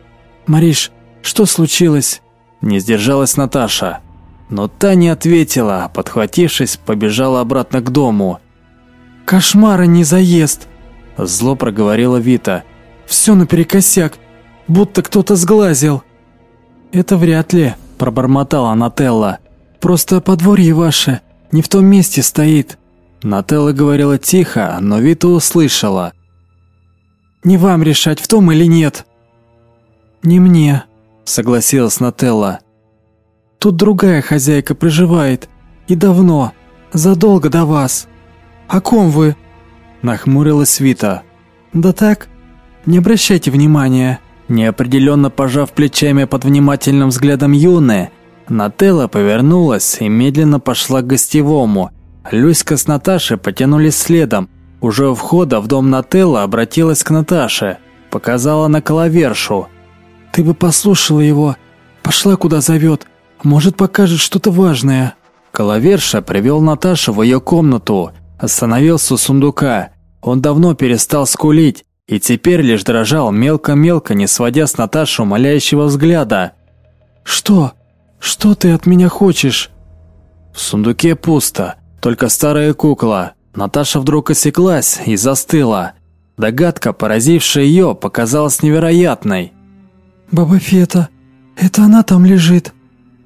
«Мариш, что случилось?» Не сдержалась Наташа. Но та не ответила, подхватившись, побежала обратно к дому. «Кошмара не заезд!» Зло проговорила Вита. «Все наперекосяк, будто кто-то сглазил». «Это вряд ли», – пробормотала Нателла. «Просто подворье ваше не в том месте стоит». Нателла говорила тихо, но Вита услышала. «Не вам решать, в том или нет». «Не мне», – согласилась Нателла. «Тут другая хозяйка проживает. И давно. Задолго до вас. О ком вы?» Нахмурилась Вита. «Да так, не обращайте внимания». Неопределенно пожав плечами под внимательным взглядом Юны, Нателла повернулась и медленно пошла к гостевому. Люська с Наташей потянулись следом. Уже у входа в дом Нателла обратилась к Наташе, показала на коловершу. «Ты бы послушала его. Пошла, куда зовет. Может, покажет что-то важное». Коловерша привел Наташу в ее комнату, остановился у сундука. Он давно перестал скулить и теперь лишь дрожал мелко-мелко, не сводя с Наташи умоляющего взгляда. «Что? Что ты от меня хочешь?» В сундуке пусто, только старая кукла. Наташа вдруг осеклась и застыла. Догадка, поразившая ее, показалась невероятной. «Баба Фета, это она там лежит?»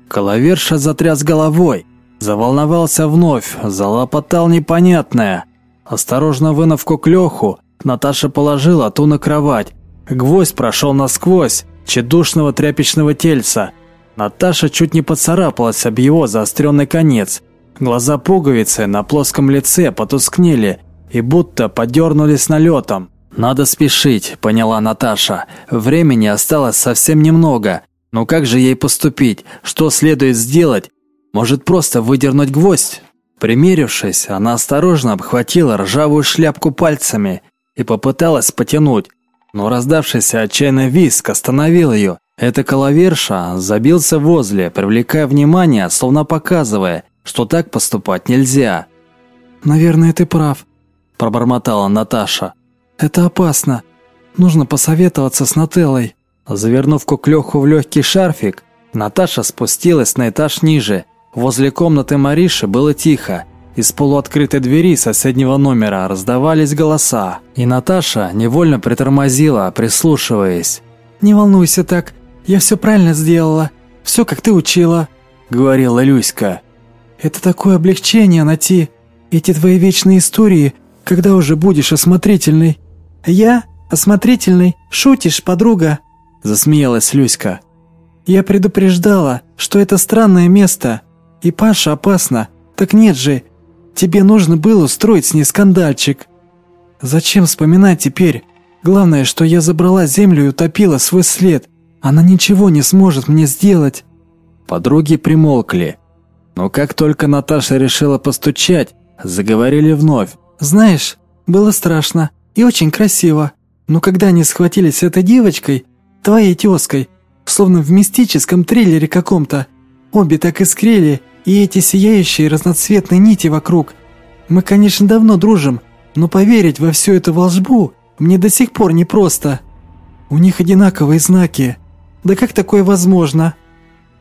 Коловерша затряс головой, заволновался вновь, залопотал непонятное. Осторожно вынув куклеху, Наташа положила ту на кровать. Гвоздь прошел насквозь тщедушного тряпичного тельца. Наташа чуть не поцарапалась об его заостренный конец. Глаза пуговицы на плоском лице потускнели и будто подернулись налетом. «Надо спешить», – поняла Наташа. «Времени осталось совсем немного. Но как же ей поступить? Что следует сделать? Может, просто выдернуть гвоздь?» Примерившись, она осторожно обхватила ржавую шляпку пальцами и попыталась потянуть, но раздавшийся отчаянный виск остановил ее. Эта коловерша забился возле, привлекая внимание, словно показывая, что так поступать нельзя. «Наверное, ты прав», – пробормотала Наташа. «Это опасно. Нужно посоветоваться с Нателлой». Завернув куклеху в легкий шарфик, Наташа спустилась на этаж ниже. Возле комнаты Мариши было тихо. Из полуоткрытой двери соседнего номера раздавались голоса, и Наташа невольно притормозила, прислушиваясь. «Не волнуйся так, я все правильно сделала, все как ты учила», — говорила Люська. «Это такое облегчение найти эти твои вечные истории, когда уже будешь осмотрительной». «Я? Осмотрительный? Шутишь, подруга?» – засмеялась Люська. «Я предупреждала, что это странное место, и Паша опасно. Так нет же, тебе нужно было устроить с ней скандальчик. Зачем вспоминать теперь? Главное, что я забрала землю и утопила свой след. Она ничего не сможет мне сделать». Подруги примолкли. Но как только Наташа решила постучать, заговорили вновь. «Знаешь, было страшно и очень красиво. Но когда они схватились с этой девочкой, твоей тезкой, словно в мистическом триллере каком-то, обе так искрили, и эти сияющие разноцветные нити вокруг. Мы, конечно, давно дружим, но поверить во всю эту волшбу мне до сих пор непросто. У них одинаковые знаки. Да как такое возможно?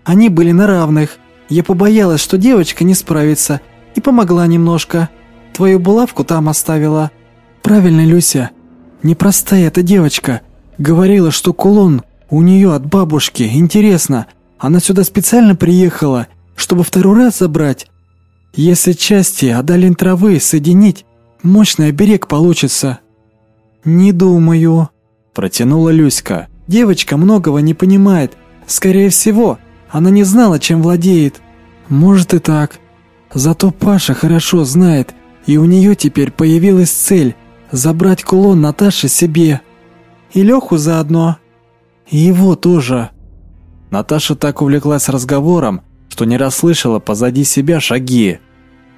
Они были на равных. Я побоялась, что девочка не справится, и помогла немножко. Твою булавку там оставила. Правильно, Люся. Непростая эта девочка. Говорила, что кулон у нее от бабушки. Интересно, она сюда специально приехала, чтобы второй раз забрать? Если части адалин травы соединить, мощный оберег получится. Не думаю, протянула Люська. Девочка многого не понимает. Скорее всего, она не знала, чем владеет. Может и так. Зато Паша хорошо знает, и у нее теперь появилась цель – забрать кулон Наташи себе. И Леху заодно. И его тоже. Наташа так увлеклась разговором, что не расслышала позади себя шаги.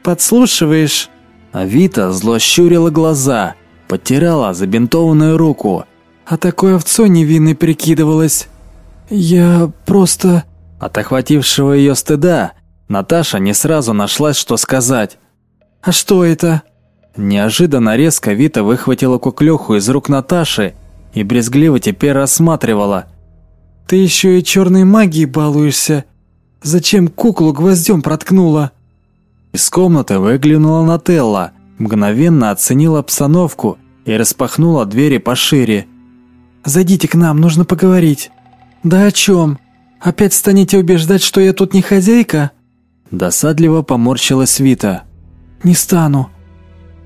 «Подслушиваешь?» А Вита зло щурила глаза, подтирала забинтованную руку. А такой овцой невинной прикидывалась. «Я просто...» От охватившего ее стыда Наташа не сразу нашлась, что сказать. «А что это?» Неожиданно резко Вита выхватила куклеху из рук Наташи и брезгливо теперь рассматривала. «Ты еще и черной магией балуешься. Зачем куклу гвоздем проткнула?» Из комнаты выглянула Нателла, мгновенно оценила обстановку и распахнула двери пошире. «Зайдите к нам, нужно поговорить». «Да о чем? Опять станете убеждать, что я тут не хозяйка?» Досадливо поморщилась Вита. «Не стану.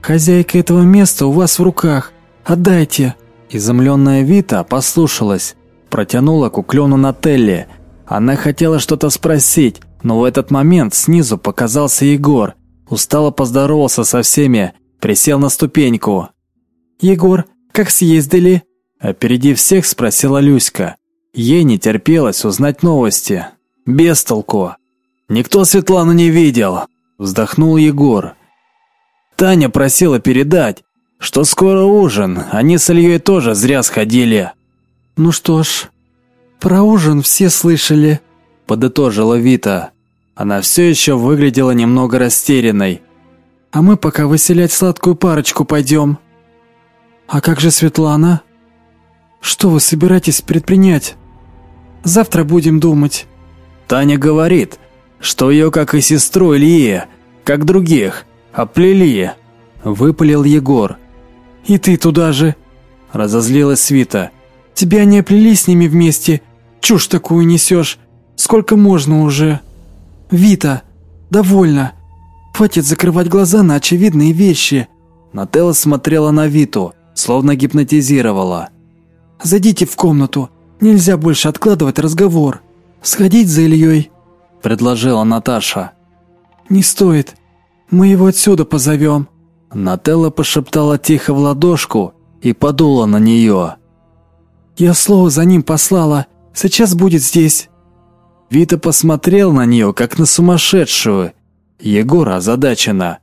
Хозяйка этого места у вас в руках. Отдайте». Изумленная Вита послушалась, протянула куклену Нателле. Она хотела что-то спросить, но в этот момент снизу показался Егор. Устало поздоровался со всеми, присел на ступеньку. «Егор, как съездили?» Опередив всех, спросила Люська. Ей не терпелось узнать новости. Без толку. «Никто Светлану не видел», – вздохнул Егор. «Таня просила передать, что скоро ужин, они с Ильей тоже зря сходили». «Ну что ж, про ужин все слышали», – подытожила Вита. Она все еще выглядела немного растерянной. «А мы пока выселять сладкую парочку пойдем». «А как же Светлана?» «Что вы собираетесь предпринять?» «Завтра будем думать». Таня говорит, что ее, как и сестру Ильи, как других, оплели. Выпалил Егор. «И ты туда же!» Разозлилась Свита. «Тебя не оплели с ними вместе. Чушь такую несешь. Сколько можно уже?» «Вита, довольно. Хватит закрывать глаза на очевидные вещи». Нателла смотрела на Виту, словно гипнотизировала. «Зайдите в комнату. Нельзя больше откладывать разговор. Сходить за Ильей», – предложила Наташа. «Не стоит. Мы его отсюда позовем». Нателла пошептала тихо в ладошку и подула на нее. «Я слово за ним послала. Сейчас будет здесь». Вита посмотрел на нее, как на сумасшедшую. Егора озадачена.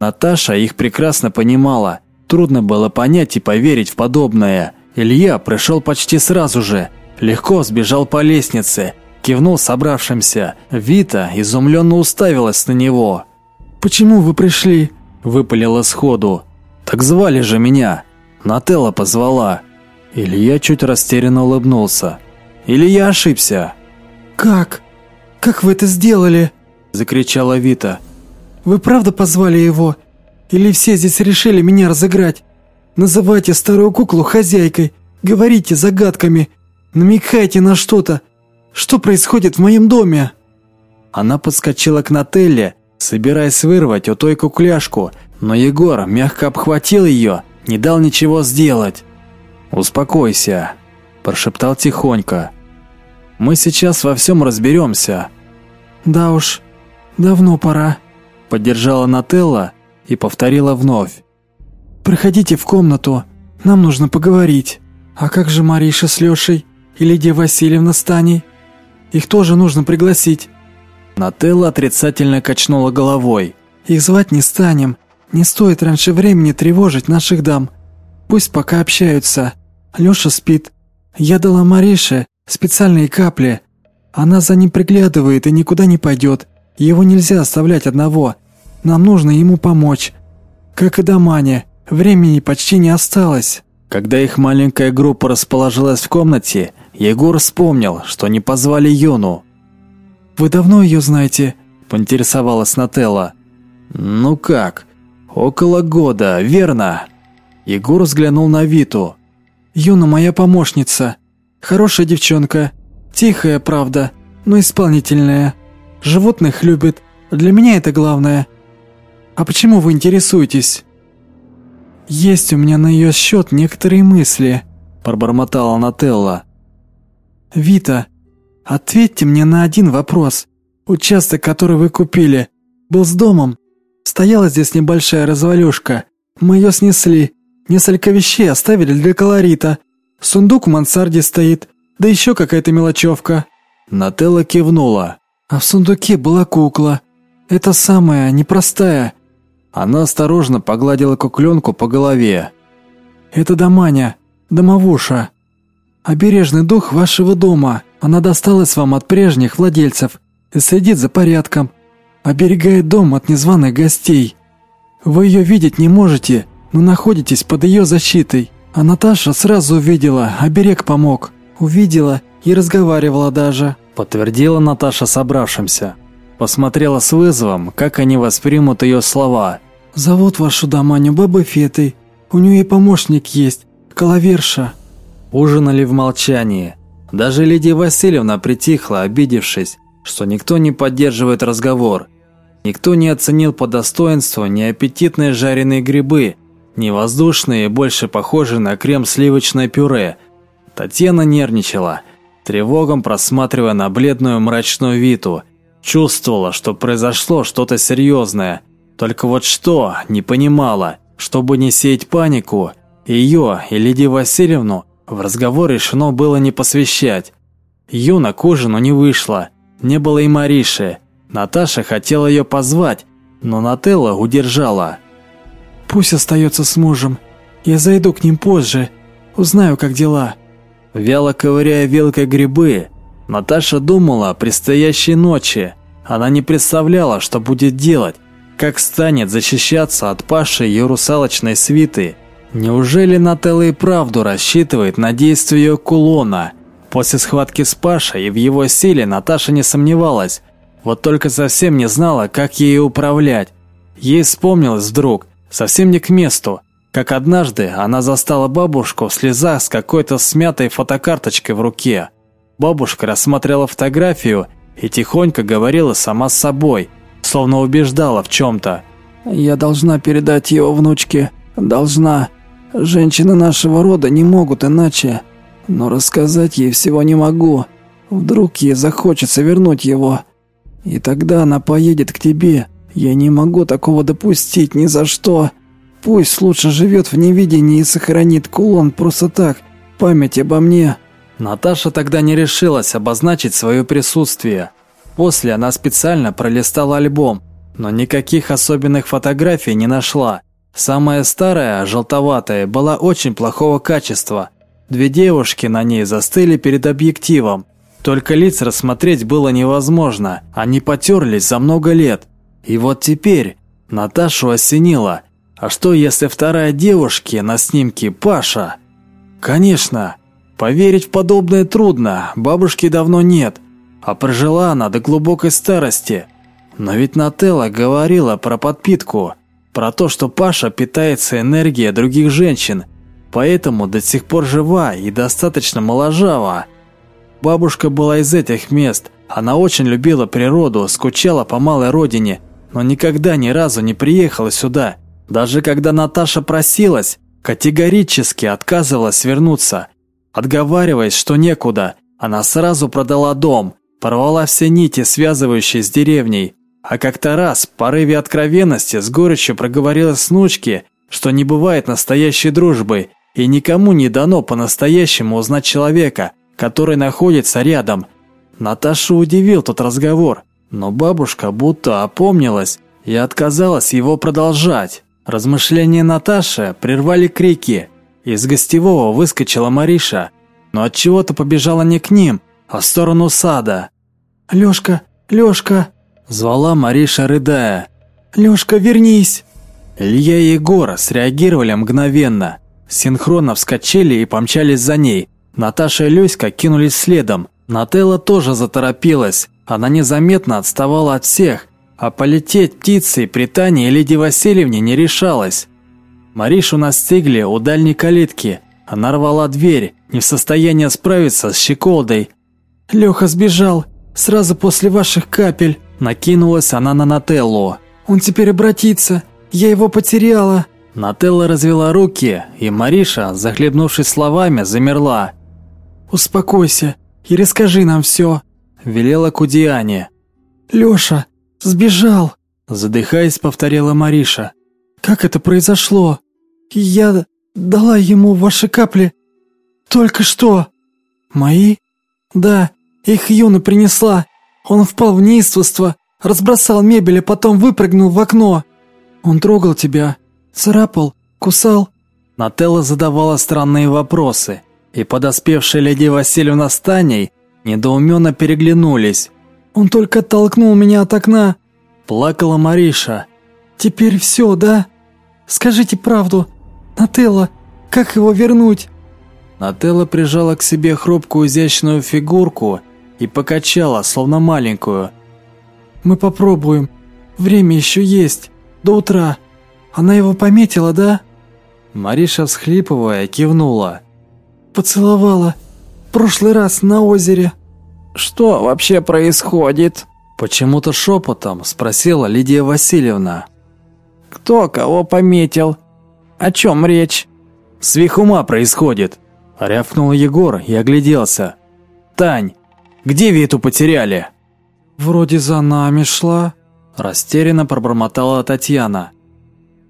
Наташа их прекрасно понимала. Трудно было понять и поверить в подобное. Илья пришел почти сразу же. Легко сбежал по лестнице. Кивнул собравшимся. Вита изумленно уставилась на него. «Почему вы пришли?» Выпалила сходу. «Так звали же меня. Нателла позвала». Илья чуть растерянно улыбнулся. «Или я ошибся?» «Как? Как вы это сделали?» – закричала Вита. «Вы правда позвали его? Или все здесь решили меня разыграть? Называйте старую куклу хозяйкой, говорите загадками, намекайте на что-то. Что происходит в моем доме?» Она подскочила к Нателле, собираясь вырвать у той кукляшку, но Егор мягко обхватил ее, не дал ничего сделать. «Успокойся», – прошептал тихонько. Мы сейчас во всем разберемся». «Да уж, давно пора», – поддержала Нателла и повторила вновь. «Приходите в комнату, нам нужно поговорить. А как же Мариша с Лешей и Лидия Васильевна с Таней? Их тоже нужно пригласить». Нателла отрицательно качнула головой. «Их звать не станем. Не стоит раньше времени тревожить наших дам. Пусть пока общаются. Лёша спит. Я дала Марише специальные капли. Она за ним приглядывает и никуда не пойдет. Его нельзя оставлять одного. Нам нужно ему помочь. Как и до Мани, времени почти не осталось». Когда их маленькая группа расположилась в комнате, Егор вспомнил, что не позвали Юну. «Вы давно ее знаете?» – поинтересовалась Нателла. «Ну как? Около года, верно?» Егор взглянул на Виту. «Юна моя помощница. Хорошая девчонка. Тихая, правда, но исполнительная. Животных любит. Для меня это главное. А почему вы интересуетесь?» «Есть у меня на ее счет некоторые мысли», – пробормотала Нателла. «Вита, ответьте мне на один вопрос. Участок, который вы купили, был с домом? Стояла здесь небольшая развалюшка. Мы ее снесли. Несколько вещей оставили для колорита. Сундук в мансарде стоит, да еще какая-то мелочевка». Нателла кивнула. «А в сундуке была кукла. Это самая непростая, она осторожно погладила кукленку по голове. «Это Доманя, домовуша. Обережный дух вашего дома. Она досталась вам от прежних владельцев и следит за порядком. Оберегает дом от незваных гостей. Вы ее видеть не можете, но находитесь под ее защитой. А Наташа сразу увидела, оберег помог. Увидела и разговаривала даже», подтвердила Наташа собравшимся. Посмотрела с вызовом, как они воспримут ее слова. «Зовут вашу даманю Бабой Фетой. У нее и помощник есть, Коловерша». Ужинали в молчании. Даже Лидия Васильевна притихла, обидевшись, что никто не поддерживает разговор. Никто не оценил по достоинству ни аппетитные жареные грибы, ни воздушные, больше похожие на крем сливочное пюре. Татьяна нервничала, тревогом просматривая на бледную мрачную Виту – Чувствовала, что произошло что-то серьезное. Только вот что, не понимала. Чтобы не сеять панику, ее и Лидию Васильевну в разговор решено было не посвящать. Юна к ужину не вышла, не было и Мариши. Наташа хотела ее позвать, но Нателла удержала. «Пусть остается с мужем. Я зайду к ним позже. Узнаю, как дела». Вяло ковыряя вилкой грибы, Наташа думала о предстоящей ночи. Она не представляла, что будет делать, как станет защищаться от Паши ее русалочной свиты. Неужели Нателла и правду рассчитывает на действие ее кулона? После схватки с Пашей и в его силе Наташа не сомневалась, вот только совсем не знала, как ею управлять. Ей вспомнилось вдруг, совсем не к месту, как однажды она застала бабушку в слезах с какой-то смятой фотокарточкой в руке. Бабушка рассмотрела фотографию и тихонько говорила сама с собой, словно убеждала в чем-то. «Я должна передать его внучке. Должна. Женщины нашего рода не могут иначе. Но рассказать ей всего не могу. Вдруг ей захочется вернуть его. И тогда она поедет к тебе. Я не могу такого допустить ни за что. Пусть лучше живет в невидении и сохранит кулон просто так, память обо мне». Наташа тогда не решилась обозначить свое присутствие. После она специально пролистала альбом, но никаких особенных фотографий не нашла. Самая старая, желтоватая, была очень плохого качества. Две девушки на ней застыли перед объективом. Только лиц рассмотреть было невозможно, они потерлись за много лет. И вот теперь Наташу осенило. А что если вторая девушка на снимке Паша? Конечно, Поверить в подобное трудно, бабушки давно нет, а прожила она до глубокой старости. Но ведь Нателла говорила про подпитку, про то, что Паша питается энергией других женщин, поэтому до сих пор жива и достаточно моложава. Бабушка была из этих мест, она очень любила природу, скучала по малой родине, но никогда ни разу не приехала сюда. Даже когда Наташа просилась, категорически отказывалась вернуться – Отговариваясь, что некуда, она сразу продала дом, порвала все нити, связывающие с деревней. А как-то раз, в порыве откровенности, с горечью проговорила снучке, что не бывает настоящей дружбы, и никому не дано по-настоящему узнать человека, который находится рядом. Наташу удивил тот разговор, но бабушка будто опомнилась и отказалась его продолжать. Размышления Наташи прервали крики – Из гостевого выскочила Мариша, но от чего то побежала не к ним, а в сторону сада. «Лёшка, Лёшка!» – звала Мариша, рыдая. «Лёшка, вернись!» Илья и Егор среагировали мгновенно. Синхронно вскочили и помчались за ней. Наташа и Люська кинулись следом. Нателла тоже заторопилась. Она незаметно отставала от всех, а полететь птицей при Тане и Лидии Васильевне не решалась. Маришу настигли у дальней калитки. Она рвала дверь, не в состоянии справиться с щеколдой. «Леха сбежал, сразу после ваших капель», – накинулась она на Нателлу. «Он теперь обратится, я его потеряла». Нателла развела руки, и Мариша, захлебнувшись словами, замерла. «Успокойся и расскажи нам все», – велела Кудиане. «Леша, сбежал», – задыхаясь, повторила Мариша. Как это произошло? Я дала ему ваши капли только что. Мои? Да, их Юна принесла. Он впал в неистовство, разбросал мебель, а потом выпрыгнул в окно. Он трогал тебя, царапал, кусал. Нателла задавала странные вопросы, и подоспевшая леди Васильевна с Таней недоуменно переглянулись. «Он только оттолкнул меня от окна», – плакала Мариша. «Теперь все, да? Скажите правду. Нателла, как его вернуть?» Нателла прижала к себе хрупкую изящную фигурку и покачала, словно маленькую. «Мы попробуем. Время еще есть. До утра. Она его пометила, да?» Мариша, всхлипывая, кивнула. «Поцеловала. Прошлый раз на озере». «Что вообще происходит?» Почему-то шепотом спросила Лидия Васильевна. Кто кого пометил? О чем речь? С ума происходит. Рявкнул Егор и огляделся. Тань, где Виту потеряли? Вроде за нами шла. Растерянно пробормотала Татьяна.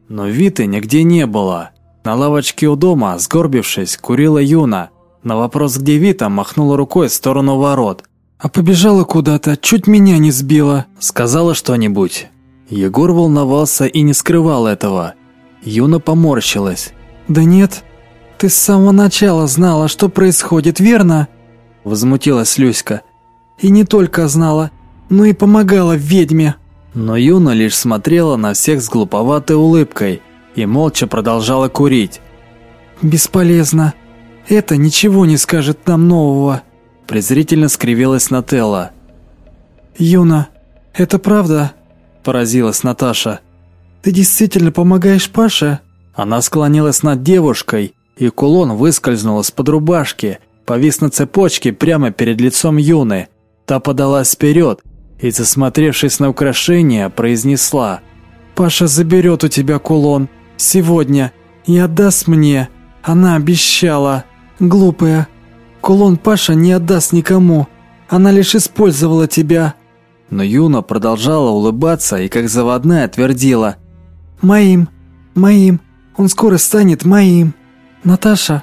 Но Виты нигде не было. На лавочке у дома, сгорбившись, курила Юна. На вопрос, где Вита, махнула рукой в сторону ворот. «А побежала куда-то, чуть меня не сбила». «Сказала что-нибудь?» Егор волновался и не скрывал этого. Юна поморщилась. «Да нет, ты с самого начала знала, что происходит, верно?» Возмутилась Люська. «И не только знала, но и помогала ведьме». Но Юна лишь смотрела на всех с глуповатой улыбкой и молча продолжала курить. «Бесполезно. Это ничего не скажет нам нового», презрительно скривилась Нателла. «Юна, это правда?» – поразилась Наташа. «Ты действительно помогаешь Паше?» Она склонилась над девушкой, и кулон выскользнул из-под рубашки, повис на цепочке прямо перед лицом Юны. Та подалась вперед и, засмотревшись на украшение, произнесла. «Паша заберет у тебя кулон. Сегодня. И отдаст мне. Она обещала. Глупая. Кулон Паша не отдаст никому. Она лишь использовала тебя. Но Юна продолжала улыбаться и как заводная твердила. «Моим, моим, он скоро станет моим. Наташа!»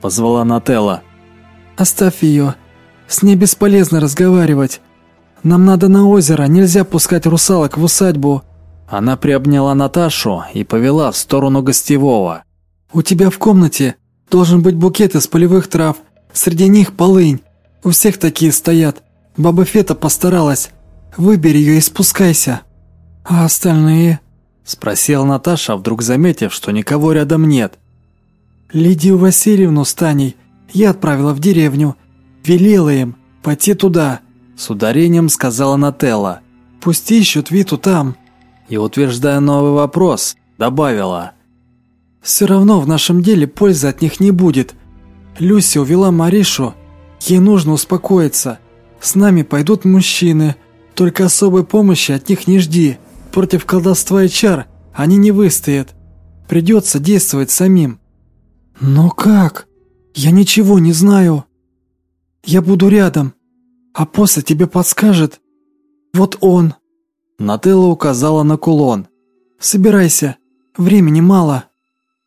Позвала Нателла. «Оставь ее. С ней бесполезно разговаривать. Нам надо на озеро, нельзя пускать русалок в усадьбу». Она приобняла Наташу и повела в сторону гостевого. «У тебя в комнате должен быть букет из полевых трав. Среди них полынь. У всех такие стоят. Баба Фета постаралась. Выбери ее и спускайся. А остальные?» Спросила Наташа, вдруг заметив, что никого рядом нет. «Лидию Васильевну с Таней я отправила в деревню. Велела им пойти туда». С ударением сказала Нателла. «Пусть ищут Виту там». И, утверждая новый вопрос, добавила. «Все равно в нашем деле пользы от них не будет. Люся увела Маришу. Ей нужно успокоиться. С нами пойдут мужчины. Только особой помощи от них не жди. Против колдовства и чар они не выстоят. Придется действовать самим. Но как? Я ничего не знаю. Я буду рядом. А после тебе подскажет. Вот он. Нателла указала на кулон. Собирайся. Времени мало.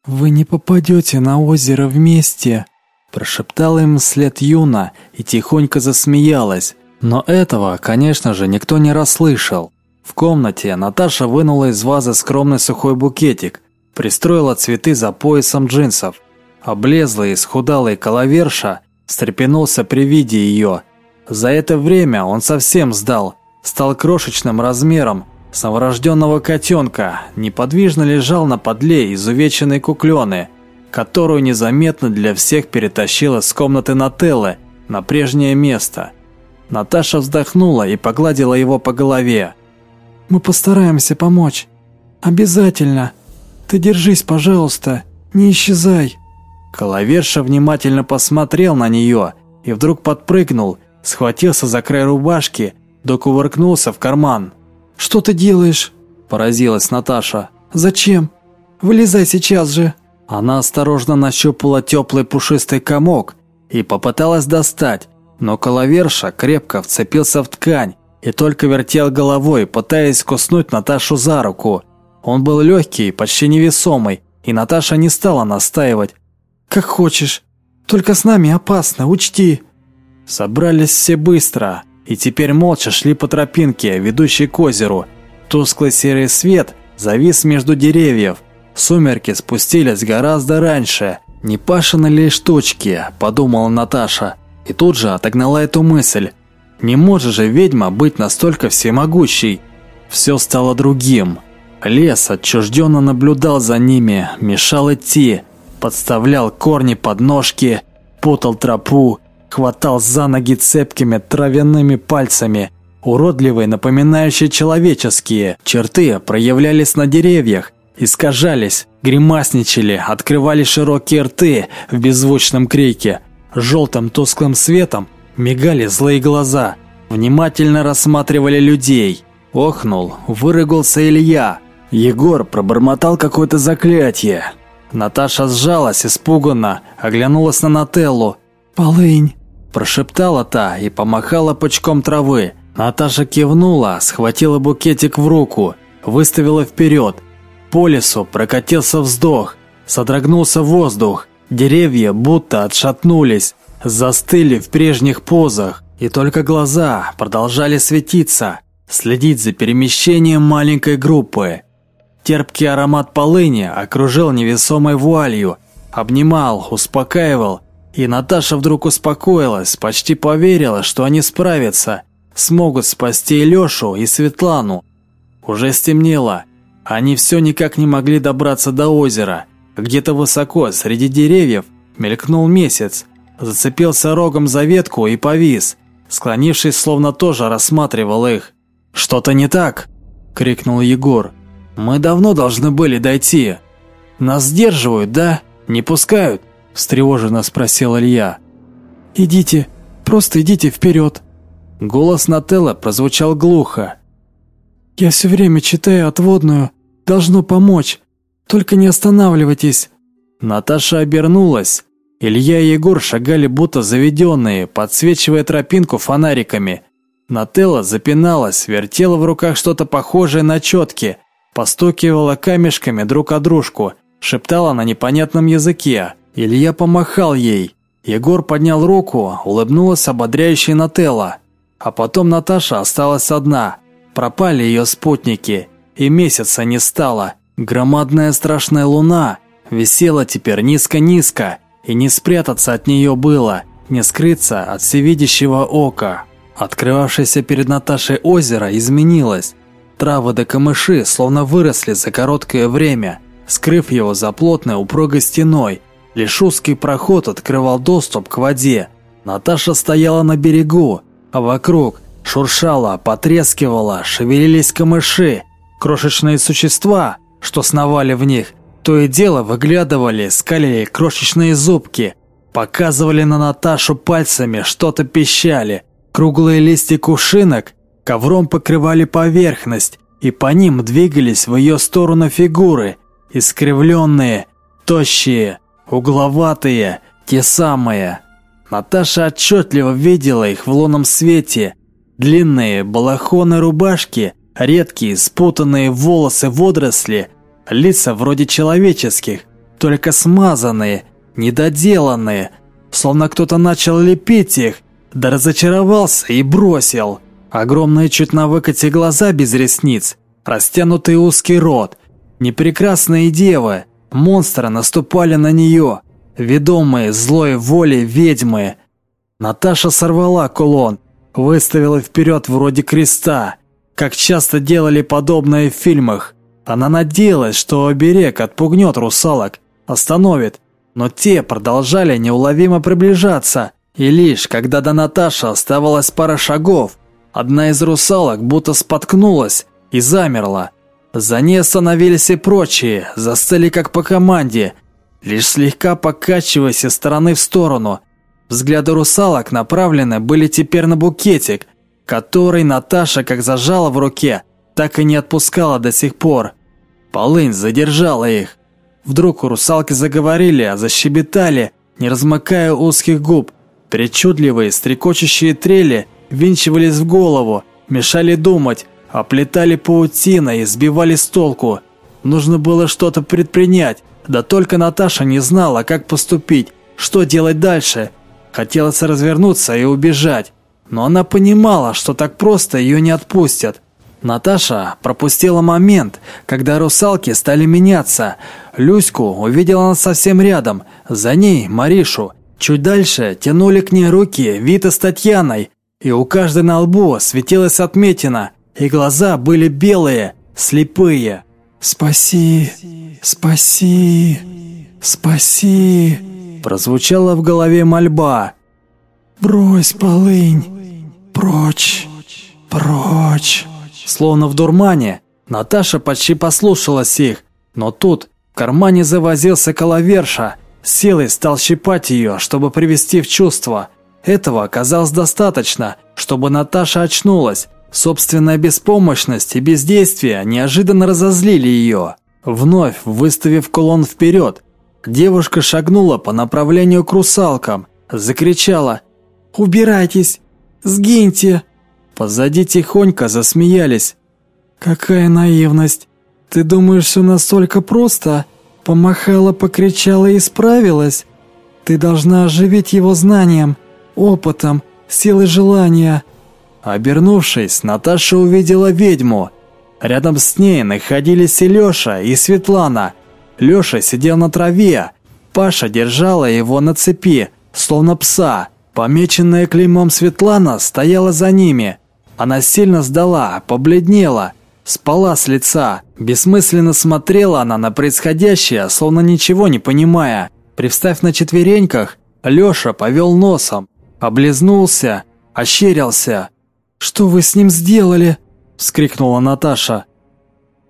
Вы не попадете на озеро вместе. Прошептала им вслед Юна и тихонько засмеялась, но этого, конечно же, никто не расслышал. В комнате Наташа вынула из вазы скромный сухой букетик, пристроила цветы за поясом джинсов. Облезлый и схудалый коловерша встрепенулся при виде ее. За это время он совсем сдал, стал крошечным размером, с новорожденного котенка, неподвижно лежал на подле изувеченной куклены, которую незаметно для всех перетащила с комнаты Нателлы на прежнее место. Наташа вздохнула и погладила его по голове. «Мы постараемся помочь. Обязательно. Ты держись, пожалуйста, не исчезай». Коловерша внимательно посмотрел на нее и вдруг подпрыгнул, схватился за край рубашки, докувыркнулся в карман. «Что ты делаешь?» – поразилась Наташа. «Зачем? Вылезай сейчас же!» Она осторожно нащупала теплый пушистый комок и попыталась достать, но коловерша крепко вцепился в ткань и только вертел головой, пытаясь куснуть Наташу за руку. Он был легкий, почти невесомый, и Наташа не стала настаивать. «Как хочешь, только с нами опасно, учти!» Собрались все быстро, и теперь молча шли по тропинке, ведущей к озеру. Тусклый серый свет завис между деревьев. Сумерки спустились гораздо раньше. «Не Пашины ли штучки?» – подумала Наташа. И тут же отогнала эту мысль. Не может же ведьма быть настолько всемогущей. Все стало другим. Лес отчужденно наблюдал за ними, мешал идти, подставлял корни под ножки, путал тропу, хватал за ноги цепкими травяными пальцами. Уродливые, напоминающие человеческие, черты проявлялись на деревьях, искажались, гримасничали, открывали широкие рты в беззвучном крике. Желтым тусклым светом мигали злые глаза, внимательно рассматривали людей. Охнул, вырыгался Илья. Егор пробормотал какое-то заклятие. Наташа сжалась испуганно, оглянулась на Нателлу. «Полынь!» – прошептала та и помахала пучком травы. Наташа кивнула, схватила букетик в руку, выставила вперед. По лесу прокатился вздох, содрогнулся воздух. Деревья будто отшатнулись, застыли в прежних позах, и только глаза продолжали светиться, следить за перемещением маленькой группы. Терпкий аромат полыни окружил невесомой вуалью, обнимал, успокаивал, и Наташа вдруг успокоилась, почти поверила, что они справятся, смогут спасти Лёшу и Светлану. Уже стемнело, они все никак не могли добраться до озера. Где-то высоко, среди деревьев, мелькнул месяц, зацепился рогом за ветку и повис, склонившись, словно тоже рассматривал их. «Что-то не так!» – крикнул Егор. «Мы давно должны были дойти. Нас сдерживают, да? Не пускают?» – встревоженно спросил Илья. «Идите, просто идите вперед!» Голос Нателла прозвучал глухо. «Я все время читаю отводную. Должно помочь. Только не останавливайтесь!» Наташа обернулась. Илья и Егор шагали будто заведенные, подсвечивая тропинку фонариками. Нателла запиналась, вертела в руках что-то похожее на четки, постукивала камешками друг о дружку, шептала на непонятном языке. Илья помахал ей. Егор поднял руку, улыбнулась ободряющей Нателла. А потом Наташа осталась одна. Пропали ее спутники, и месяца не стало. Громадная страшная луна висела теперь низко-низко, и не спрятаться от нее было, не скрыться от всевидящего ока. Открывавшееся перед Наташей озеро изменилось. Травы да камыши словно выросли за короткое время, скрыв его за плотной упругой стеной. Лишь узкий проход открывал доступ к воде. Наташа стояла на берегу, а вокруг шуршало, потрескивало, шевелились камыши. Крошечные существа, что сновали в них, то и дело выглядывали, скалили крошечные зубки, показывали на Наташу пальцами, что-то пищали. Круглые листья кувшинок ковром покрывали поверхность, и по ним двигались в ее сторону фигуры, искривленные, тощие, угловатые, те самые. Наташа отчетливо видела их в лунном свете. Длинные балахоны рубашки, редкие спутанные волосы водоросли, лица вроде человеческих, только смазанные, недоделанные, словно кто-то начал лепить их, да разочаровался и бросил. Огромные чуть на выкате глаза без ресниц, растянутый узкий рот, непрекрасные девы, монстры наступали на нее. ведомые злой волей ведьмы. Наташа сорвала кулон, выставила вперед вроде креста, как часто делали подобное в фильмах. Она надеялась, что оберег отпугнет русалок, остановит, но те продолжали неуловимо приближаться, и лишь когда до Наташи оставалось пара шагов, одна из русалок будто споткнулась и замерла. За ней остановились и прочие, застыли как по команде, лишь слегка покачиваясь из стороны в сторону. Взгляды русалок направлены были теперь на букетик, который Наташа как зажала в руке, так и не отпускала до сих пор. Полынь задержала их. Вдруг русалки заговорили, защебетали, не размыкая узких губ. Причудливые, стрекочущие трели винчивались в голову, мешали думать, оплетали паутиной сбивали с толку. Нужно было что-то предпринять, да только Наташа не знала, как поступить, что делать дальше. Хотелось развернуться и убежать, но она понимала, что так просто ее не отпустят. Наташа пропустила момент, когда русалки стали меняться. Люську увидела она совсем рядом, за ней Маришу. Чуть дальше тянули к ней руки Вита с Татьяной, и у каждой на лбу светилась отметина, и глаза были белые, слепые. «Спаси, спаси, спаси!» Прозвучала в голове мольба. «Брось, полынь, прочь, прочь!» Словно в дурмане, Наташа почти послушалась их, но тут в кармане завозился коловерша, силой стал щипать ее, чтобы привести в чувство. Этого оказалось достаточно, чтобы Наташа очнулась. Собственная беспомощность и бездействие неожиданно разозлили ее. Вновь выставив кулон вперед, девушка шагнула по направлению к русалкам, закричала «Убирайтесь! Сгиньте!» Позади тихонько засмеялись. «Какая наивность! Ты думаешь, все настолько просто?» Помахала, покричала и справилась? Ты должна оживить его знанием, опытом, силой желания». Обернувшись, Наташа увидела ведьму. Рядом с ней находились и Леша, и Светлана. Леша сидел на траве. Паша держала его на цепи, словно пса. Помеченная клеймом Светлана стояла за ними. Она сильно сдала, побледнела, спала с лица. Бессмысленно смотрела она на происходящее, словно ничего не понимая. Привстав на четвереньках, Леша повел носом, облизнулся, ощерился. «Что вы с ним сделали?» – вскрикнула Наташа.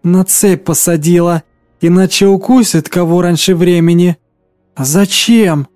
«На цепь посадила, иначе укусит кого раньше времени. А зачем?»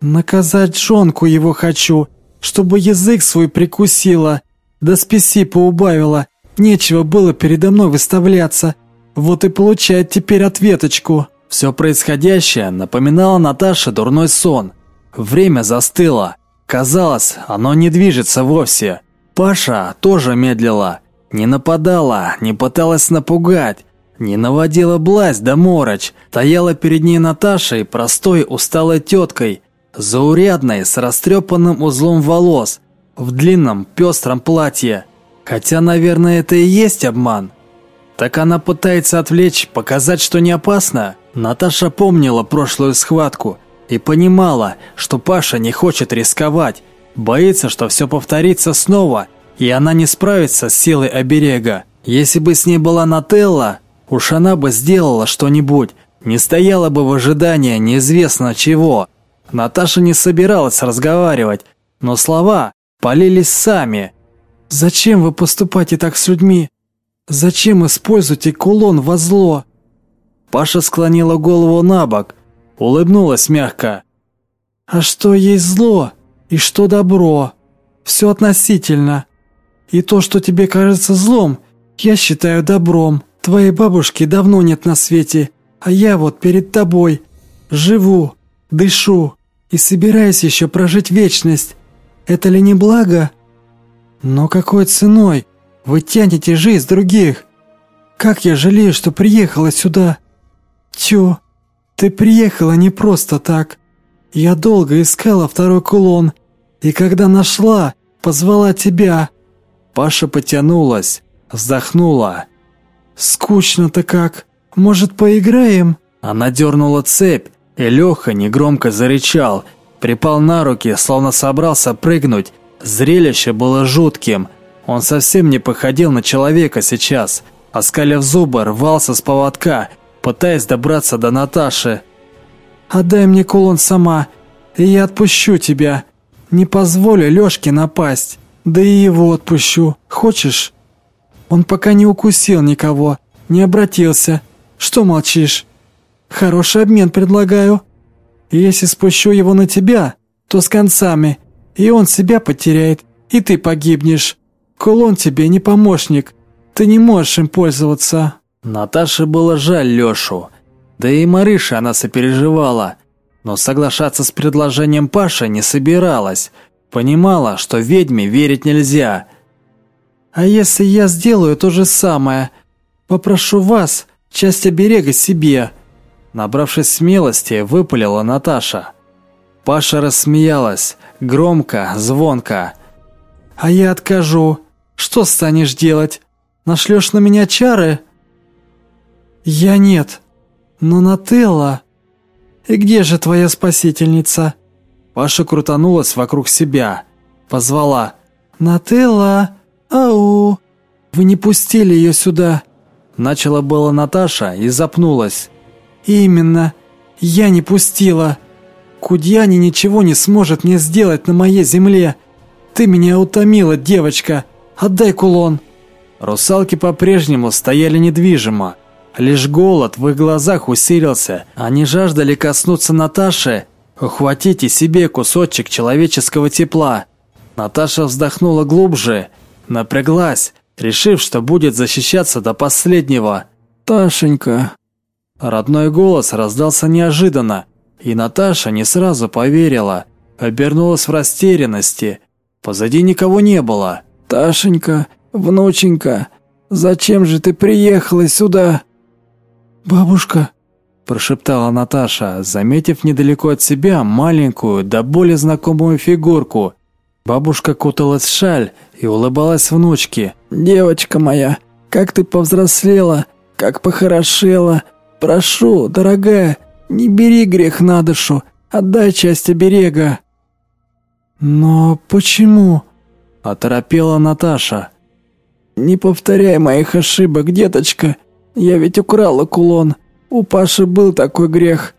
«Наказать жонку его хочу, чтобы язык свой прикусила, да спеси поубавила, нечего было передо мной выставляться. Вот и получает теперь ответочку». Все происходящее напоминало Наташе дурной сон. Время застыло. Казалось, оно не движется вовсе. Паша тоже медлила. Не нападала, не пыталась напугать. Не наводила бласть да морочь. Стояла перед ней Наташей простой усталой теткой. Заурядной, с растрепанным узлом волос в длинном пестром платье. Хотя, наверное, это и есть обман. Так она пытается отвлечь, показать, что не опасно. Наташа помнила прошлую схватку и понимала, что Паша не хочет рисковать, боится, что все повторится снова, и она не справится с силой оберега. Если бы с ней была Нателла, уж она бы сделала что-нибудь, не стояла бы в ожидании неизвестно чего. Наташа не собиралась разговаривать, но слова полились сами. «Зачем вы поступаете так с людьми? Зачем используете кулон во зло?» Паша склонила голову на бок, улыбнулась мягко. «А что есть зло и что добро? Все относительно. И то, что тебе кажется злом, я считаю добром. Твоей бабушки давно нет на свете, а я вот перед тобой. Живу, дышу и собираюсь еще прожить вечность. Это ли не благо? Но какой ценой вы тянете жизнь других? Как я жалею, что приехала сюда. Тю, ты приехала не просто так. Я долго искала второй кулон, и когда нашла, позвала тебя. Паша потянулась, вздохнула. Скучно-то как. Может, поиграем? Она дернула цепь, и Леха негромко зарычал, припал на руки, словно собрался прыгнуть. Зрелище было жутким. Он совсем не походил на человека сейчас. Оскалив зубы, рвался с поводка, пытаясь добраться до Наташи. «Отдай мне кулон сама, и я отпущу тебя. Не позволю Лёшке напасть, да и его отпущу. Хочешь?» Он пока не укусил никого, не обратился. Что молчишь? Хороший обмен предлагаю. Если спущу его на тебя, то с концами, и он себя потеряет, и ты погибнешь. Кулон тебе не помощник, ты не можешь им пользоваться». Наташе было жаль Лешу, да и Марыша она сопереживала, но соглашаться с предложением Паши не собиралась, понимала, что ведьме верить нельзя. «А если я сделаю то же самое? Попрошу вас часть оберега себе». Набравшись смелости, выпалила Наташа. Паша рассмеялась, громко, звонко. «А я откажу. Что станешь делать? Нашлешь на меня чары?» «Я нет. Но Нателла...» «И где же твоя спасительница?» Паша крутанулась вокруг себя. Позвала. «Нателла! Ау! Вы не пустили ее сюда!» Начала было Наташа и запнулась. «Именно. Я не пустила. Кудьяни ничего не сможет мне сделать на моей земле. Ты меня утомила, девочка. Отдай кулон». Русалки по-прежнему стояли недвижимо. Лишь голод в их глазах усилился. Они жаждали коснуться Наташи, ухватить себе кусочек человеческого тепла. Наташа вздохнула глубже, напряглась, решив, что будет защищаться до последнего. «Ташенька!» Родной голос раздался неожиданно, и Наташа не сразу поверила, обернулась в растерянности. Позади никого не было. «Ташенька, внученька, зачем же ты приехала сюда?» «Бабушка», – прошептала Наташа, заметив недалеко от себя маленькую, до боли знакомую фигурку. Бабушка куталась в шаль и улыбалась внучке. «Девочка моя, как ты повзрослела, как похорошела. Прошу, дорогая, не бери грех на душу, отдай часть оберега». «Но почему?» – оторопела Наташа. «Не повторяй моих ошибок, деточка. Я ведь украла кулон. У Паши был такой грех».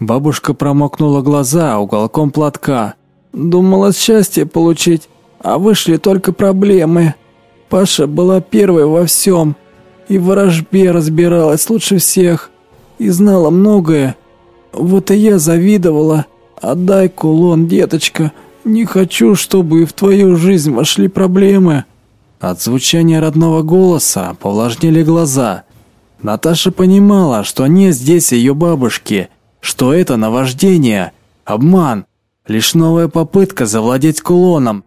Бабушка промокнула глаза уголком платка. «Думала счастье получить, а вышли только проблемы. Паша была первой во всем, и в ворожбе разбиралась лучше всех, и знала многое. Вот и я завидовала. Отдай кулон, деточка, не хочу, чтобы и в твою жизнь вошли проблемы». От звучания родного голоса повлажнели глаза. Наташа понимала, что нет здесь ее бабушки, что это наваждение, обман, лишь новая попытка завладеть кулоном.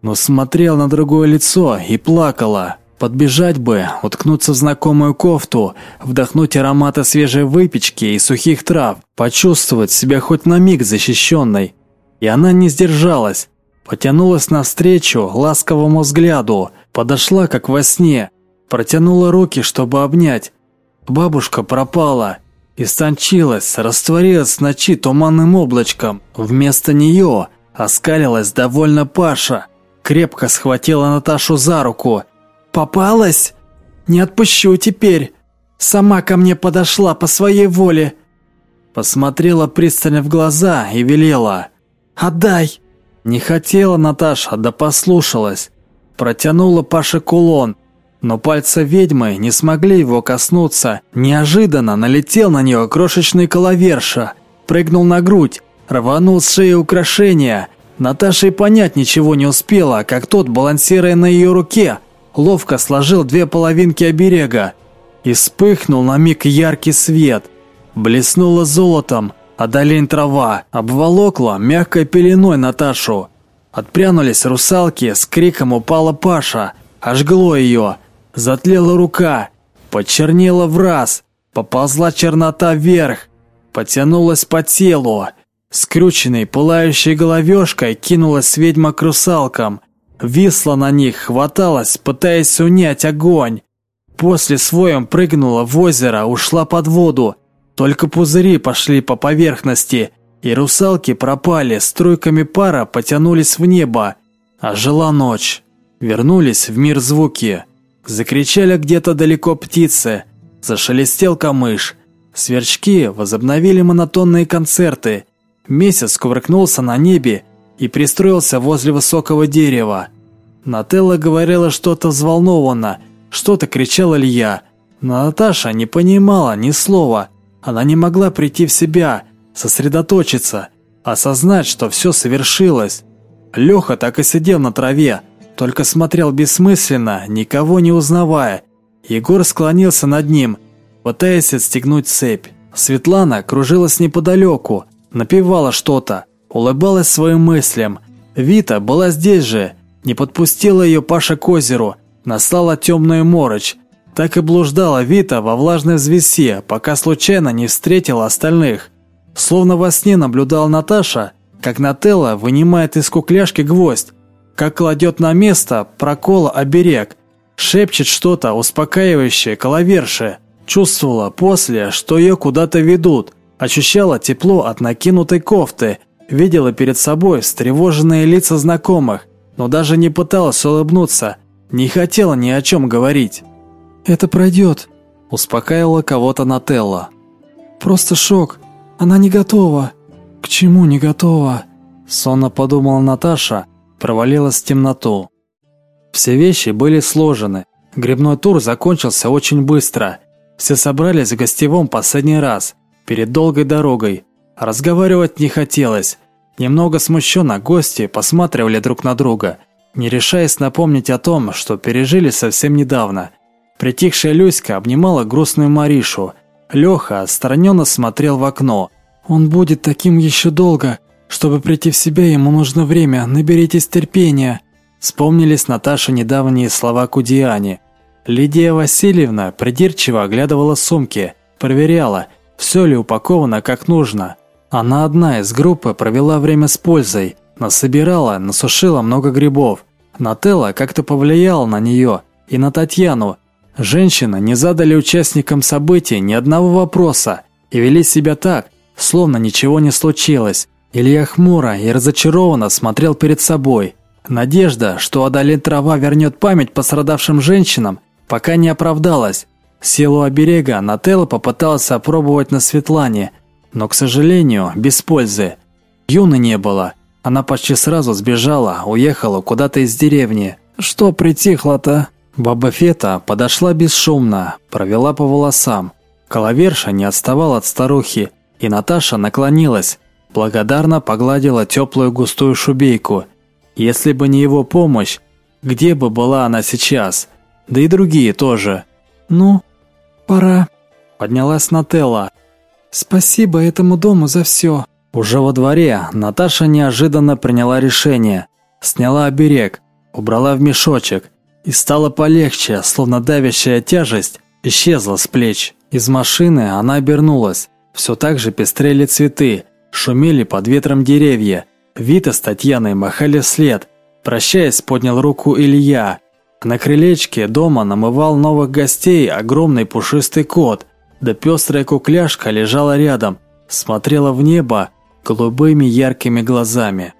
Но смотрел на другое лицо и плакала. Подбежать бы, уткнуться в знакомую кофту, вдохнуть ароматы свежей выпечки и сухих трав, почувствовать себя хоть на миг защищенной. И она не сдержалась, потянулась навстречу ласковому взгляду, подошла как во сне, протянула руки, чтобы обнять. Бабушка пропала, истончилась, растворилась в ночи туманным облачком. Вместо нее оскалилась довольно Паша, крепко схватила Наташу за руку. «Попалась? Не отпущу теперь. Сама ко мне подошла по своей воле». Посмотрела пристально в глаза и велела. «Отдай!» Не хотела Наташа, да послушалась. Протянула Паше кулон, но пальцы ведьмы не смогли его коснуться. Неожиданно налетел на нее крошечный коловерша, прыгнул на грудь, рванул с шеи украшения. Наташа и понять ничего не успела, как тот, балансируя на ее руке, ловко сложил две половинки оберега. И вспыхнул на миг яркий свет. Блеснула золотом, а долень трава обволокла мягкой пеленой Наташу. Отпрянулись русалки, с криком упала Паша, ожгло ее – Затлела рука, почернела в раз, поползла чернота вверх, потянулась по телу. Скрюченной, пылающей головешкой кинулась ведьма к русалкам. Висла на них, хваталась, пытаясь унять огонь. После своем прыгнула в озеро, ушла под воду. Только пузыри пошли по поверхности, и русалки пропали, струйками пара потянулись в небо. А жила ночь. Вернулись в мир звуки. Закричали где-то далеко птицы. Зашелестел камыш. Сверчки возобновили монотонные концерты. Месяц кувыркнулся на небе и пристроился возле высокого дерева. Нателла говорила что-то взволнованно, что-то кричал Илья. Но Наташа не понимала ни слова. Она не могла прийти в себя, сосредоточиться, осознать, что все совершилось. Леха так и сидел на траве, только смотрел бессмысленно, никого не узнавая. Егор склонился над ним, пытаясь отстегнуть цепь. Светлана кружилась неподалеку, напевала что-то, улыбалась своим мыслям. Вита была здесь же, не подпустила ее Паша к озеру, наслала темную морочь. Так и блуждала Вита во влажной взвесе, пока случайно не встретила остальных. Словно во сне наблюдала Наташа, как Нателла вынимает из кукляшки гвоздь, как кладет на место прокола оберег, шепчет что-то успокаивающее коловершее. Чувствовала после, что ее куда-то ведут, ощущала тепло от накинутой кофты, видела перед собой встревоженные лица знакомых, но даже не пыталась улыбнуться, не хотела ни о чем говорить. «Это пройдет», – успокаивала кого-то Нателла. «Просто шок. Она не готова». «К чему не готова?» – сонно подумала Наташа, провалилась в темноту. Все вещи были сложены. Грибной тур закончился очень быстро. Все собрались в гостевом последний раз, перед долгой дорогой. Разговаривать не хотелось. Немного смущенно гости посматривали друг на друга, не решаясь напомнить о том, что пережили совсем недавно. Притихшая Люська обнимала грустную Маришу. Леха отстраненно смотрел в окно. «Он будет таким еще долго. Чтобы прийти в себя, ему нужно время. Наберитесь терпения». Вспомнились Наташа недавние слова Кудиане. Лидия Васильевна придирчиво оглядывала сумки, проверяла, все ли упаковано как нужно. Она одна из группы провела время с пользой, насобирала, насушила много грибов. Нателла как-то повлияла на нее и на Татьяну. Женщины не задали участникам событий ни одного вопроса и вели себя так, словно ничего не случилось. Илья хмуро и разочарованно смотрел перед собой. Надежда, что одолеть трава вернет память пострадавшим женщинам, пока не оправдалась. Силу оберега Нателла попыталась опробовать на Светлане, но, к сожалению, без пользы. Юны не было. Она почти сразу сбежала, уехала куда-то из деревни. «Что притихло-то?» Баба Фета подошла бесшумно, провела по волосам. Коловерша не отставал от старухи, и Наташа наклонилась, благодарно погладила теплую густую шубейку. Если бы не его помощь, где бы была она сейчас? Да и другие тоже. «Ну, пора», – поднялась Нателла. «Спасибо этому дому за все». Уже во дворе Наташа неожиданно приняла решение. Сняла оберег, убрала в мешочек, и стало полегче, словно давящая тяжесть исчезла с плеч. Из машины она обернулась. Все так же пестрели цветы, шумели под ветром деревья. Вита с Татьяной махали вслед. Прощаясь, поднял руку Илья. На крылечке дома намывал новых гостей огромный пушистый кот. Да пестрая кукляшка лежала рядом, смотрела в небо голубыми яркими глазами.